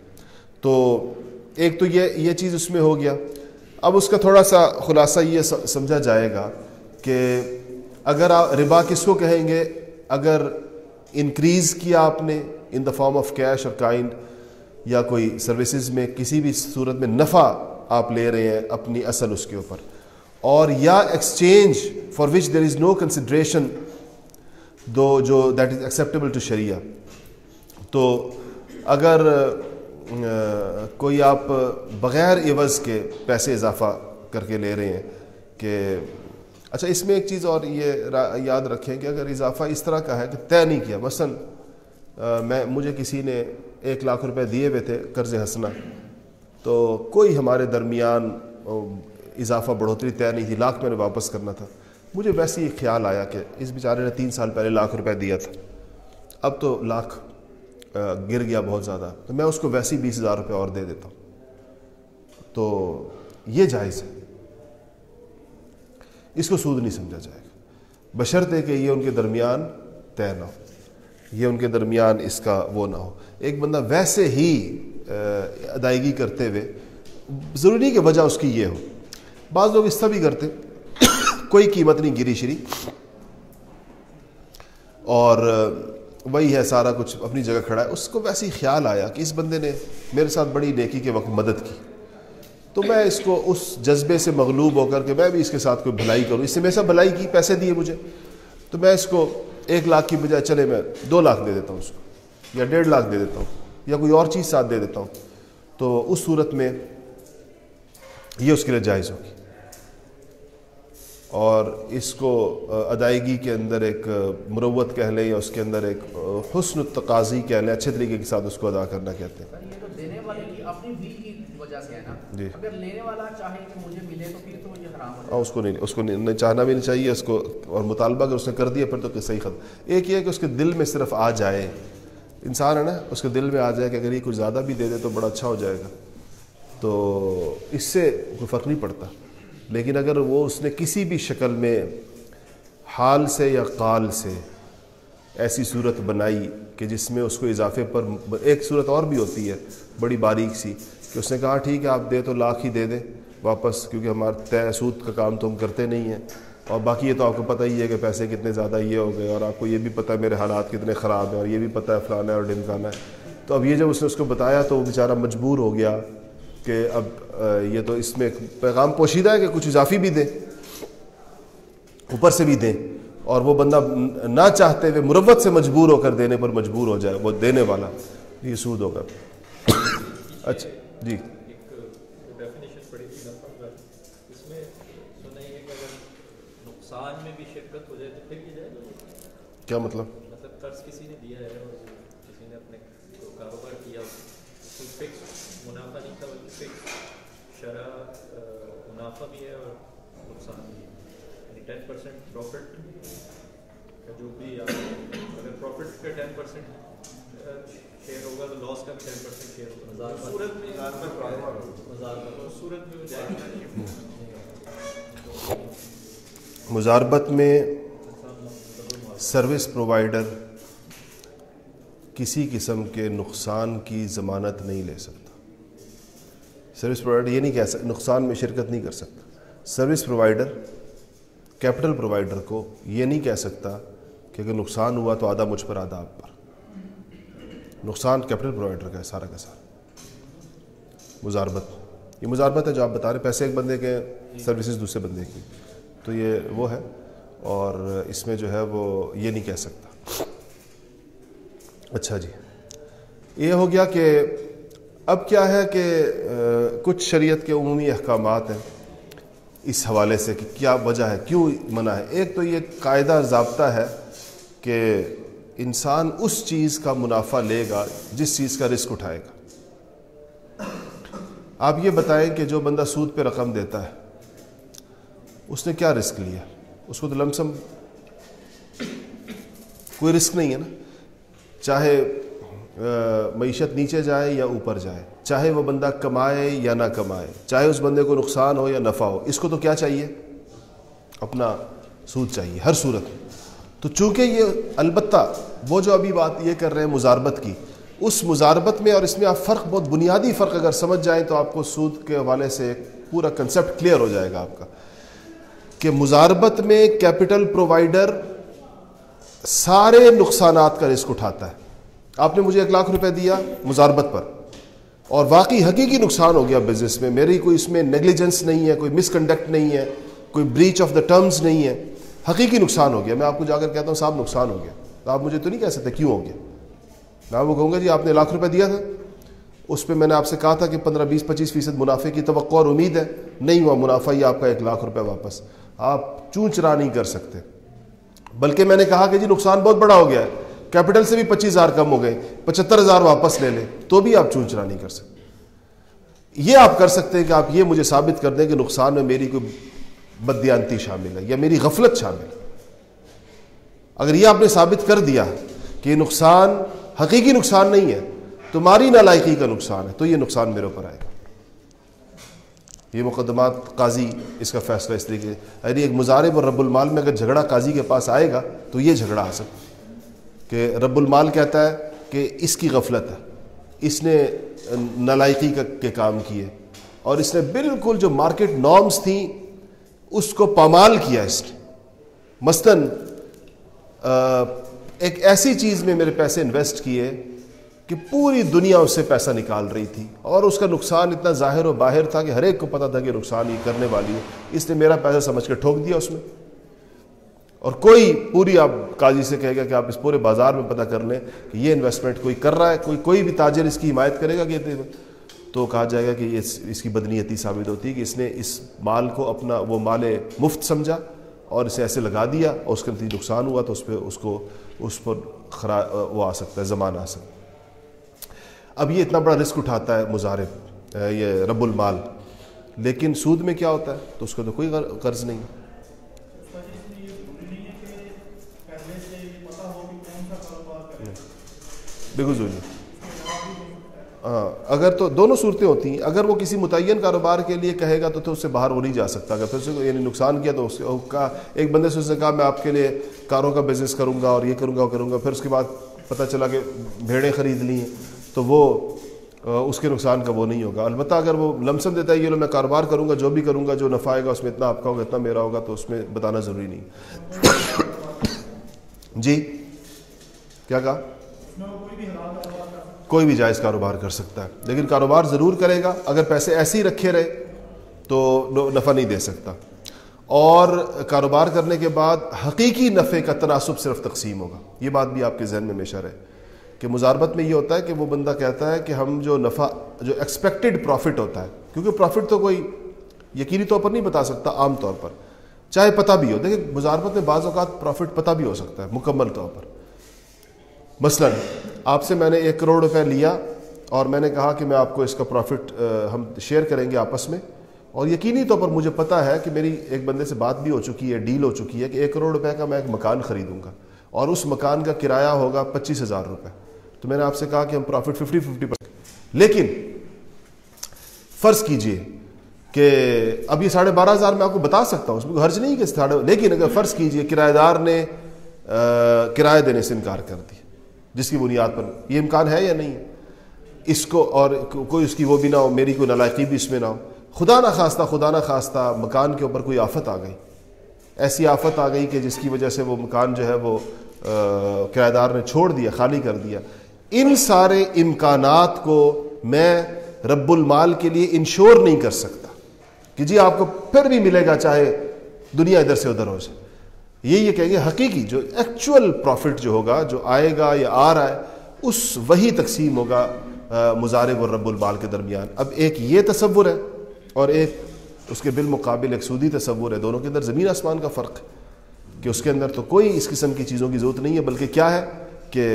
S1: تو ایک تو یہ یہ چیز اس میں ہو گیا۔ اب اس کا تھوڑا سا خلاصہ یہ سمجھا جائے گا کہ اگر آپ، ربا کس کو کہیں گے؟ اگر انکریز کیا آپ نے in the form of cash or kind یا کوئی سروسز میں کسی بھی صورت میں نفع آپ لے رہے ہیں اپنی اصل اس کے اوپر اور یا exchange for which there is no consideration دو جو that is acceptable to sharia تو اگر کوئی آپ بغیر عوض کے پیسے اضافہ کر کے لے رہے ہیں کہ اچھا اس میں ایک چیز اور یہ یاد رکھیں کہ اگر اضافہ اس طرح کا ہے کہ طے نہیں کیا، مثلا میں، مجھے کسی نے ایک لاکھ روپے دیے ہوئے تھے قرض ہنسنا تو کوئی ہمارے درمیان اضافہ بڑھوتری طے نہیں تھی، لاکھ میں نے واپس کرنا تھا۔ مجھے ویسے ہی خیال آیا کہ اس بیچارے نے تین سال پہلے لاکھ روپے دیا تھا۔ اب تو لاکھ گر گیا بہت زیادہ، تو میں اس کو ویسے ہی بیس ہزار روپے اور دے دیتا ہوں۔ تو یہ جائز ہے۔ اس کو سود نہیں سمجھا جائے گا۔ بشرط کہ یہ ان کے درمیان طے نہ ہو، یہ ان کے درمیان اس کا وہ نہ ہو۔ ایک بندہ ویسے ہی ادائیگی کرتے ہوئے ضروری کہ وجہ اس کی یہ ہو۔ بعض لوگ اس طرح بھی کرتے کوئی قیمت نہیں، گری شری۔ اور وہی ہے، سارا کچھ اپنی جگہ کھڑا ہے۔ اس کو ویسے ہی خیال آیا کہ اس بندے نے میرے ساتھ بڑی نیکی کے وقت مدد کی۔ تو میں اس کو اس جذبے سے مغلوب ہو کر کے میں بھی اس کے ساتھ کوئی بھلائی کروں۔ اس سے میرے ساتھ بھلائی کی پیسے دیے مجھے۔ تو میں اس کو ایک لاکھ کی بجائے چلے میں دو لاکھ دے دیتا ہوں اس کو، یا ڈیڑھ لاکھ دے دیتا ہوں، یا کوئی اور چیز ساتھ دے دیتا ہوں۔ تو اس صورت میں یہ اس کے لیے جائز ہوگی۔ اور اس کو ادائیگی کے اندر ایک مروت کہہ لیں یا اس کے اندر ایک حسن التقاضی کہہ لیں، اچھے طریقے کے ساتھ اس کو ادا کرنا کہتے ہیں۔ جی۔ ہاں اس کو نہیں اس کو نہیں چاہنا بھی نہیں چاہیے اس کو اور مطالبہ اگر اس نے کر دیا پھر تو صحیح ختم ایک یہ ہے کہ اس کے دل میں صرف آ جائے۔ انسان ہے نا اس کے دل میں آ جائے کہ اگر یہ کچھ زیادہ بھی دے دے تو بڑا اچھا ہو جائے گا۔ تو اس سے کوئی فرق نہیں پڑتا۔ لیکن اگر وہ اس نے کسی بھی شکل میں حال سے یا قال سے ایسی صورت بنائی کہ جس میں اس کو اضافے پر ایک صورت اور بھی ہوتی ہے بڑی باریک سی کہ اس نے کہا، ٹھیک ہے، آپ دے تو لاکھ ہی دے دیں واپس، کیونکہ ہمارا طے سود کا کام تو ہم کرتے نہیں ہیں۔ اور باقی یہ تو آپ کو پتہ ہی ہے کہ پیسے کتنے زیادہ یہ ہو گئے، اور آپ کو یہ بھی پتہ ہے میرے حالات کتنے خراب ہیں، اور یہ بھی پتہ ہے فلانا ہے اور ڈمکانا ہے تو اب یہ جب اس نے اس کو بتایا تو وہ بیچارہ مجبور ہو گیا کہ اب یہ تو اس میں پیغام پوشیدہ ہے کہ کچھ اضافی بھی دیں، اوپر سے بھی دیں۔ اور وہ بندہ نہ چاہتے ہوئے مروت سے مجبور ہو کر دینے پر مجبور ہو جائے، وہ دینے والا یہ سود ہوگا۔ (coughs) اچھا۔ جی۔ کیا مطلب؟ مطلب قرض کسی نے دیا ہے اور کسی نے اپنے کاروبار کیا منافع نہیں تھا بلکہ شرح منافع بھی ہے اور نقصان بھی ہے۔ ٹین پرسینٹ پروفٹ کا جو بھی اگر پروفٹ کا ٹین پرسینٹ شیئر ہوگا تو لاس کا بھی ٹین پرسینٹ شیئر ہوگا۔ صورت میں صورت میں مزاربت میں سروس پرووائڈر کسی قسم کے نقصان کی ضمانت نہیں لے سکتا۔ سروس پرووائڈر یہ نہیں کہہ سکتا نقصان میں شرکت نہیں کر سکتا۔ سروس پرووائڈر کیپٹل پرووائڈر کو یہ نہیں کہہ سکتا کہ اگر نقصان ہوا تو آدھا مجھ پر آدھا آپ پر۔ نقصان کیپٹل پرووائڈر کا ہے سارا کا سارا۔ مزاربت۔ یہ مزاربت ہے جو آپ بتا رہے پیسے ایک بندے کے، سروسز دوسرے بندے کی۔ تو یہ وہ ہے۔ اور اس میں جو ہے وہ یہ نہیں کہہ سکتا۔ اچھا جی۔ یہ ہو گیا کہ اب کیا ہے کہ کچھ شریعت کے عمومی احکامات ہیں۔ اس حوالے سے کہ کیا وجہ ہے، کیوں منع ہے؟ ایک تو یہ قاعدہ ضابطہ ہے کہ انسان اس چیز کا منافع لے گا جس چیز کا رسک اٹھائے گا۔ آپ یہ بتائیں کہ جو بندہ سود پہ رقم دیتا ہے، اس نے کیا رسک لیا؟ اس کو تو لمسم کوئی رسک نہیں ہے نا۔ چاہے معیشت نیچے جائے یا اوپر جائے، چاہے وہ بندہ کمائے یا نہ کمائے، چاہے اس بندے کو نقصان ہو یا نفع ہو، اس کو تو کیا چاہیے؟ اپنا سود چاہیے، ہر صورت تو چونکہ یہ البتہ وہ جو ابھی بات یہ کر رہے ہیں مزاربت کی، اس مزاربت میں اور اس میں آپ فرق بہت بنیادی فرق اگر سمجھ جائیں تو آپ کو سود کے حوالے سے ایک پورا کنسیپٹ کلیئر ہو جائے گا آپ کا۔ کہ مزاربت میں کیپٹل پرووائڈر سارے نقصانات کا رسک اٹھاتا ہے۔ آپ نے مجھے ایک لاکھ روپے دیا مزاربت پر، اور واقعی حقیقی نقصان ہو گیا بزنس میں۔ میری کوئی اس میں نیگلیجنس نہیں ہے، کوئی مس کنڈکٹ نہیں ہے، کوئی بریچ آف دا ٹرمز نہیں ہے۔ حقیقی نقصان ہو گیا۔ میں آپ کو جا کر کہتا ہوں صاحب نقصان ہو گیا۔ تو آپ مجھے تو نہیں کہہ سکتے کیوں ہو گیا میں وہ کہوں گا جی آپ نے لاکھ روپے دیا تھا۔ اس پہ میں نے آپ سے کہا تھا کہ پندرہ بیس پچیس فیصد منافع کی توقع اور امید ہے۔ نہیں ہوا منافع ہی آپ کا ایک لاکھ روپے واپس۔ آپ چونچرا نہیں کر سکتے۔ بلکہ میں نے کہا کہ جی نقصان بہت بڑا ہو گیا ہے۔ کیپٹل سے بھی پچیس ہزار کم ہو گئے، پچہتر ہزار واپس لے لیں، تو بھی آپ چونچرا نہیں کر سکتے۔ یہ آپ کر سکتے ہیں کہ آپ یہ مجھے ثابت کر دیں کہ نقصان میں میری کوئی بدیانتی شامل ہے یا میری غفلت شامل ہے۔ اگر یہ آپ نے ثابت کر دیا کہ نقصان حقیقی نقصان نہیں ہے، تمہاری نالائقی کا نقصان ہے، تو یہ نقصان میرے اوپر آئے گا۔ یہ مقدمات قاضی اس کا فیصلہ اس طریقے یعنی ایک مظاہرے اور رب المال میں اگر جھگڑا قاضی کے پاس آئے گا، تو یہ جھگڑا آ سکتا کہ رب المال کہتا ہے کہ اس کی غفلت ہے، اس نے نالائقی کے کام کیے، اور اس نے بالکل جو مارکیٹ نارمز تھیں اس کو پامال کیا اس نے۔ مثلاً ایک ایسی چیز میں میرے پیسے انویسٹ کیے کہ پوری دنیا اس سے پیسہ نکال رہی تھی اور اس کا نقصان اتنا ظاہر و باہر تھا کہ ہر ایک کو پتا تھا کہ نقصان ہی کرنے والی ہے۔ اس نے میرا پیسہ سمجھ کے ٹھوک دیا اس میں۔ اور کوئی پوری آپ قاضی سے کہے گا کہ آپ اس پورے بازار میں پتہ کر لیں کہ یہ انویسٹمنٹ کوئی کر رہا ہے، کوئی کوئی بھی تاجر اس کی حمایت کرے گا کہ تو کہا جائے گا کہ یہ اس کی بدنیتی ثابت ہوتی ہے کہ اس نے اس مال کو اپنا وہ مال مفت سمجھا۔ اور اسے ایسے لگا دیا اور اس کے نتیجے نقصان ہوا تو اس پہ اس کو اس پر خرا وہ آ سکتا ہے زمان آ سکتا ہے۔ اب یہ اتنا بڑا رسک اٹھاتا ہے مظاہرے یہ رب المال۔ لیکن سود میں کیا ہوتا ہے؟ تو اس کو تو کوئی قرض نہیں۔ بالکل ضروری اگر تو دونوں صورتیں ہوتی ہیں، اگر وہ کسی متعین کاروبار کے لیے کہے گا تو تو اس سے باہر وہ نہیں جا سکتا۔ اگر پھر سے یعنی نقصان کیا تو اس کا ایک بندے سے اس نے کہا، میں آپ کے لیے کاروں کا بزنس کروں گا اور یہ کروں گا، وہ کروں گا۔ پھر اس کے بعد پتہ چلا کہ بھیڑیں خرید لی ہیں۔ تو وہ اس کے نقصان کا وہ نہیں ہوگا۔ البتہ اگر وہ لمسم دیتا ہے، یہ لو، میں کاروبار کروں گا، جو بھی کروں گا، جو نفع آئے گا، اس میں اتنا آپ کا ہوگا، اتنا میرا ہوگا، تو اس میں بتانا ضروری نہیں۔ (coughs) جی؟ کیا کہا؟ کوئی بھی جائز کاروبار کر سکتا ہے۔ لیکن کاروبار ضرور کرے گا۔ اگر پیسے ایسے ہی رکھے رہے تو نفع نہیں دے سکتا۔ اور کاروبار کرنے کے بعد حقیقی نفع کا تناسب صرف تقسیم ہوگا۔ یہ بات بھی آپ کے ذہن میں ہمیشہ رہے۔ کہ مزاربت میں یہ ہوتا ہے کہ وہ بندہ کہتا ہے کہ ہم جو نفع جو ایکسپیکٹڈ پروفٹ ہوتا ہے، کیونکہ پروفٹ تو کوئی یقینی طور پر نہیں بتا سکتا عام طور پر۔ چاہے پتہ بھی ہو۔ دیکھیں مزاربت میں بعض اوقات پروفٹ پتہ بھی ہو سکتا ہے، مکمل طور پر۔ مثلا آپ سے میں نے ایک کروڑ روپے لیا اور میں نے کہا کہ میں آپ کو اس کا پروفٹ ہم شیئر کریں گے آپس میں اور یقینی طور پر مجھے پتہ ہے کہ میری ایک بندے سے بات بھی ہو چکی ہے ڈیل ہو چکی ہے کہ ایک کروڑ روپے کا میں ایک مکان خریدوں گا اور اس مکان کا کرایہ ہوگا پچیس ہزار روپے۔ تو میں نے آپ سے کہا کہ ہم پروفٹ ففٹی ففٹی پرسینٹ لیکن فرض کیجیے کہ اب یہ ساڑھے بارہ ہزار میں آپ کو بتا سکتا ہوں، اس میں حرج نہیں کہ ساڑھے لیکن اگر فرض کیجیے کرایہ دار نے کرایہ دینے سے انکار کر دیا جس کی بنیاد پر، یہ امکان ہے یا نہیں؟ اس کو اور کوئی اس کی وہ بھی نہ ہو، میری کوئی نالائقی بھی اس میں نہ ہو۔ خدا نہ خواستہ، خدا نہ خواستہ مکان کے اوپر کوئی آفت آ گئی۔ ایسی آفت آ گئی کہ جس کی وجہ سے وہ مکان جو ہے وہ کرایہ دار نے چھوڑ دیا، خالی کر دیا۔ ان سارے امکانات کو میں رب المال کے لیے انشور نہیں کر سکتا کہ جی آپ کو پھر بھی ملے گا چاہے دنیا ادھر سے ادھر ہو جائے۔ یہ یہ کہیں گے حقیقی جو ایکچوئل پروفٹ جو ہوگا، جو آئے گا یا آ رہا ہے، اس وہی تقسیم ہوگا مزارب اور رب المال کے درمیان۔ اب ایک یہ تصور ہے اور ایک اس کے بالمقابل ایک سودی تصور ہے۔ دونوں کے اندر زمین آسمان کا فرق ہے کہ اس کے اندر تو کوئی اس قسم کی چیزوں کی ضرورت نہیں ہے، بلکہ کیا ہے کہ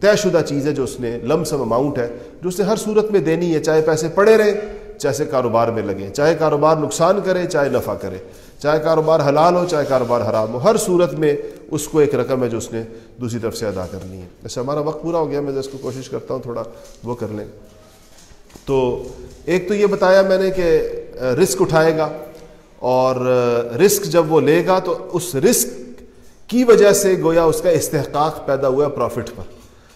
S1: طے شدہ چیز ہے جو اس نے لم سم اماؤنٹ ہے، جو اس نے ہر صورت میں دینی ہے، چاہے پیسے پڑے رہے، چاہے کاروبار میں لگے، چاہے کاروبار نقصان کرے، چاہے نفع کرے۔ چاہے کاروبار حلال ہو، چاہے کاروبار حرام ہو، ہر صورت میں اس کو ایک رقم ہے جو اس نے دوسری طرف سے ادا کرنی ہے۔ ایسے ہمارا وقت پورا ہو گیا، میں اس کو کوشش کرتا ہوں، تھوڑا وہ کر لیں۔ تو ایک تو یہ بتایا میں نے کہ رسک اٹھائے گا اور رسک جب وہ لے گا تو اس رسک کی وجہ سے گویا اس کا استحقاق پیدا ہوا پروفٹ پر۔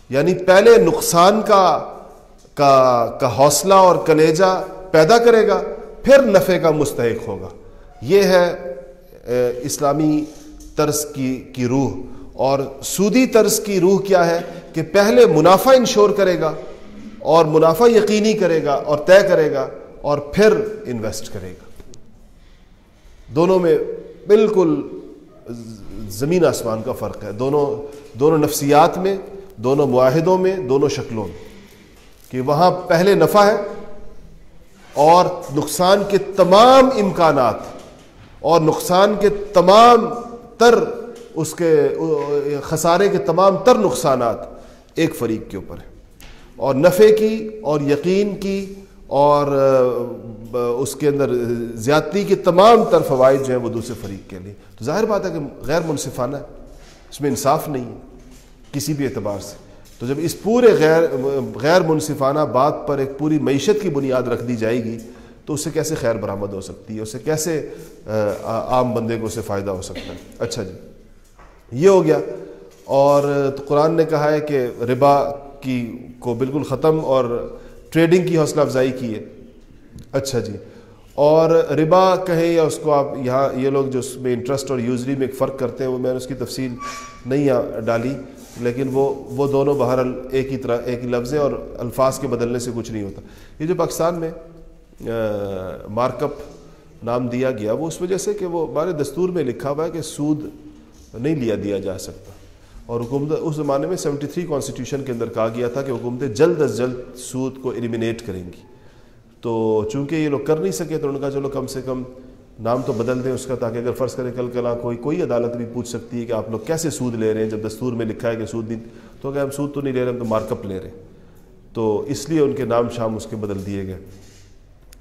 S1: یعنی پہلے نقصان کا کا کا حوصلہ اور کلیجہ پیدا کرے گا، پھر نفع کا مستحق ہوگا۔ یہ ہے اسلامی طرز کی کی روح۔ اور سودی طرز کی روح کیا ہے؟ کہ پہلے منافع انشور کرے گا اور منافع یقینی کرے گا اور طے کرے گا اور پھر انویسٹ کرے گا۔ دونوں میں بالکل زمین آسمان کا فرق ہے۔ دونوں دونوں نفسیات میں، دونوں معاہدوں میں، دونوں شکلوں میں۔ کہ وہاں پہلے نفع ہے اور نقصان کے تمام امکانات اور نقصان کے تمام تر اس کے، خسارے کے تمام تر نقصانات ایک فریق کے اوپر ہیں۔ اور نفع کی اور یقین کی اور اس کے اندر زیادتی کے تمام تر فوائد جو ہیں وہ دوسرے فریق کے لیے۔ تو ظاہر بات ہے کہ غیر منصفانہ اس میں انصاف نہیں ہے کسی بھی اعتبار سے۔ تو جب اس پورے غیر غیر منصفانہ بات پر ایک پوری معیشت کی بنیاد رکھ دی جائے گی تو اس سے کیسے خیر برآمد ہو سکتی ہے؟ اس سے کیسے عام بندے کو اسے فائدہ ہو سکتا ہے؟ اچھا جی۔ یہ ہو گیا۔ اور قرآن نے کہا ہے کہ ربا کی کو بالکل ختم اور ٹریڈنگ کی حوصلہ افزائی کی ہے۔ اچھا جی۔ اور ربا کہیں یا اس کو آپ یہاں، یہ لوگ جو اس میں انٹرسٹ اور یوزری میں ایک فرق کرتے ہیں، وہ میں نے اس کی تفصیل نہیں ڈالی، لیکن وہ وہ دونوں بہرحال ایک ہی طرح، ایک ہی لفظ ہے اور الفاظ کے بدلنے سے کچھ نہیں ہوتا۔ یہ جو پاکستان میں مارک اپ نام دیا گیا۔ وہ اس وجہ سے کہ وہ ہمارے دستور میں لکھا ہوا ہے کہ سود نہیں لیا دیا جا سکتا۔ اور حکومت اس زمانے میں سیونٹی تھری کانسٹیٹیوشن کے اندر کہا گیا تھا کہ حکومتیں جلد از جلد سود کو ایلیمینیٹ کریں گی۔ تو چونکہ یہ لوگ کر نہیں سکے تو ان کا چلو کم سے کم نام تو بدل دیں اس کا تاکہ اگر فرض کریں کل کلا کوئی کوئی عدالت بھی پوچھ سکتی ہے کہ آپ لوگ کیسے سود لے رہے ہیں، جب دستور میں لکھا ہے کہ سود نہیں، تو اگر ہم سود تو نہیں لے رہے، ہم تو مارک اپ لے رہے ہیں۔ تو اس لیے ان کے نام شام اس کے بدل دیے گئے۔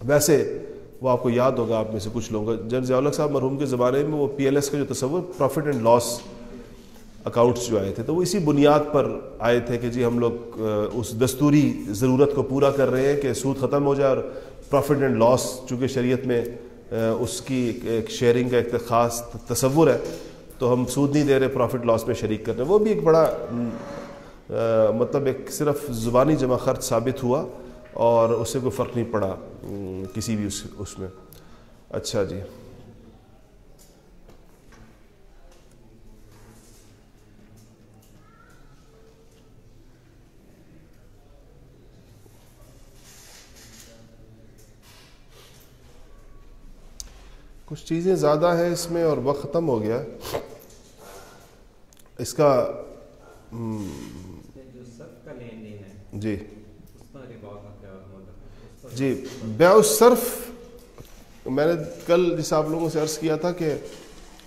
S1: ویسے وہ آپ کو یاد ہوگا، آپ میں سے کچھ لوگوں کا۔ جن ضیاء صاحب مرحوم کے زمانے میں وہ پی ایل ایس کا جو تصور پروفٹ اینڈ لاس اکاؤنٹس جو آئے تھے، تو وہ اسی بنیاد پر آئے تھے کہ جی ہم لوگ اس دستوری ضرورت کو پورا کر رہے ہیں کہ سود ختم ہو جائے اور پروفٹ اینڈ لاس چونکہ شریعت میں اس کی ایک شیئرنگ کا ایک خاص تصور ہے، تو ہم سود نہیں دے رہے پروفٹ لاس میں شریک کر رہے ہیں۔ وہ بھی ایک بڑا مطلب ایک صرف زبانی جمع خرچ ثابت ہوا۔ اور اس سے کوئی فرق نہیں پڑا کسی بھی اس میں۔ اچھا جی۔ کچھ چیزیں زیادہ ہیں اس میں اور وقت ختم ہو گیا۔ اس کا جی۔ جی بیا صرف، میں نے کل جس آپ لوگوں سے عرض کیا تھا کہ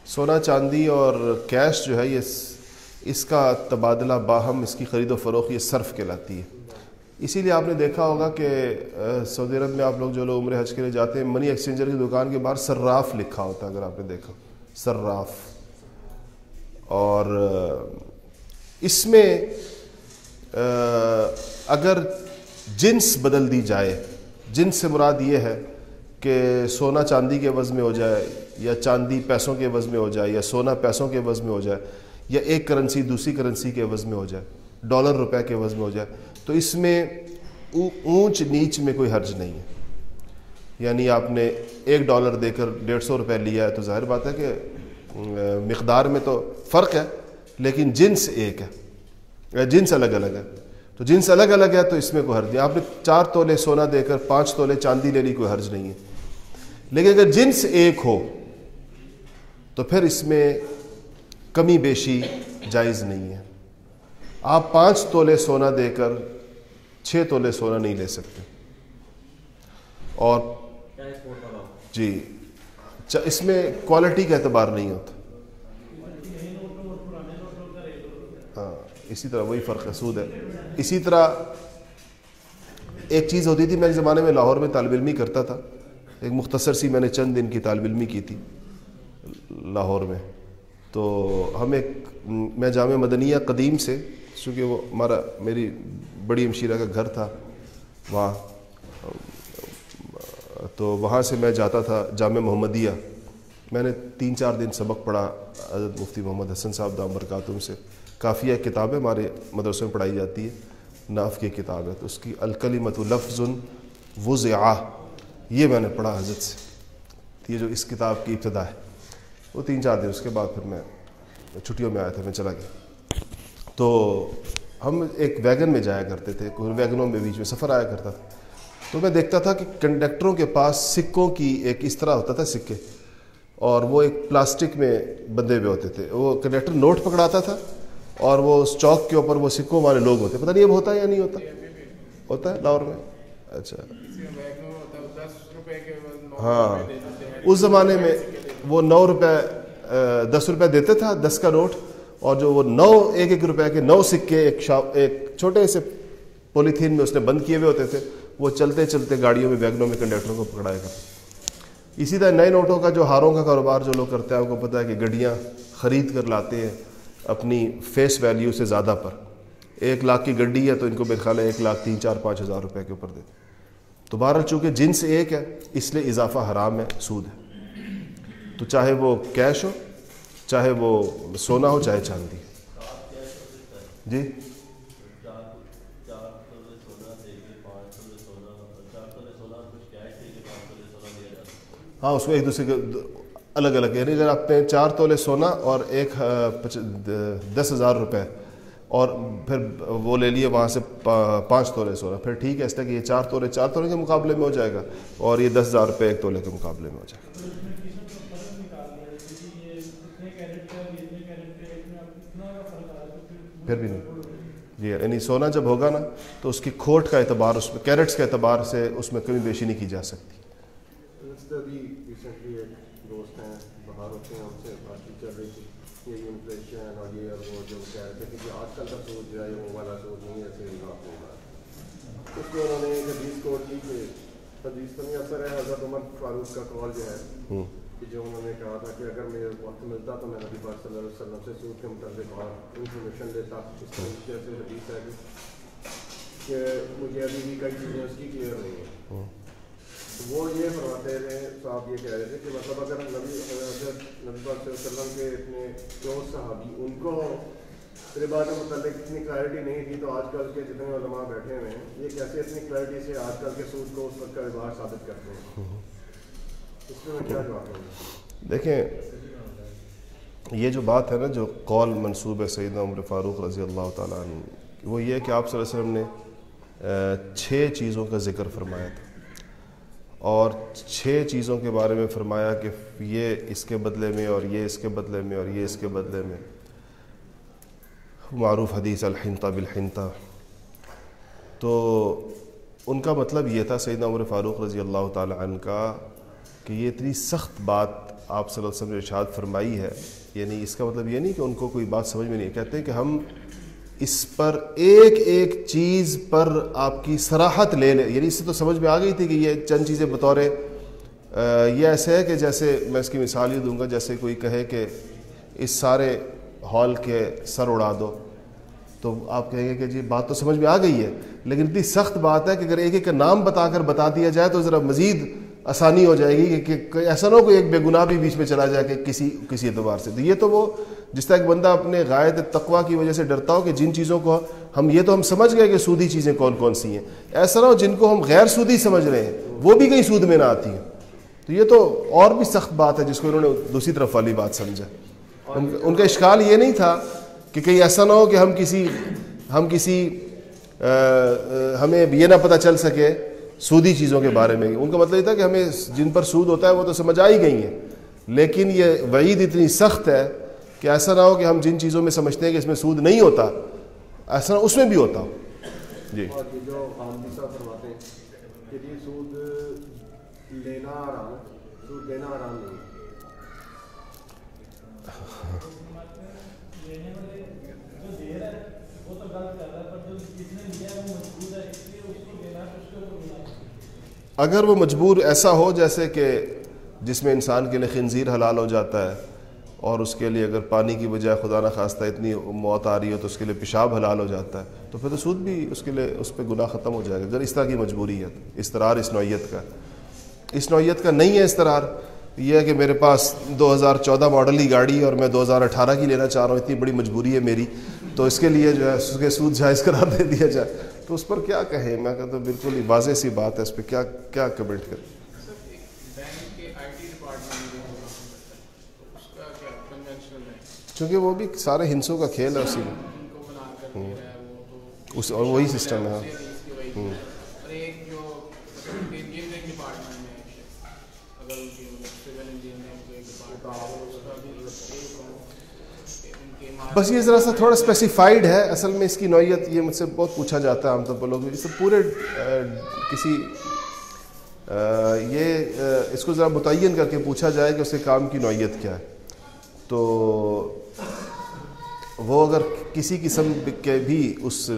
S1: سونا چاندی اور کیش جو ہے، یہ اس کا تبادلہ باہم، اس کی خرید و فروخت، یہ صرف کہلاتی ہے۔ اسی لیے آپ نے دیکھا ہوگا کہ سعودی عرب میں آپ لوگ جو لوگ عمر حج کے لیے جاتے ہیں، منی ایکسچینجر کی دکان کے باہر سراف لکھا ہوتا ہے، اگر آپ نے دیکھا۔ سراف اور اس میں اگر جنس بدل دی جائے جنس سے مراد یہ ہے کہ سونا چاندی کے عوض میں ہو جائے یا چاندی پیسوں کے عوض میں ہو جائے یا سونا پیسوں کے عوض میں ہو جائے یا ایک کرنسی دوسری کرنسی کے عوض میں ہو جائے، ڈالر روپے کے عوض میں ہو جائے، تو اس میں اونچ نیچ میں کوئی حرج نہیں ہے۔ یعنی آپ نے ایک ڈالر دے کر ڈیڑھ سو روپے لیا ہے تو ظاہر بات ہے کہ مقدار میں تو فرق ہے، لیکن جنس ایک ہے، جنس الگ الگ ہے۔ تو جنس الگ الگ ہے تو اس میں کوئی حرج نہیں۔ آپ نے چار تولے سونا دے کر پانچ تولے چاندی لے لی کوئی حرج نہیں ہے۔ لیکن اگر جنس ایک ہو تو پھر اس میں کمی بیشی جائز نہیں ہے۔ آپ پانچ تولے سونا دے کر چھ تولے سونا نہیں لے سکتے۔ اور جی اس میں کوالٹی کا اعتبار نہیں ہوتا ہاں اسی طرح وہی فرق ہے، سود ہے۔ اسی طرح ایک چیز ہوتی تھی، میں زمانے میں لاہور میں طالب علمی کرتا تھا۔ ایک مختصر سی میں نے چند دن کی طالب علمی کی تھی لاہور میں۔ تو ہم ایک، میں جامع مدنیہ قدیم سے، چونکہ وہ ہمارا، میری بڑی امشیرہ کا گھر تھا وہاں۔ تو وہاں سے میں جاتا تھا جامع محمدیہ۔ میں نے تین چار دن سبق پڑھا، حضرت مفتی محمد حسن صاحب دام برکاتم سے۔ کافی ایک کتاب ہمارے مدرسے میں پڑھائی جاتی ہے، ناف کی کتاب ہے، تو اس کی الکلیمت لفظ وز یہ میں نے پڑھا حضرت سے۔ یہ جو اس کتاب کی ابتدا ہے، وہ تین چار دن اس کے بعد پھر میں چھٹیوں میں آیا تھا، میں چلا گیا۔ تو ہم ایک ویگن میں جایا کرتے تھے ویگنوں میں بیچ میں سفر آیا کرتا تھا۔ تو میں دیکھتا تھا کہ کنڈکٹروں کے پاس سکوں کی ایک اس طرح ہوتا تھا سکے، اور وہ ایک پلاسٹک میں بندے ہوئے ہوتے تھے۔ وہ کنڈکٹر نوٹ پکڑاتا تھا اور وہ اس چوک کے اوپر وہ سکوں والے لوگ ہوتے پتہ نہیں اب ہوتا ہے یا نہیں ہوتا؟ ہوتا ہے۔ لاہور میں؟ اچھا۔ ہاں۔ اس زمانے میں وہ نو روپے دس روپے دیتے تھا دس کا نوٹ۔ اور جو وہ نو ایک ایک روپے کے نو سکے ایک شاپ ایک چھوٹے سے پولیتھین میں اس نے بند کیے ہوئے ہوتے تھے وہ چلتے چلتے گاڑیوں میں ویگنوں میں کنڈکٹروں کو پکڑایا کرتے اسی طرح نئے نوٹوں کا جو ہاروں کا کاروبار جو لوگ کرتے ہیں آپ کو پتہ ہے کہ گڈیاں خرید کر لاتے ہیں۔ اپنی فیس ویلیو سے زیادہ پر۔ ایک لاکھ کی گڈی ہے تو ان کو میرے خیال ہے ایک لاکھ تین چار پانچ ہزار روپے کے اوپر دیتے تو بہرحال چونکہ جنس ایک ہے، اس لیے اضافہ حرام ہے، سود ہے۔ تو چاہے وہ کیش ہو، چاہے وہ سونا ہو، چاہے چاندی۔ جی؟ ہاں اس کو ایک دوسرے کے الگ الگ یعنی اگر آپ نے چار تولے سونا اور ایک دس ہزار روپے، اور پھر وہ لے لیے وہاں سے پانچ تولے سونا، پھر ٹھیک ہے اس طرح کہ یہ چار تولے چار تولے کے مقابلے میں ہو جائے گا، اور یہ دس ہزار روپے ایک تولے کے مقابلے میں ہو جائے گا۔ پھر بھی نہیں۔ جی یعنی سونا جب ہوگا نا، تو اس کی کھوٹ کا اعتبار، اس میں، کیرٹس کے اعتبار سے اس میں کمی بیشی نہیں کی جا سکتی۔
S2: میں انہوں نے ایک حدیث کوٹ کی کہ حدیث نہیں اثر ہے حضرت عمر فاروق کا کال جو ہے کہ جو انہوں نے کہا تھا کہ اگر مجھے وقت ملتا تو میں نبی پاک صلی اللہ علیہ وسلم سے سود کے متعلق اور انفارمیشن لیتا۔ اس طریقے سے حدیث ہے کہ مجھے ابھی بھی کئی چیزیں اس کی کلیئر نہیں ہیں۔ وہ یہ فرماتے تھے صاحب یہ کہہ رہے تھے کہ مطلب اگر نبی حضرت نبی پاک صلی اللہ علیہ وسلم کے اتنے کلوز صحابی ان کو ربا کے متعلق اتنی کلیئرٹی نہیں تھی تو آج کل کے جتنے علماء بیٹھے ہوئے ہیں، یہ کیسے اتنی کلیئرٹی سے آج کل کے سود کو اس وقت کا رواج ثابت کرتے ہیں؟ اس میں کیا جواب ہوں
S1: دیکھیں، یہ جو بات ہے نا، جو قول منصوب ہے سعید عمر فاروق رضی اللہ تعالیٰ عنہ، وہ یہ کہ آپ صلی اللہ علیہ وسلم نے چھ چیزوں کا ذکر فرمایا تھا۔ اور چھ چیزوں کے بارے میں فرمایا کہ یہ اس کے بدلے میں اور یہ اس کے بدلے میں اور یہ اس کے بدلے میں۔ معروف حدیث الحنطہ بالحنطہ۔ تو ان کا مطلب یہ تھا سیدنا عمر فاروق رضی اللہ تعالیٰ عنہ کا کہ یہ اتنی سخت بات آپ صلی اللہ علیہ وسلم نے ارشاد فرمائی ہے۔ یعنی اس کا مطلب یہ نہیں کہ ان کو کوئی بات سمجھ میں نہیں کہتے کہ ہم اس پر ایک ایک چیز پر آپ کی سراحت لے لیں۔ یعنی اس سے تو سمجھ میں آ گئی تھی کہ یہ چند چیزیں بطور یہ ایسے ہے کہ جیسے میں اس کی مثال یہ دوں گا، جیسے کوئی کہے کہ اس سارے ہال کے سر اڑا دو۔ تو آپ کہیں گے کہ جی بات تو سمجھ میں آ گئی ہے، لیکن اتنی سخت بات ہے کہ اگر ایک ایک کا نام بتا کر بتا دیا جائے تو ذرا مزید آسانی ہو جائے گی کہ ایسا نہ ہو کہ ایک بے گناہ بھی بیچ میں چلا جائے کہ کسی کسی اعتبار سے۔ تو یہ تو وہ، جس طرح ایک بندہ اپنے غائد تقوا کی وجہ سے ڈرتا ہو کہ جن چیزوں کو ہم، یہ تو ہم سمجھ گئے کہ سودی چیزیں کون کون سی ہیں۔ ایسا نہ ہو جن کو ہم غیر سودی سمجھ رہے ہیں، وہ بھی کہیں سود میں نہ آتی ہیں۔ تو یہ تو اور بھی سخت بات ہے جس کو انہوں نے دوسری طرف والی بات سمجھا۔ ان کا اشکال یہ نہیں تھا کہ کہیں ایسا نہ ہو کہ ہم کسی ہم کسی ہمیں یہ نہ پتہ چل سکے سودی چیزوں کے بارے میں۔ ان کا مطلب یہ تھا کہ ہمیں جن پر سود ہوتا ہے وہ تو سمجھ آ ہی گئی ہیں۔ لیکن یہ وعید اتنی سخت ہے کہ ایسا نہ ہو کہ ہم جن چیزوں میں سمجھتے ہیں کہ اس میں سود نہیں ہوتا، ایسا نہ اس میں بھی ہوتا۔ ہو
S2: جی لینا آرام سود دینا آرام
S1: اگر وہ مجبور ایسا ہو جیسے کہ جس میں انسان کے لیے خنزیر حلال ہو جاتا ہے اور اس کے لیے اگر پانی کی بجائے خدا نخواستہ اتنی موت آ رہی ہو تو اس کے لیے پیشاب حلال ہو جاتا ہے، تو پھر تو سود بھی اس کے لیے اس پہ گناہ ختم ہو جائے گا۔ اگر اس طرح کی مجبوری ہے استرار اس نوعیت کا۔ اس نوعیت کا نہیں ہے استرار۔ یہ ہے کہ میرے پاس دو ہزار چودہ ماڈل کی گاڑی اور میں دو ہزار اٹھارہ کی لینا چاہ رہا ہوں، اتنی بڑی مجبوری ہے میری۔ تو اس کے لیے جو ہے، اس کے سود جائز قرار دے دیا جائے۔ تو اس پر کیا کہیں میں کہتا ہوں بالکل ہی واضح سی بات ہے اس پہ، کیا کیا کمنٹ کریں؟ چونکہ وہ بھی سارے ہنسوں کا کھیل ہے اسی میں۔ اس اور وہی سسٹم ہے ہاں۔ بس یہ ذرا سا تھوڑا اسپیسیفائڈ ہے، اصل میں اس کی نوعیت یہ مجھ سے بہت پوچھا جاتا ہے عام طور پر لوگ اس پورے کسی یہ اس کو ذرا متعین کر کے پوچھا جائے کہ اس کے کام کی نوعیت کیا ہے۔ تو وہ اگر کسی قسم کے بھی اس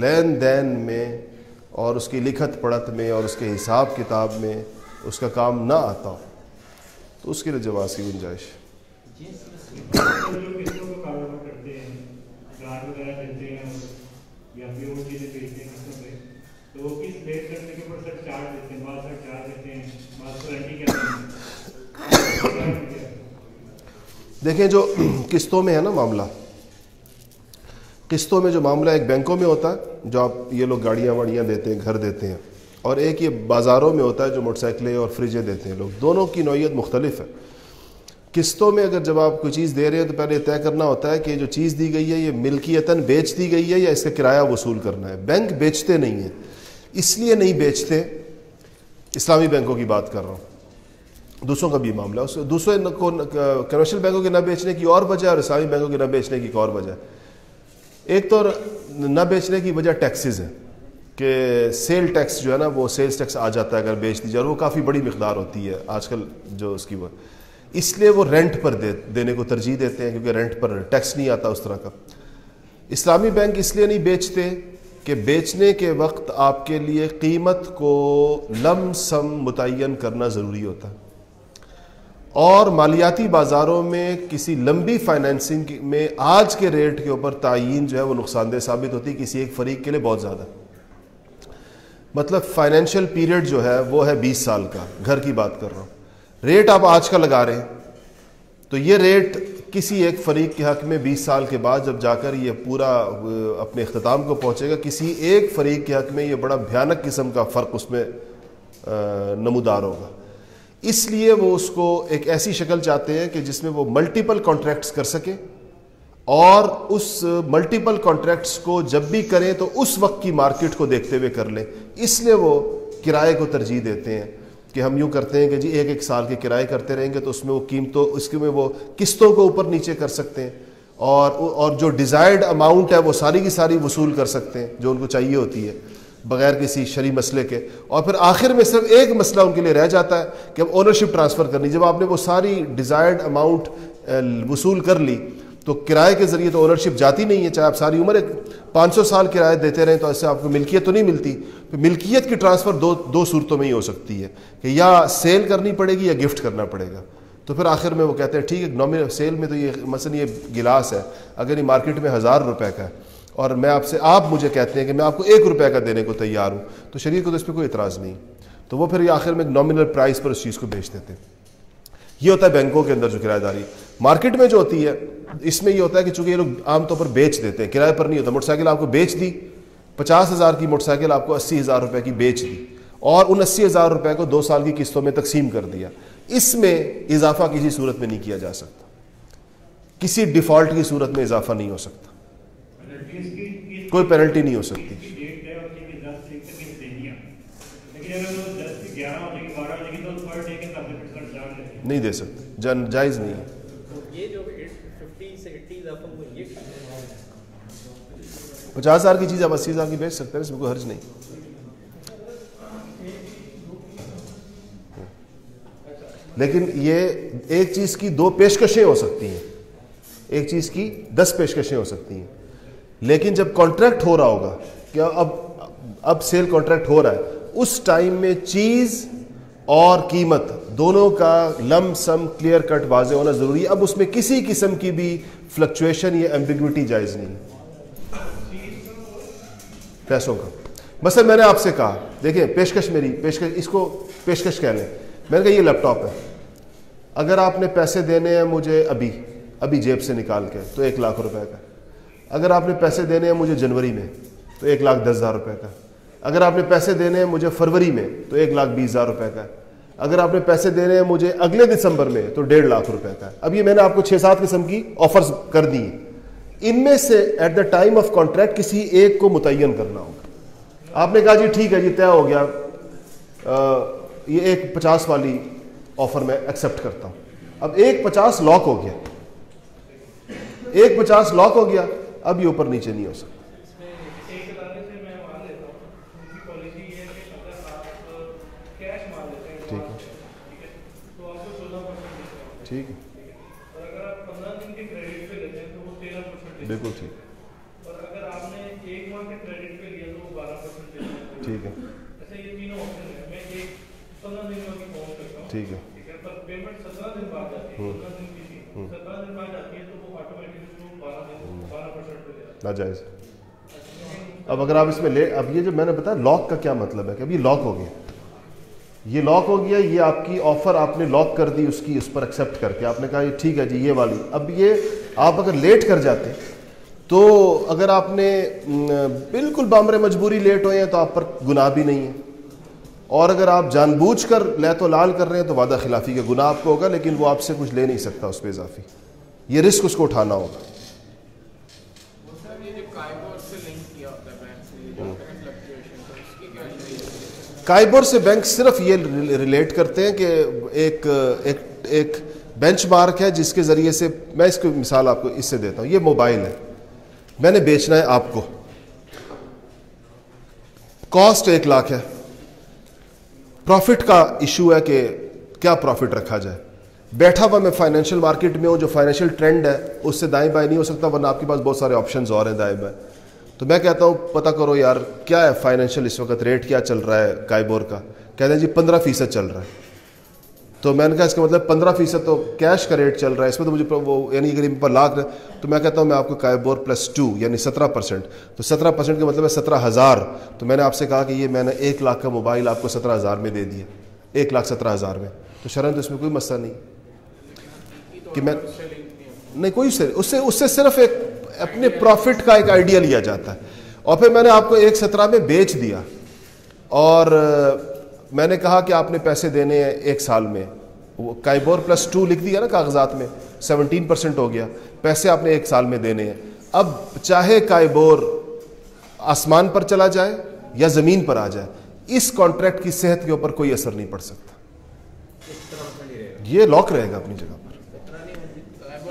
S1: لین دین میں اور اس کی لکھت پڑھت میں اور اس کے حساب کتاب میں اس کا کام نہ آتا ہو، تو اس کے لیے جواز کی گنجائش۔ جی دیکھیں جو قسطوں میں ہے نا معاملہ، قسطوں میں جو معاملہ ایک بینکوں میں ہوتا ہے، جو آپ یہ لوگ گاڑیاں واڑیاں دیتے ہیں، گھر دیتے ہیں، اور ایک یہ بازاروں میں ہوتا ہے جو موٹر سائیکلیں اور فریجیں دیتے ہیں لوگ، دونوں کی نوعیت مختلف ہے۔ قسطوں میں اگر جب آپ کوئی چیز دے رہے ہیں تو پہلے طے کرنا ہوتا ہے کہ جو چیز دی گئی ہے یہ ملکیتاً بیچ دی گئی ہے یا اس کا کرایہ وصول کرنا ہے۔ بینک بیچتے نہیں ہیں۔ اس لیے نہیں بیچتے۔ اسلامی بینکوں کی بات کر رہا ہوں۔ دوسروں کا بھی معاملہ ہے۔ دوسرے کو کمرشل بینکوں کے نہ بیچنے کی اور وجہ اور اسلامی بینکوں کے نہ بیچنے کی ایک اور وجہ ایک تو نہ بیچنے کی وجہ ٹیکسز ہے کہ سیل ٹیکس جو ہے نا وہ سیلز ٹیکس آ جاتا ہے اگر بیچ دی جائے اور وہ کافی بڑی مقدار ہوتی ہے۔ آج کل جو اس کی وہ اس لیے وہ رینٹ پر دے دینے کو ترجیح دیتے ہیں کیونکہ رینٹ پر ٹیکس نہیں آتا اس طرح کا۔ اسلامی بینک اس لیے نہیں بیچتے کہ بیچنے کے وقت آپ کے لیے قیمت کو لم سم متعین کرنا ضروری ہوتا۔ ہے اور مالیاتی بازاروں میں کسی لمبی فائنینسنگ میں آج کے ریٹ کے اوپر تعین جو ہے وہ نقصان دہ ثابت ہوتی ہے کسی ایک فریق کے لیے بہت زیادہ۔ مطلب فائنینشیل پیریڈ جو ہے وہ ہے بیس سال کا۔ گھر کی بات کر رہا ہوں۔ ریٹ آپ آج کا لگا رہے ہیں۔ تو یہ ریٹ کسی ایک فریق کے حق میں بیس سال کے بعد جب جا کر یہ پورا اپنے اختتام کو پہنچے گا، کسی ایک فریق کے حق میں یہ بڑا بھیانک قسم کا فرق اس میں نمودار ہوگا۔ اس لیے وہ اس کو ایک ایسی شکل چاہتے ہیں کہ جس میں وہ ملٹیپل کانٹریکٹس کر سکیں اور اس ملٹیپل کانٹریکٹس کو جب بھی کریں تو اس وقت کی مارکیٹ کو دیکھتے ہوئے کر لیں۔ اس لیے وہ کرائے کو ترجیح دیتے ہیں۔ کہ ہم یوں کرتے ہیں کہ جی ایک ایک سال کے کرائے کرتے رہیں گے تو اس میں وہ قیمتوں، اس کے میں وہ قسطوں کو اوپر نیچے کر سکتے ہیں۔ اور اور جو ڈیزائرڈ اماؤنٹ ہے وہ ساری کی ساری وصول کر سکتے ہیں، جو ان کو چاہیے ہوتی ہے، بغیر کسی شرع مسئلے کے۔ اور پھر آخر میں صرف ایک مسئلہ ان کے لیے رہ جاتا ہے کہ اب اونرشپ ٹرانسفر کرنی۔ جب آپ نے وہ ساری ڈیزائرڈ اماؤنٹ وصول کر لی، تو کرائے کے ذریعے تو اونرشپ جاتی نہیں ہے۔ چاہے آپ ساری عمر پانچ سو سال کرایہ دیتے رہیں تو ایسے آپ کو ملکیت تو نہیں ملتی۔ ملکیت کی ٹرانسفر دو دو صورتوں میں ہی ہو سکتی ہے کہ یا سیل کرنی پڑے گی یا گفٹ کرنا پڑے گا۔ تو پھر آخر میں وہ کہتے ہیں، ٹھیک ہے نومن سیل میں تو یہ مثلاً یہ گلاس ہے۔ اگر یہ مارکیٹ میں ہزار روپے کا ہے اور میں آپ سے آپ مجھے کہتے ہیں کہ میں آپ کو ایک روپے کا دینے کو تیار ہوں، تو شریر کو تو اس پہ کوئی اعتراض نہیں۔ تو وہ پھر یہ آخر میں ایک نامنل پرائز پر اس چیز کو بیچ دیتے ہیں۔ یہ ہوتا ہے بینکوں کے اندر جو کرایہ داری۔ مارکیٹ میں جو ہوتی ہے اس میں یہ ہوتا ہے کہ چونکہ یہ لوگ عام طور پر بیچ دیتے ہیں کرایہ پر نہیں ہوتا۔ موٹر سائیکل آپ کو بیچ دی پچاس ہزار کی موٹر سائیکل آپ کو اسی ہزار روپے کی بیچ دی اور ان اسی ہزار روپے کو دو سال کی قسطوں میں تقسیم کر دیا۔ اس میں اضافہ کسی صورت میں نہیں کیا جا سکتا۔ کسی ڈیفالٹ کی صورت میں اضافہ نہیں ہو سکتا۔ کوئی پینلٹی نہیں ہو سکتی۔ نہیں دے سکتے جائز نہیں ہے۔ پچاس ہزار کی چیز آپ اسی ہزار کی بیچ سکتے ہیں اس میں کوئی حرج نہیں۔ لیکن یہ ایک چیز کی دو پیشکشیں ہو سکتی ہیں۔ ایک چیز کی دس پیشکشیں ہو سکتی ہیں۔ لیکن جب کانٹریکٹ ہو رہا ہوگا کہ اب اب سیل کانٹریکٹ ہو رہا ہے اس ٹائم میں چیز اور قیمت، دونوں کا لم سم کلیئر کٹ واضح ہونا ضروری ہے۔ اب اس میں کسی قسم کی بھی فلکچویشن یا ایمبیگوٹی جائز نہیں۔ پیسوں کا۔ بس میں نے آپ سے کہا، دیکھیں، پیشکش میری، پیشکش، اس کو پیشکش کہہ لیں۔ میں نے کہا، یہ لیپ ٹاپ ہے۔ اگر آپ نے پیسے دینے ہیں مجھے ابھی ابھی جیب سے نکال کے، تو ایک لاکھ روپے کا۔ اگر آپ نے پیسے دینے ہیں مجھے جنوری میں، تو ایک لاکھ دس ہزار روپے کا۔ اگر آپ نے پیسے دینے ہیں مجھے فروری میں، تو ایک لاکھ بیس ہزار روپے کا ہے۔ اگر آپ نے پیسے دینے ہیں مجھے اگلے دسمبر میں، تو ڈیڑھ لاکھ روپے کا ہے۔ اب یہ میں نے آپ کو چھ سات قسم کی آفرز کر دی ان میں سے at the time of contract کسی ایک کو متعین کرنا ہوگا۔ آپ نے کہا جی ٹھیک ہے جی طے ہو گیا۔ یہ ایک پچاس والی آفر میں ایکسپٹ کرتا ہوں۔ اب ایک پچاس لاک ہو گیا۔ ایک پچاس لاک ہو گیا۔ اب یہ اوپر نیچے نہیں ہو سکتا ٹھیک ہے بالکل ٹھیک ٹھیک ہے
S3: اچھا یہ تینوں آپشن ہیں میں ایک پندرہ دن میں فون کرتا ہوں
S1: ٹھیک ہے
S3: ٹھیک ہے پر پیمنٹ سترہ دن بعد جاتی ہے پندرہ دن کی تھی سترہ دن بعد جاتی ہے تو وہ آٹومیٹکلی اس کو بارہ دن بارہ پرسینٹ پہ جاتا
S1: ناجائز۔ اب اگر آپ اس میں لے اب یہ جو میں نے بتایا لاک کا کیا مطلب ہے کہ اب یہ لاک ہو گیا۔ یہ لاک ہو گیا، یہ آپ کی آفر آپ نے لاک کر دی، اس کی اس پر ایکسیپٹ کر کے۔ آپ نے کہا یہ ٹھیک ہے جی یہ والی۔ اب یہ آپ اگر لیٹ کر جاتے تو اگر آپ نے بالکل بامر مجبوری لیٹ ہوئے ہیں تو آپ پر گناہ بھی نہیں ہے۔ اور اگر آپ جان بوجھ کر لے تو لال کر رہے ہیں تو وعدہ خلافی کا گناہ آپ کو ہوگا، لیکن وہ آپ سے کچھ لے نہیں سکتا اس پہ اضافی۔ یہ رسک اس کو اٹھانا ہوگا۔ کائبور سے بینک صرف یہ ریلیٹ کرتے ہیں کہ ایک ایک ایک بینچ مارک ہے جس کے ذریعے سے میں اس کو مثال آپ کو اس سے دیتا ہوں، یہ موبائل ہے۔ میں نے بیچنا ہے آپ کو۔ کاسٹ ایک لاکھ ہے۔ پروفٹ کا ایشو ہے کہ کیا پروفٹ رکھا جائے۔ بیٹھا ہوا میں فائنینشیل مارکیٹ میں ہوں جو فائنینشیل ٹرینڈ ہے، اس سے دائیں بائیں نہیں ہو سکتا، ورنہ آپ کے پاس بہت سارے آپشنز اور ہیں دائیں بائیں۔ تو میں کہتا ہوں، پتہ کرو یار، کیا ہے فائنینشیل اس وقت ریٹ کیا چل رہا ہے کائبور کا؟ کہتے ہیں جی پندرہ فیصد چل رہا ہے۔ تو میں نے کہا اس کا مطلب پندرہ فیصد تو کیش کا ریٹ چل رہا ہے، اس میں تو مجھے وہ یعنی اگر پر لاکھ تو میں کہتا ہوں میں آپ کو کائبور پلس ٹو یعنی سترہ پرسینٹ تو سترہ پرسینٹ کا مطلب ہے سترہ ہزار۔ تو میں نے آپ سے کہا کہ یہ میں نے ایک لاکھ کا موبائل آپ کو سترہ ہزار میں دے دیا، ایک لاکھ سترہ ہزار میں۔ تو شرح تو اس میں کوئی مسئلہ نہیں۔ کہ میں نہیں، کوئی سے اس سے اس سے صرف ایک اپنے پروفٹ کا ایک آئیڈیا لیا جاتا ہے۔ اور پھر میں نے آپ کو ایک سترہ میں بیچ دیا۔ اور میں نے کہا کہ آپ نے پیسے دینے ہیں ایک سال میں۔ وہ کائبور پلس ٹو لکھ دیا نا کاغذات میں سیونٹین پرسینٹ ہو گیا۔ پیسے آپ نے ایک سال میں دینے ہیں۔ اب چاہے کائبور آسمان پر چلا جائے یا زمین پر آ جائے، اس کانٹریکٹ کی صحت کے اوپر کوئی اثر نہیں پڑ سکتا۔ یہ لاک رہے گا اپنی جگہ پر۔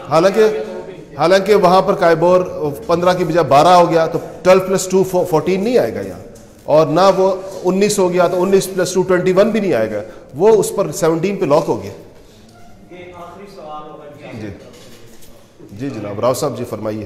S1: حالانکہ حالانکہ وہاں پر کائبور پندرہ کی بجائے بارہ ہو گیا تو ٹویلو پلس ٹو فورٹین نہیں آئے گا یہاں۔ اور نہ وہ انیس ہو گیا تو انیس پلس ٹو ٹوینٹی ون بھی نہیں آئے گا۔ وہ اس پر سیونٹین پہ لاک ہو گیا۔ جی۔ جی جناب، راؤ صاحب جی فرمائیے۔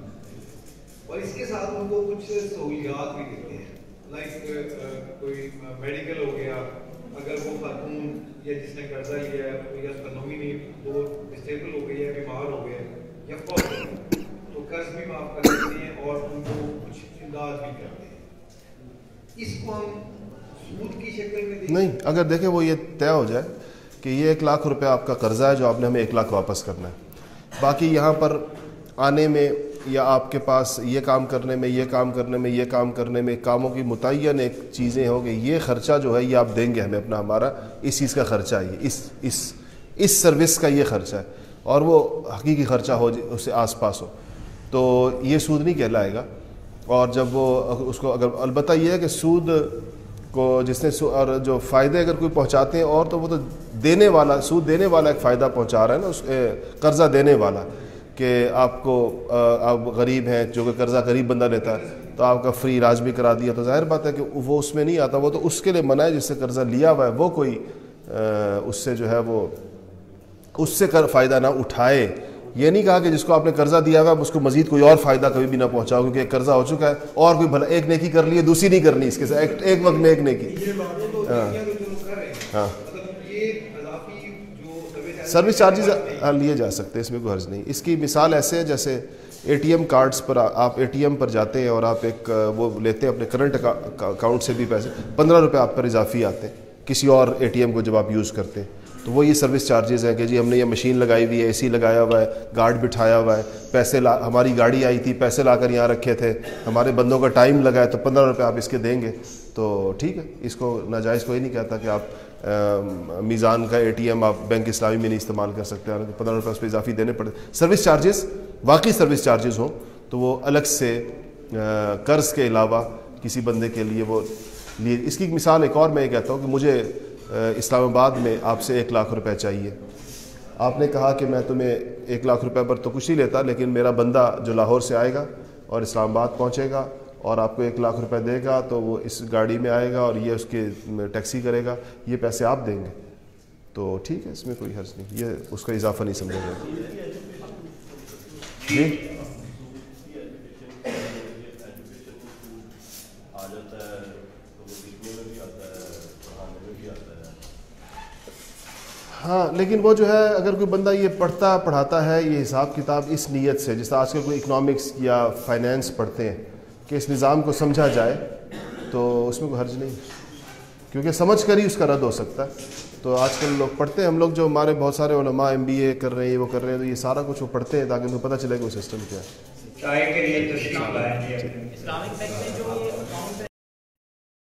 S1: اور اس کے ساتھ ان کو کچھ سہولیات بھی دیتے ہیں۔ لائک uh, uh, کوئی میڈیکل ہو گیا، اگر وہ خاتون یا جس نے قرضہ لیا ہے یا اس کا نومینی وہ ڈسٹیبل ہو گئی ہے، بیمار ہو گیا یا فوت ہو گیا تو قرض بھی معاف کر دیتے ہیں اور ان کو کچھ امداد بھی کرتے ہیں۔ اس کو ہم سود کی شکل میں نہیں، اگر دیکھیں وہ یہ طے ہو جائے کہ یہ ایک لاکھ روپے آپ کا قرضہ ہے جو آپ نے ہمیں ایک لاکھ واپس کرنا ہے۔ باقی یہاں پر آنے میں یا آپ کے پاس یہ کام کرنے میں، یہ کام کرنے میں، یہ کام کرنے میں کاموں کی متعین ایک چیزیں ہوں گی، یہ خرچہ جو ہے یہ آپ دیں گے ہمیں اپنا ہمارا، اس چیز کا خرچہ ہے، اس اس اس سروس کا یہ خرچہ ہے، اور وہ حقیقی خرچہ ہو، اس سے آس پاس ہو۔ تو یہ سود نہیں کہلائے گا۔ اور جب وہ اس کو اگر، البتہ یہ ہے کہ سود کو جس نے اور جو فائدے اگر کوئی پہنچاتے ہیں اور تو وہ تو دینے والا، سود دینے والا ایک فائدہ پہنچا رہا ہے نا، اس قرضہ دینے والا۔ کہ آپ کو آپ غریب ہیں جو کہ قرضہ غریب بندہ لیتا ہے تو آپ کا فری علاج بھی کرا دیا۔ تو ظاہر بات ہے کہ وہ اس میں نہیں آتا وہ تو اس کے لیے منع ہے جس سے قرضہ لیا ہوا ہے۔ وہ کوئی اس سے جو ہے وہ اس سے فائدہ نہ اٹھائے۔ یہ نہیں کہا کہ جس کو آپ نے قرضہ دیا ہوا اس کو مزید کوئی اور فائدہ کبھی بھی نہ پہنچاؤ کیونکہ ایک قرضہ ہو چکا ہے۔ اور کوئی بھلا ایک نیکی کر لی ہے دوسری نہیں کرنی اس کے ساتھ ایک وقت میں ایک نیکی۔ ہاں۔ ہاں۔ سروس چارجز لیے جا سکتے ہیں، اس میں کوئی حرض نہیں۔ اس کی مثال ایسے ہے جیسے اے ٹی ایم کارڈز پر آپ اے ٹی ایم پر جاتے ہیں اور آپ ایک، وہ لیتے ہیں اپنے کرنٹ اکاؤنٹ سے بھی پیسے۔ پندرہ روپے آپ پر اضافی آتے ہیں۔ کسی اور اے ٹی ایم کو جب آپ یوز کرتے ہیں، تو وہ یہ سروس چارجز ہیں کہ جی ہم نے یہ مشین لگائی ہوئی ہے، اے سی لگایا ہوا ہے، گارڈ بٹھایا ہوا ہے، پیسے لا، ہماری گاڑی آئی تھی، پیسے لا کر یہاں رکھے تھے، ہمارے بندوں کا ٹائم لگا ہے، تو پندرہ روپے آپ اس کے دیں گے۔ تو ٹھیک ہے، اس کو ناجائز کوئی نہیں کہتا کہ آپ میزان کا اے ٹی ایم آپ بینک اسلامی میں نہیں استعمال کر سکتے ہیں پندرہ روپے اس پہ اضافی دینے پڑتے سروس چارجز، واقعی سروس چارجز ہوں، تو وہ الگ سے قرض کے علاوہ کسی بندے کے لیے وہ لیے۔ اس کی مثال ایک اور میں یہ کہتا ہوں کہ مجھے اسلام آباد میں آپ سے ایک لاکھ روپے چاہیے۔ آپ نے کہا کہ میں تمہیں ایک لاکھ روپے پر تو کچھ نہیں لیتا، لیکن میرا بندہ جو لاہور سے آئے گا اور اسلام آباد پہنچے گا اور آپ کو ایک لاکھ روپے دے گا تو وہ اس گاڑی میں آئے گا اور یہ اس کے ٹیکسی کرے گا، یہ پیسے آپ دیں گے۔ تو ٹھیک ہے، اس میں کوئی حرض نہیں۔ یہ اس کا اضافہ نہیں سمجھا جائے جی؟ ہاں لیکن وہ جو ہے، اگر کوئی بندہ یہ پڑھتا، پڑھاتا ہے، یہ حساب کتاب اس نیت سے، جس طرح آج کل کوئی اکنامکس یا فائنینس پڑھتے ہیں کہ اس نظام کو سمجھا جائے تو اس میں کوئی حرج نہیں کیونکہ سمجھ کر ہی اس کا رد ہو سکتا ہے۔ تو آج کل لوگ پڑھتے ہیں۔ ہم لوگ جو ہمارے بہت سارے علماء ایم بی اے کر رہے ہیں وہ کر رہے ہیں تو یہ سارا کچھ وہ پڑھتے ہیں تاکہ ان کو پتہ چلے کہ وہ سسٹم کیا ہے۔